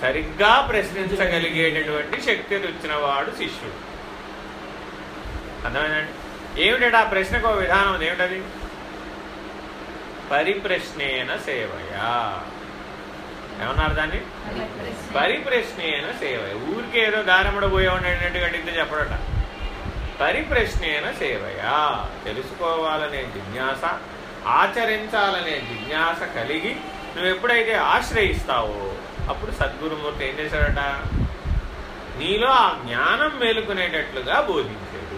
సరిగ్గా ప్రశ్నించగలిగేటటువంటి శక్తి వచ్చిన వాడు శిష్యుడు. అర్థమైందండి? ఏమిటంటే ఆ ప్రశ్నకు ఒక విధానం ఏమిటది? పరిప్రశ్నేన సేవయా. ఏమన్నారు దాన్ని? పరిప్రశ్న. పరిప్రశ్నేన సేవయ. ఊరికే ఏదో దారముడ పోయే ఉండేటట్టు అడిగితే చెప్పడట. పరిప్రశ్నేన సేవయా. తెలుసుకోవాలనే జిజ్ఞాస ఆచరించాలనే జిజ్ఞాస కలిగి నువ్వు ఎప్పుడైతే ఆశ్రయిస్తావో అప్పుడు సద్గురుమూర్తి ఏం చేశాడట? నీలో ఆ జ్ఞానం మేలుకునేటట్లుగా బోధించాడు.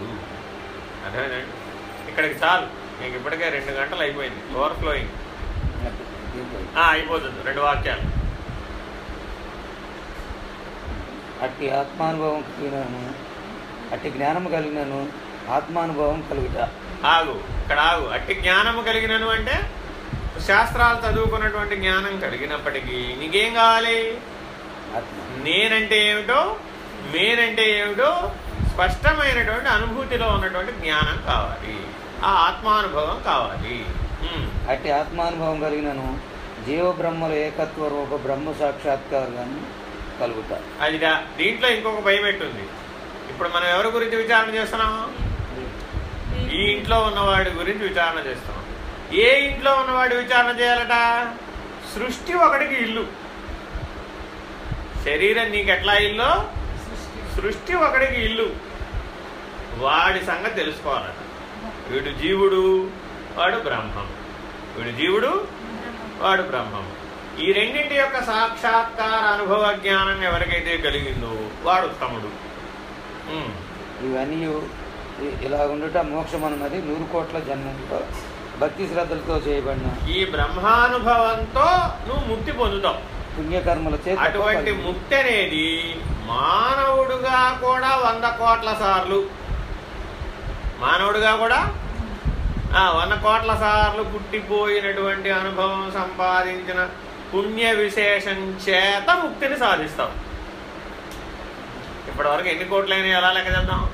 అర్థమైందండి? ఇక్కడికి చాలు. నీకు ఇప్పటికే రెండు గంటలు అయిపోయింది. ఓవర్ఫ్లోయింగ్ అయిపోతుంది. రెండు వాక్యాలు. అట్టి ఆత్మానుభవం కలిగినను. అట్టి జ్ఞానం కలిగినను. ఆత్మానుభవం కలుగుట. ఆగు. ఇక్కడ ఆగు. అట్టి జ్ఞానము కలిగినను అంటే? శాస్త్రాలు చదువుకున్నటువంటి జ్ఞానం కలిగినప్పటికీ నీకేం కావాలి? నేనంటే ఏమిటో మేనంటే ఏమిటో స్పష్టమైనటువంటి అనుభూతిలో ఉన్నటువంటి జ్ఞానం కావాలి. ఆ ఆత్మానుభవం కావాలి. అట్టి ఆత్మానుభవం కలిగినను జీవ బ్రహ్మల ఏకత్వ రూప బ్రహ్మ సాక్షాత్కారాన్ని కలుగుట అది దీంట్లో ఇంకొక భయం ఉంది ఇప్పుడు మనం ఎవరి గురించి విచారణ చేస్తున్నాం? ఈ ఇంట్లో ఉన్నవాడి గురించి విచారణ చేస్తున్నాం. ఏ ఇంట్లో ఉన్నవాడు విచారణ చేయాలట? సృష్టి ఒకటికి ఇల్లు. శరీరం నీకు ఎట్లా ఇల్లు? సృష్టి ఒకటికి ఇల్లు. వాడి సంగతి తెలుసుకోవాలట. వీడు జీవుడు వాడు బ్రహ్మం. వీడు జీవుడు వాడు బ్రహ్మం. ఈ రెండింటి యొక్క సాక్షాత్కార అనుభవ జ్ఞానం ఎవరికైతే కలిగిందో వాడు ఉత్తముడు ఇవన్నీ ఇలా ఉండుట మోక్షం అన్నది నూరు కోట్ల జన్మంలో భక్తి శ్రద్ధలతో చేయబడిన ఈ బ్రహ్మానుభవంతో నువ్వు ముక్తి పొందుతావు. పుణ్యకర్మల చేత అటువంటి ముక్తి అనేది మానవుడుగా కూడా వంద కోట్ల సార్లు. మానవుడుగా కూడా? ఆ, వంద కోట్ల సార్లు పుట్టిపోయినటువంటి అనుభవం సంపాదించిన పుణ్య విశేషం చేత ముక్తిని సాధిస్తాం ఇప్పటివరకు ఎన్ని కోట్లైనా ఎలా లెక్క చేద్దాం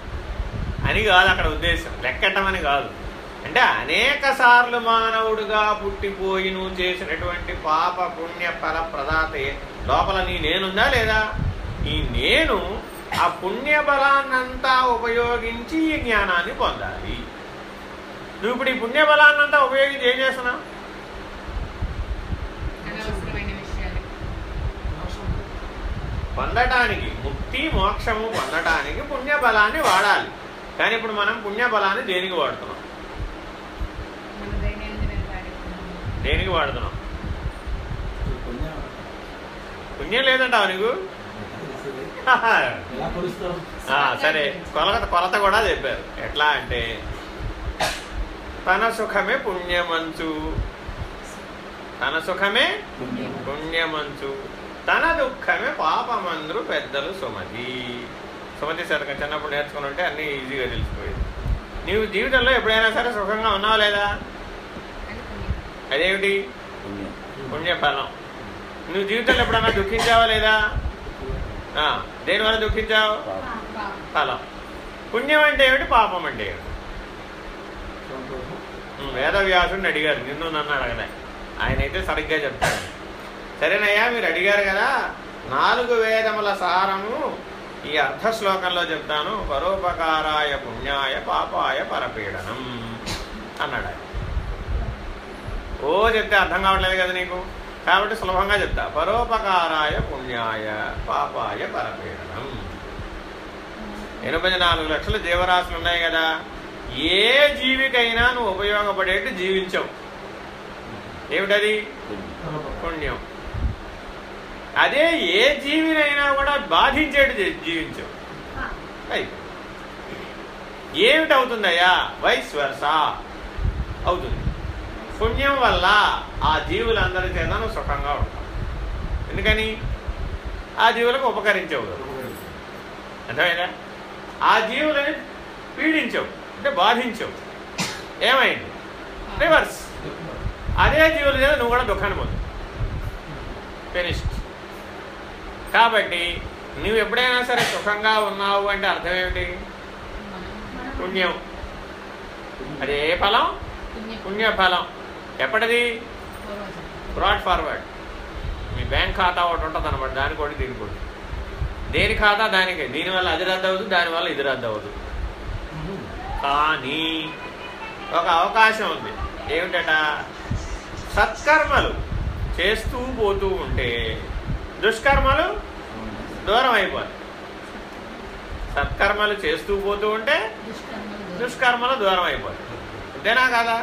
అని కాదు అక్కడ ఉద్దేశం. లెక్కటమని కాదు. అంటే అనేక సార్లు మానవుడుగా పుట్టిపోయి నువ్వు చేసినటువంటి పాప పుణ్య ఫల ప్రదాత. లోపల నీ నేనుందా లేదా? ఈ నేను ఆ పుణ్య బలాన్నంతా ఉపయోగించి ఈ జ్ఞానాన్ని పొందాలి. నువ్వు ఇప్పుడు ఈ పుణ్య బలాన్నంతా ఉపయోగించి ఏం చేస్తున్నావు పొందటానికి ముక్తి మోక్షము పొందటానికి పుణ్య బలాన్ని వాడాలి. కానీ ఇప్పుడు మనం పుణ్య బలాన్ని దేనికి వాడుతున్నాం? దేనికి వాడుతున్నాం పుణ్యం లేదంటావా నీకు? సరే. కొలత కొలత కూడా చెప్పారు. ఎట్లా అంటే తన సుఖమే పుణ్యమంచు. తన సుఖమే పుణ్యమంచు. తన దుఃఖమే పాపమందరు పెద్దలు సుమతి. సుమతి శతకం చిన్నప్పుడు నేర్చుకుని ఉంటే అన్నీ ఈజీగా తెలిసిపోయేది. నీవు జీవితంలో ఎప్పుడైనా సరే సుఖంగా ఉన్నావా లేదా. అదేమిటి? పుణ్యం. పుణ్యఫలం. నువ్వు జీవితంలో ఎప్పుడైనా దుఃఖించావా లేదా? దేనివల్ల దుఃఖించావు. ఫలం. పుణ్యం అంటే ఏమిటి? పాపం అంటే ఏమిటి? ఉమ్, వేదవ్యాసుడిని అడిగారు. నిన్ను నన్ను అడగలే. ఆయన అయితే సరిగ్గా చెప్తాడు. సరేనయ్యా మీరు అడిగారు కదా నాలుగు వేదముల సారము ఈ అర్ధ శ్లోకంలో చెప్తాను. పరోపకారాయ పుణ్యాయ పాపాయ పరపీడనం. అన్నాడు ఆయన. ఓ చెప్తే అర్థం కావట్లేదు కదా నీకు? కాబట్టి సులభంగా చెప్తా. పరోపకారాయ పుణ్యాయ పాపాయ పరపీడనం. ఎనభై నాలుగు లక్షల జీవరాశులు ఉన్నాయి కదా. ఏ జీవికైనా నువ్వు ఉపయోగపడేట్టు జీవించవు. ఏమిటది? పుణ్యం. అదే ఏ జీవినైనా కూడా బాధించేట్టు జీవించవు. ఏమిటవుతుందయ్యా? వైస్ అవుతుంది. పుణ్యం వల్ల ఆ జీవులందరి చేతను సుఖంగా ఉంటాం ఎందుకని? ఆ జీవులకు ఉపకరించవు కదా. అర్థమైందా? ఆ జీవులని పీడించవు అంటే బాధించవు. ఏమైంది? రివర్స్. అదే జీవుల చేత నువ్వు కూడా దుఃఖాన్ని పొందు ఫినిష్డ్ కాబట్టి నువ్వు ఎప్పుడైనా సరే సుఖంగా ఉన్నావు అంటే అర్థం ఏమిటి? పుణ్యం. అదే ఫలం? పుణ్యం. పుణ్యఫలం. ఎప్పటిది. బ్రాడ్ ఫార్వర్డ్ మీ బ్యాంక్ ఖాతా ఒకటి ఉంటుంది అనమాట దానికి ఒకటి దీనికి ఒకటి. దేని ఖాతా? దానికే. దీనివల్ల అది రద్దు అవుతుంది దానివల్ల ఇది రద్దు అవుతుంది కానీ ఒక అవకాశం ఉంది. ఏమిటట? సత్కర్మలు చేస్తూ పోతూ ఉంటే దుష్కర్మలు దూరం అయిపోతాయి. సత్కర్మలు చేస్తూ పోతూ ఉంటే దుష్కర్మలు దూరం. దుష్కర్మలు దూరం అయిపోతాయి. అంతేనా కాదా?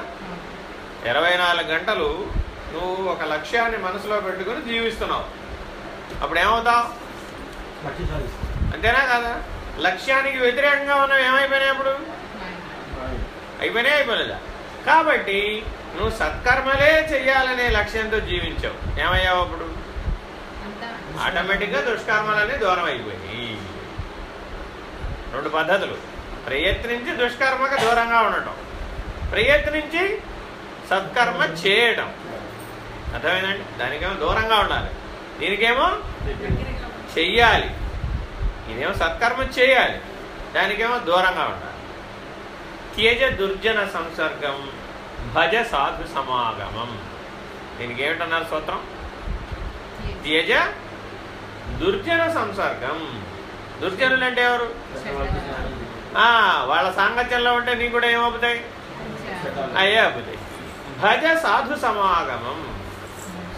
ఇరవై నాలుగు గంటలు నువ్వు ఒక లక్ష్యాన్ని మనసులో పెట్టుకుని జీవిస్తున్నావు. అప్పుడు ఏమవుతావు అంతేనా కాదా? లక్ష్యానికి వ్యతిరేకంగా ఉన్నావు ఏమైపోయినాయి అప్పుడు? అయిపోయినాయి అయిపోలేదా? కాబట్టి నువ్వు సత్కర్మలే చెయ్యాలనే లక్ష్యంతో జీవించావు. ఏమయ్యావు అప్పుడు? ఆటోమేటిక్గా దుష్కర్మలన్నీ దూరం అయిపోయి రెండు పద్ధతులు. ప్రయత్నించి దుష్కర్మకు దూరంగా ఉండటం. ప్రయత్నించి సత్కర్మ చేయటం అర్థమైందండి? దానికేమో దూరంగా ఉండాలి. దీనికేమో చెయ్యాలి. ఇదేమో సత్కర్మ చేయాలి. దానికేమో దూరంగా ఉండాలి. త్యజ దుర్జన సంసర్గం భజ సాధు సమాగమం. దీనికి ఏమిటన్నారు సూత్రం? త్యజ దుర్జన సంసర్గం. దుర్జనులు అంటే ఎవరు వాళ్ళ సాంగత్యంలో ఉంటే నీకు కూడా ఏమవుతాయి? అయ్యే అవుతాయి. భజ సాధు సమాగమం.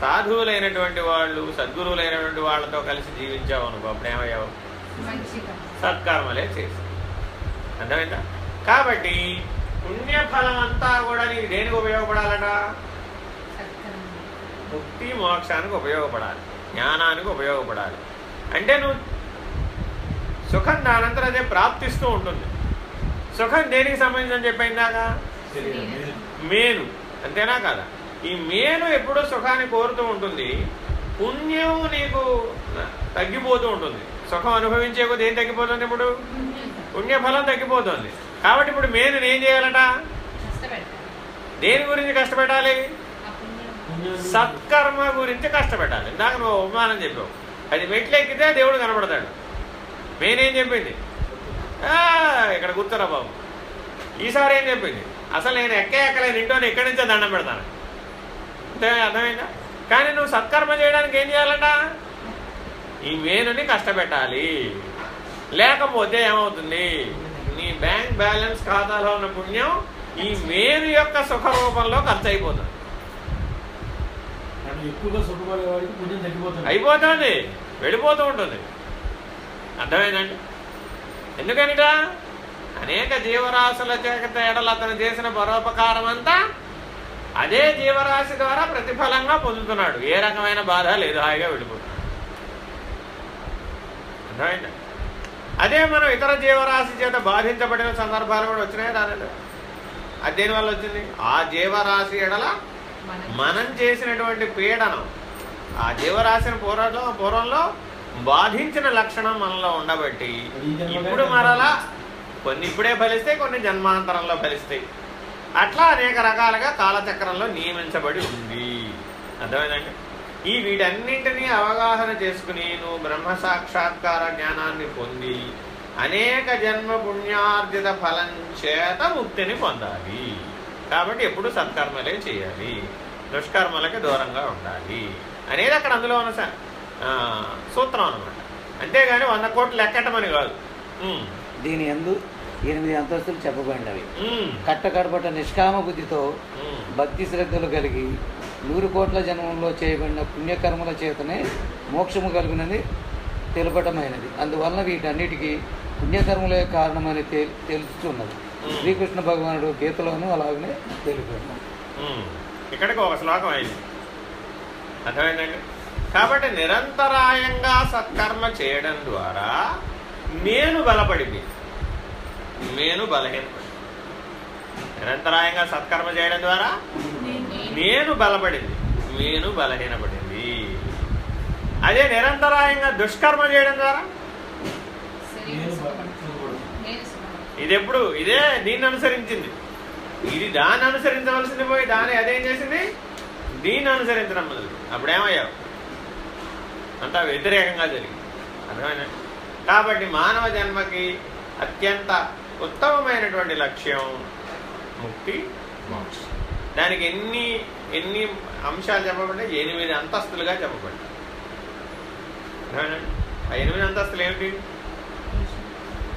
సాధువులైనటువంటి వాళ్ళు సద్గురువులైనటువంటి వాళ్ళతో కలిసి జీవించావు అనుకో అప్పుడు ఏమయ్యావు? మంచిగా. సత్కర్మలే చేసి అర్థమైందా? కాబట్టి పుణ్యఫలం అంతా కూడా నీకు దేనికి ఉపయోగపడాలట? ముక్తి మోక్షానికి ఉపయోగపడాలి. జ్ఞానానికి ఉపయోగపడాలి. అంటే నువ్వు సుఖం దానంతరం అదే ప్రాప్తిస్తూ ఉంటుంది. సుఖం దేనికి సంబంధించి చెప్పిందాక మేను అంతేనా కదా? ఈ మేను ఎప్పుడూ సుఖాన్ని కోరుతూ ఉంటుంది పుణ్యం నీకు తగ్గిపోతూ ఉంటుంది. సుఖం అనుభవించే కొద్ది ఏం తగ్గిపోతుంది ఇప్పుడు? పుణ్యఫలం తగ్గిపోతుంది. కాబట్టి ఇప్పుడు మేను ఏం చేయాలట? దేని గురించి కష్టపెట్టాలి? సత్కర్మ గురించి కష్టపెట్టాలి. ఇందాక నువ్వు ఉపమానం చెప్పావు. అది మెట్లు ఎక్కితే దేవుడు కనబడతాడు. మేనేం చెప్పింది? ఇక్కడ గుర్తురా బాబు. ఈసారి ఏం చెప్పింది? అసలు నేను ఎక్కే ఎక్కలేని ఇంటోని ఎక్కడి నుంచో దండం పెడతాను. అంతే అర్థమైందా? కానీ నువ్వు సత్కర్మ చేయడానికి ఏం చేయాలట? ఈ మేనుని కష్టపెట్టాలి. లేకపోతే ఏమవుతుంది? నీ బ్యాంక్ బ్యాలెన్స్ ఖాతాలో ఉన్న పుణ్యం ఈ మేను యొక్క సుఖ రూపంలో ఖర్చు అయిపోతుంది. అంటే అయిపోతుంది. వెళ్ళిపోతూ ఉంటుంది. అర్థమైందండి? ఎందుకనిట? అనేక జీవరాశుల చేత ఎడల అతను చేసిన పరోపకారం అంతా అదే జీవరాశి ద్వారా ప్రతిఫలంగా పొందుతున్నాడు. ఏ రకమైన బాధ లేదు హాయిగా వెళ్ళిపోతున్నాడు అర్థమైందా? అదే మనం ఇతర జీవరాశి చేత బాధించబడిన సందర్భాలు కూడా వచ్చినాయి? రాలేదు. అది దేనివల్ల వచ్చింది? ఆ జీవరాశి ఎడల మనం మనం చేసినటువంటి పీడనం. ఆ జీవరాశిని పూర్వంలో పూర్వంలో బాధించిన లక్షణం మనలో ఉండబట్టి ఇప్పుడు మరలా కొన్ని ఇప్పుడే ఫలిస్తాయి కొన్ని జన్మాంతరంలో ఫలిస్తాయి. అట్లా అనేక రకాలుగా కాలచక్రంలో నియమించబడి ఉంది. అర్థమైందండి? ఈ వీటన్నింటినీ అవగాహన చేసుకుని నువ్వు బ్రహ్మ సాక్షాత్కార జ్ఞానాన్ని పొంది అనేక జన్మ పుణ్యార్జిత ఫలం చేత ముక్తిని పొందాలి. కాబట్టి ఎప్పుడు సత్కర్మలే చేయాలి. దుష్కర్మలకి దూరంగా ఉండాలి అనేది అక్కడ అందులో ఉన్న స- సూత్రం అనమాట అంతేగాని వంద కోట్లు లెక్కటమని కాదు. దీని ఎందు ఎనిమిది అంతస్తులు చెప్పబడినవి. కట్టకడపట నిష్కామ బుద్ధితో. భక్తి శ్రద్ధలు కలిగి నూరు కోట్ల జన్మంలో చేయబడిన పుణ్యకర్మల చేతనే మోక్షము కలుగునని తెలుపటమైనది. అందువలన వీటన్నిటికీ పుణ్యకర్మలే కారణమని తె తెలుస్తున్నది. శ్రీకృష్ణ భగవానుడు గీతలోనూ అలాగనే తెలిపాడు. ఇక్కడికి ఒక శ్లోకం అయింది. అర్థమైందండి? కాబట్టి నిరంతరాయంగా సత్కర్మ చేయడం ద్వారా నేను బలపడింది. నేను బలహీనపడి నిరంతరాయంగా సత్కర్మ చేయడం ద్వారా నేను బలపడింది. నేను బలహీనపడింది. అదే నిరంతరాయంగా దుష్కర్మ చేయడం ద్వారా ఇది ఎప్పుడు ఇదే దీన్ని అనుసరించింది ఇది దాన్ని అనుసరించవలసింది పోయి దాన్ని అదేం చేసింది? దీన్ని అనుసరించడం మొదలు అప్పుడేమయ్యావు? అంతా వ్యతిరేకంగా జరిగింది. అర్థమైనా కాబట్టి మానవ జన్మకి అత్యంత ఉత్తమమైనటువంటి లక్ష్యం ముక్తి మోక్షం. దానికి ఎన్ని ఎన్ని అంశాలు చెప్పబడ్డాయి? ఎనిమిది అంతస్తులుగా చెప్పబడ్డాయి. ఆ ఎనిమిది అంతస్తులు ఏమిటి?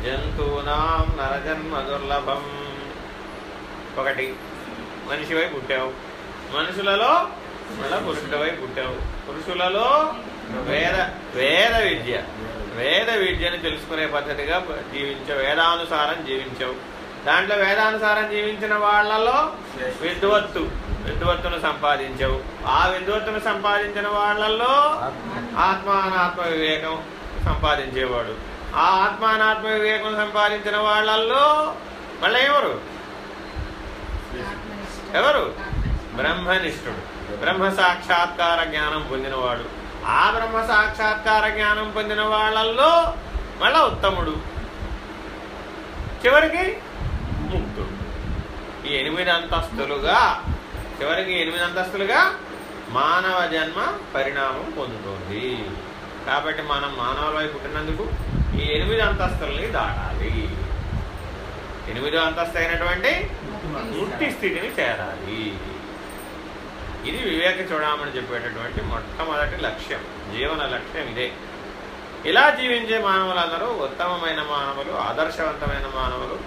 జంతువునాం నరజన్మ దుర్లభం. ఒకటి మనిషివై పుట్టావు. మనుషులలో మళ్ళా పురుషుడివై పుట్టావు. పురుషులలో వేద వేద విద్య. వేద విద్యను తెలుసుకునే పద్ధతిగా జీవించావు వేదానుసారం జీవించావు. దాంట్లో వేదానుసారం జీవించిన వాళ్ళలో విద్వత్తు విద్వత్తును సంపాదించావు. ఆ విద్వత్తును సంపాదించిన వాళ్ళల్లో ఆత్మానాత్మ వివేకం సంపాదించేవాడు. ఆ ఆత్మానాత్మ వివేకం సంపాదించిన వాళ్ళల్లో మళ్ళీ ఎవరు. ఎవరు? బ్రహ్మనిష్ఠుడు. బ్రహ్మ సాక్షాత్కార జ్ఞానం పొందినవాడు. ఆ బ్రహ్మ సాక్షాత్కార జ్ఞానం పొందిన వాళ్ళల్లో మళ్ళా ఉత్తముడు. చివరికి ముక్తుడు. ఈ ఎనిమిది అంతస్తులుగా చివరికి ఎనిమిది అంతస్తులుగా మానవ జన్మ పరిణామం పొందుతోంది. కాబట్టి మనం మానవులపై పుట్టినందుకు ఈ ఎనిమిది అంతస్తుల్ని దాటాలి. ఎనిమిదో అంతస్తు అయినటువంటి ముక్తి స్థితిని చేరాలి. ఇది వివేక చూడమని చెప్పేటటువంటి మొట్టమొదటి లక్ష్యం జీవన లక్ష్యం ఇదే. ఇలా జీవించే మానవులందరూ ఉత్తమమైన మానవులు ఆదర్శవంతమైన మానవులు.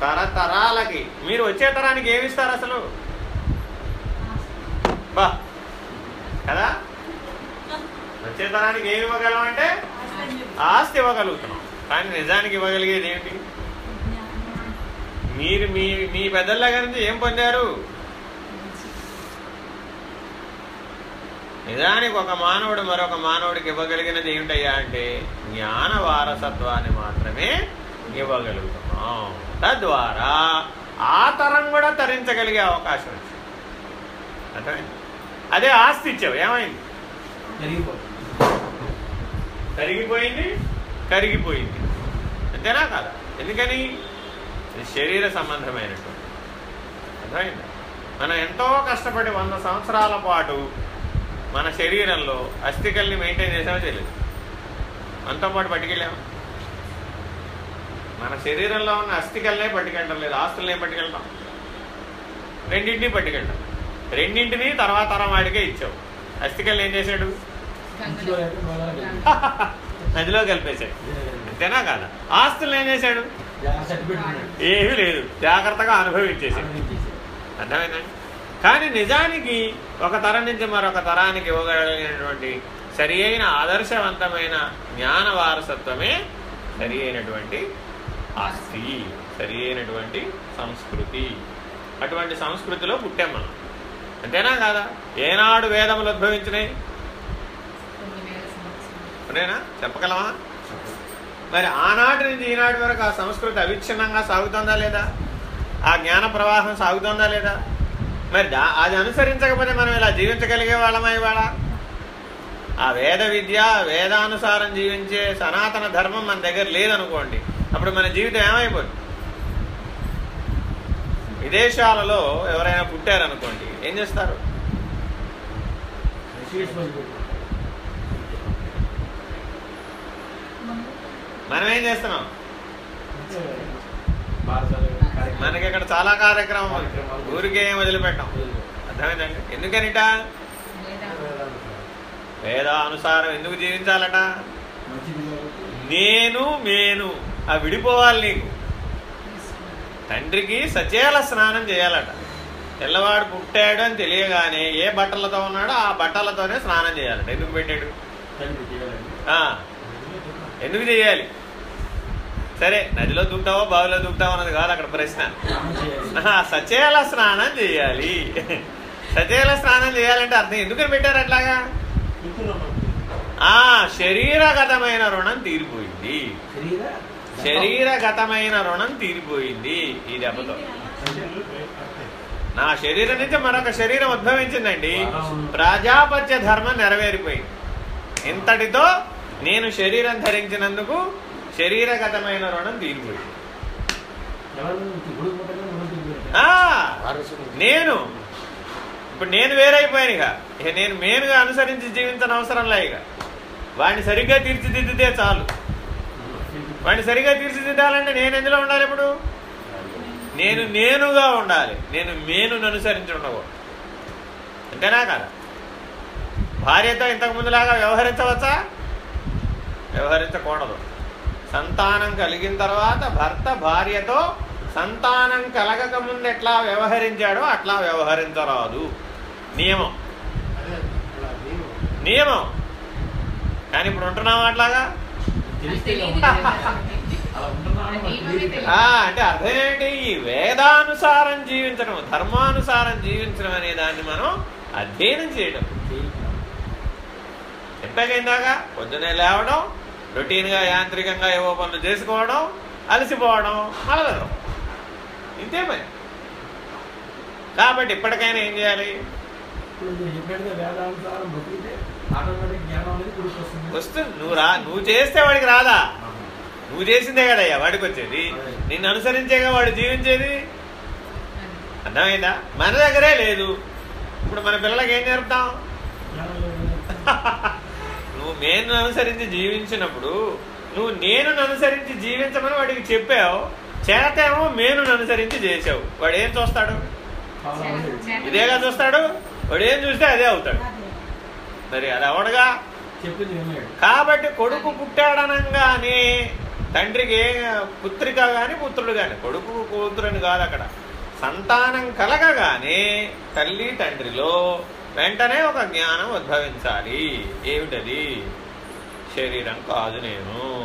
తరతరాలకి మీరు వచ్చే తరానికి ఏమిస్తారు అసలు? బా. కదా? వచ్చే తరానికి ఏమి ఇవ్వగలం అంటే? ఆస్తి ఇవ్వగలుగుతున్నాం. కానీ నిజానికి ఇవ్వగలిగేది ఏమిటి మీరు మీ మీ పెద్దల దగ్గర నుంచి ఏం పొందారు? నిజానికి ఒక మానవుడు మరొక మానవుడికి ఇవ్వగలిగినది ఏమిటయ్యా అంటే జ్ఞాన వారసత్వాన్ని మాత్రమే ఇవ్వగలుగుతున్నాం. తద్వారా ఆ తరం కూడా తరించగలిగే అవకాశం వచ్చింది. అర్థమైంది? అదే ఆస్తి ఇచ్చావు. ఏమైంది? కరిగిపోయింది కరిగిపోయింది అంతేనా కాదా? ఎందుకని? శరీర సంబంధమైనటువంటి అర్థమైంది? మనం ఎంతో కష్టపడి వంద సంవత్సరాల పాటు మన శరీరంలో అస్థికల్ని మెయింటైన్ చేసామో తెలియదు. మనతో పాటు పట్టుకెళ్ళాము? మన శరీరంలో ఉన్న అస్థికల్నే పట్టుకెళ్ళడం లేదు ఆస్తులనే పట్టుకెళ్తాం రెండింటినీ పట్టుకెళ్తాం రెండింటినీ తర్వాత తరం వాడికే ఇచ్చావు అస్థికల్ని ఏం చేశాడు. నదిలో కలిపేశాడు. అంతేనా కాదా? ఆస్తులను ఏం చేశాడు? ఏమీ లేదు. జాగ్రత్తగా అనుభవించేసాడు. అర్థమైందండి? కానీ నిజానికి ఒక తరం నుంచి మరొక తరానికి ఇవ్వగలిగినటువంటి సరి అయిన ఆదర్శవంతమైన జ్ఞాన వారసత్వమే సరి అయినటువంటి ఆస్తి సరి అయినటువంటి సంస్కృతి. అటువంటి సంస్కృతిలో పుట్టాం మనం. అంతేనా కాదా? ఏనాడు వేదములు ఉద్భవించినాయి? కొన్ని చెప్పగలమా మరి ఆనాటి నుంచి ఈనాటి వరకు ఆ సంస్కృతి అవిచ్ఛిన్నంగా సాగుతుందా లేదా? ఆ జ్ఞాన ప్రవాహం సాగుతుందా లేదా? మరి దా అది అనుసరించకపోతే మనం ఇలా జీవించగలిగే వాళ్ళమా ఇవాళ? ఆ వేద విద్య వేదానుసారం జీవించే సనాతన ధర్మం మన దగ్గర లేదనుకోండి అప్పుడు మన జీవితం ఏమైపోతుంది విదేశాలలో ఎవరైనా పుట్టారనుకోండి ఏం చేస్తారు? మనం ఏం చేస్తున్నాం? మనకి ఇక్కడ చాలా కార్యక్రమం. ఊరికే ఏం వదిలిపెట్టాం. అర్థమైందండి? ఎందుకనిట? వేదానుసారం ఎందుకు జీవించాలట? నేను మేను. ఆ విడిపోవాలి నీకు. తండ్రికి సచేల స్నానం చేయాలట. తెల్లవాడు పుట్టాడు అని తెలియగానే ఏ బట్టలతో ఉన్నాడో ఆ బట్టలతోనే స్నానం చేయాలట. ఎందుకు పెట్టాడు? ఆ, ఎందుకు చేయాలి? సరే నదిలో దూకుతావో బావిలో దూకుతావో అన్నది కాదు అక్కడ ప్రశ్న. ఆహా, సచేల స్నానం చేయాలి. సచేల స్నానం చేయాలంటే అర్థం ఎందుకని పెట్టారు అట్లాగా? ఆ శరీరగతమైన రుణం తీరిపోయింది. శరీరగతమైన రుణం తీరిపోయింది. ఈ దెబ్బతో. నా శరీరం నుంచి మరొక శరీరం ఉద్భవించిందండి. ప్రజాపత్య ధర్మం నెరవేరిపోయింది. ఇంతటితో నేను శరీరం ధరించినందుకు శరీరగతమైన రుణం తీరిపోయింది నేను. ఇప్పుడు నేను వేరైపోయాను ఇక. ఇక నేను మేనుగా అనుసరించి జీవించిన అవసరం లే ఇక. వాడిని సరిగ్గా తీర్చిదిద్దితే చాలు. వాడిని సరిగ్గా తీర్చిదిద్దాలంటే నేను ఎందులో ఉండాలి ఇప్పుడు? నేను నేనుగా ఉండాలి. నేను మేనును అనుసరించి ఉండకూడదు. అంతేనా కదా? భార్యతో ఇంతకు ముందులాగా వ్యవహరించవచ్చా? వ్యవహరించకూడదు. సంతానం కలిగిన తర్వాత భర్త భార్యతో సంతానం కలగక ముందు ఎట్లా వ్యవహరించాడో అట్లా వ్యవహరించరాదు. నియమం. నియమం. కానీ ఇప్పుడు ఉంటున్నాం అట్లాగా? అంటే అర్థం ఏంటి ఈ వేదానుసారం జీవించడం ధర్మానుసారం జీవించడం అనే దాన్ని మనం అధ్యయనం చేయడం. ఇందాక పొద్దునే లేవడం రొటీన్గా యాంత్రికంగా ఏవో పనులు చేసుకోవడం అలసిపోవడం మలగడం ఇంతే పని కాబట్టి ఇప్పటికైనా ఏం చేయాలి? వస్తుంది. నువ్వు రా నువ్వు చేస్తే వాడికి రాదా? నువ్వు చేసిందే కదయ్యా వాడికి వచ్చేది. నిన్ను అనుసరించేగా వాడు జీవించేది? అర్థమైందా? మన దగ్గరే లేదు. ఇప్పుడు మన పిల్లలకి ఏం నేర్పుతాం. (laughs) నువ్వు నేను అనుసరించి జీవించినప్పుడు నువ్వు నేను అనుసరించి జీవించమని వాడికి చెప్పావు చేతేమో మేను అనుసరించి చేసావు వాడు ఏం చూస్తాడు. ఇదేగా చూస్తాడు? వాడు ఏం చూస్తే అదే అవుతాడు. మరి అది అవడుగా కాబట్టి కొడుకు పుట్టాడనంగానే తండ్రికి ఏ పుత్రిక గాని పుత్రుడు గాని కొడుకు కూతురని కాదు అక్కడ. సంతానం కలగగానే తల్లి తండ్రిలో వెంటనే ఒక జ్ఞానం ఉద్భవించాలి. ఏమిటది? శరీరం కాదు నేను.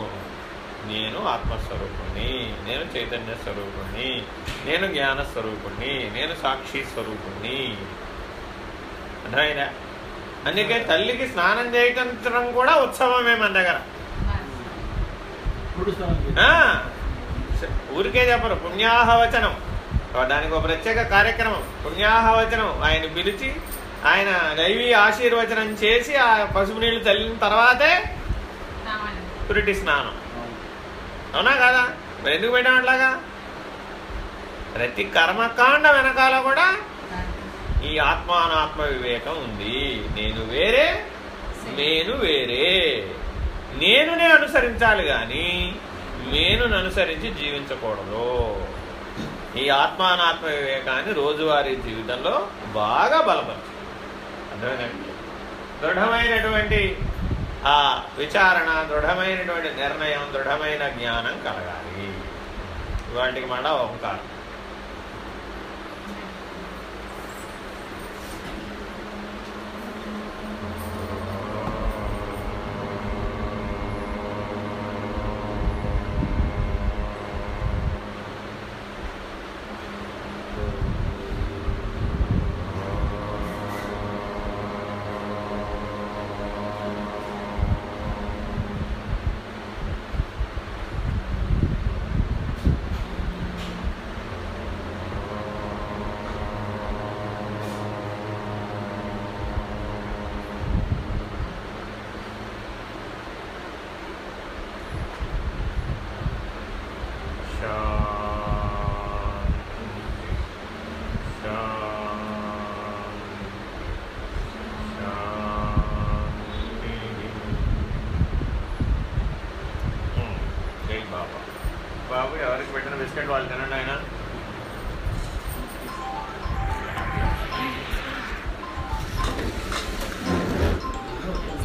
నేను ఆత్మస్వరూపుణ్ణి. నేను చైతన్య స్వరూపుణ్ణి. నేను జ్ఞాన స్వరూపుణ్ణి. నేను సాక్షి స్వరూపుణ్ణి. అర్థమైనా అందుకే తల్లికి స్నానం చేయటం కూడా ఉత్సవమే మన దగ్గర. ఊరికే చెప్పరు. పుణ్యాహవచనం. దానికి ఒక ప్రత్యేక కార్యక్రమం. పుణ్యాహవచనం. ఆయన పిలిచి ఆయన దైవీ ఆశీర్వచనం చేసి ఆ పసుపు నీళ్ళు చల్లిన తర్వాతే పురిటి స్నానం. అవునా కదా? మరి ఎందుకు పెట్టాం అట్లాగా? ప్రతి కర్మకాండ వెనకాల కూడా ఈ ఆత్మానాత్మ వివేకం ఉంది. నేను వేరే నేను వేరే. నేనునే అనుసరించాలి కానీ నేనును అనుసరించి జీవించకూడదు. ఈ ఆత్మానాత్మ వివేకాన్ని రోజువారీ జీవితంలో బాగా బలపరచు. దృఢమైనటువంటి ఆ విచారణ దృఢమైనటువంటి నిర్ణయం దృఢమైన జ్ఞానం కలగాలి. వాటికి మళ్ళా ఓంకారం.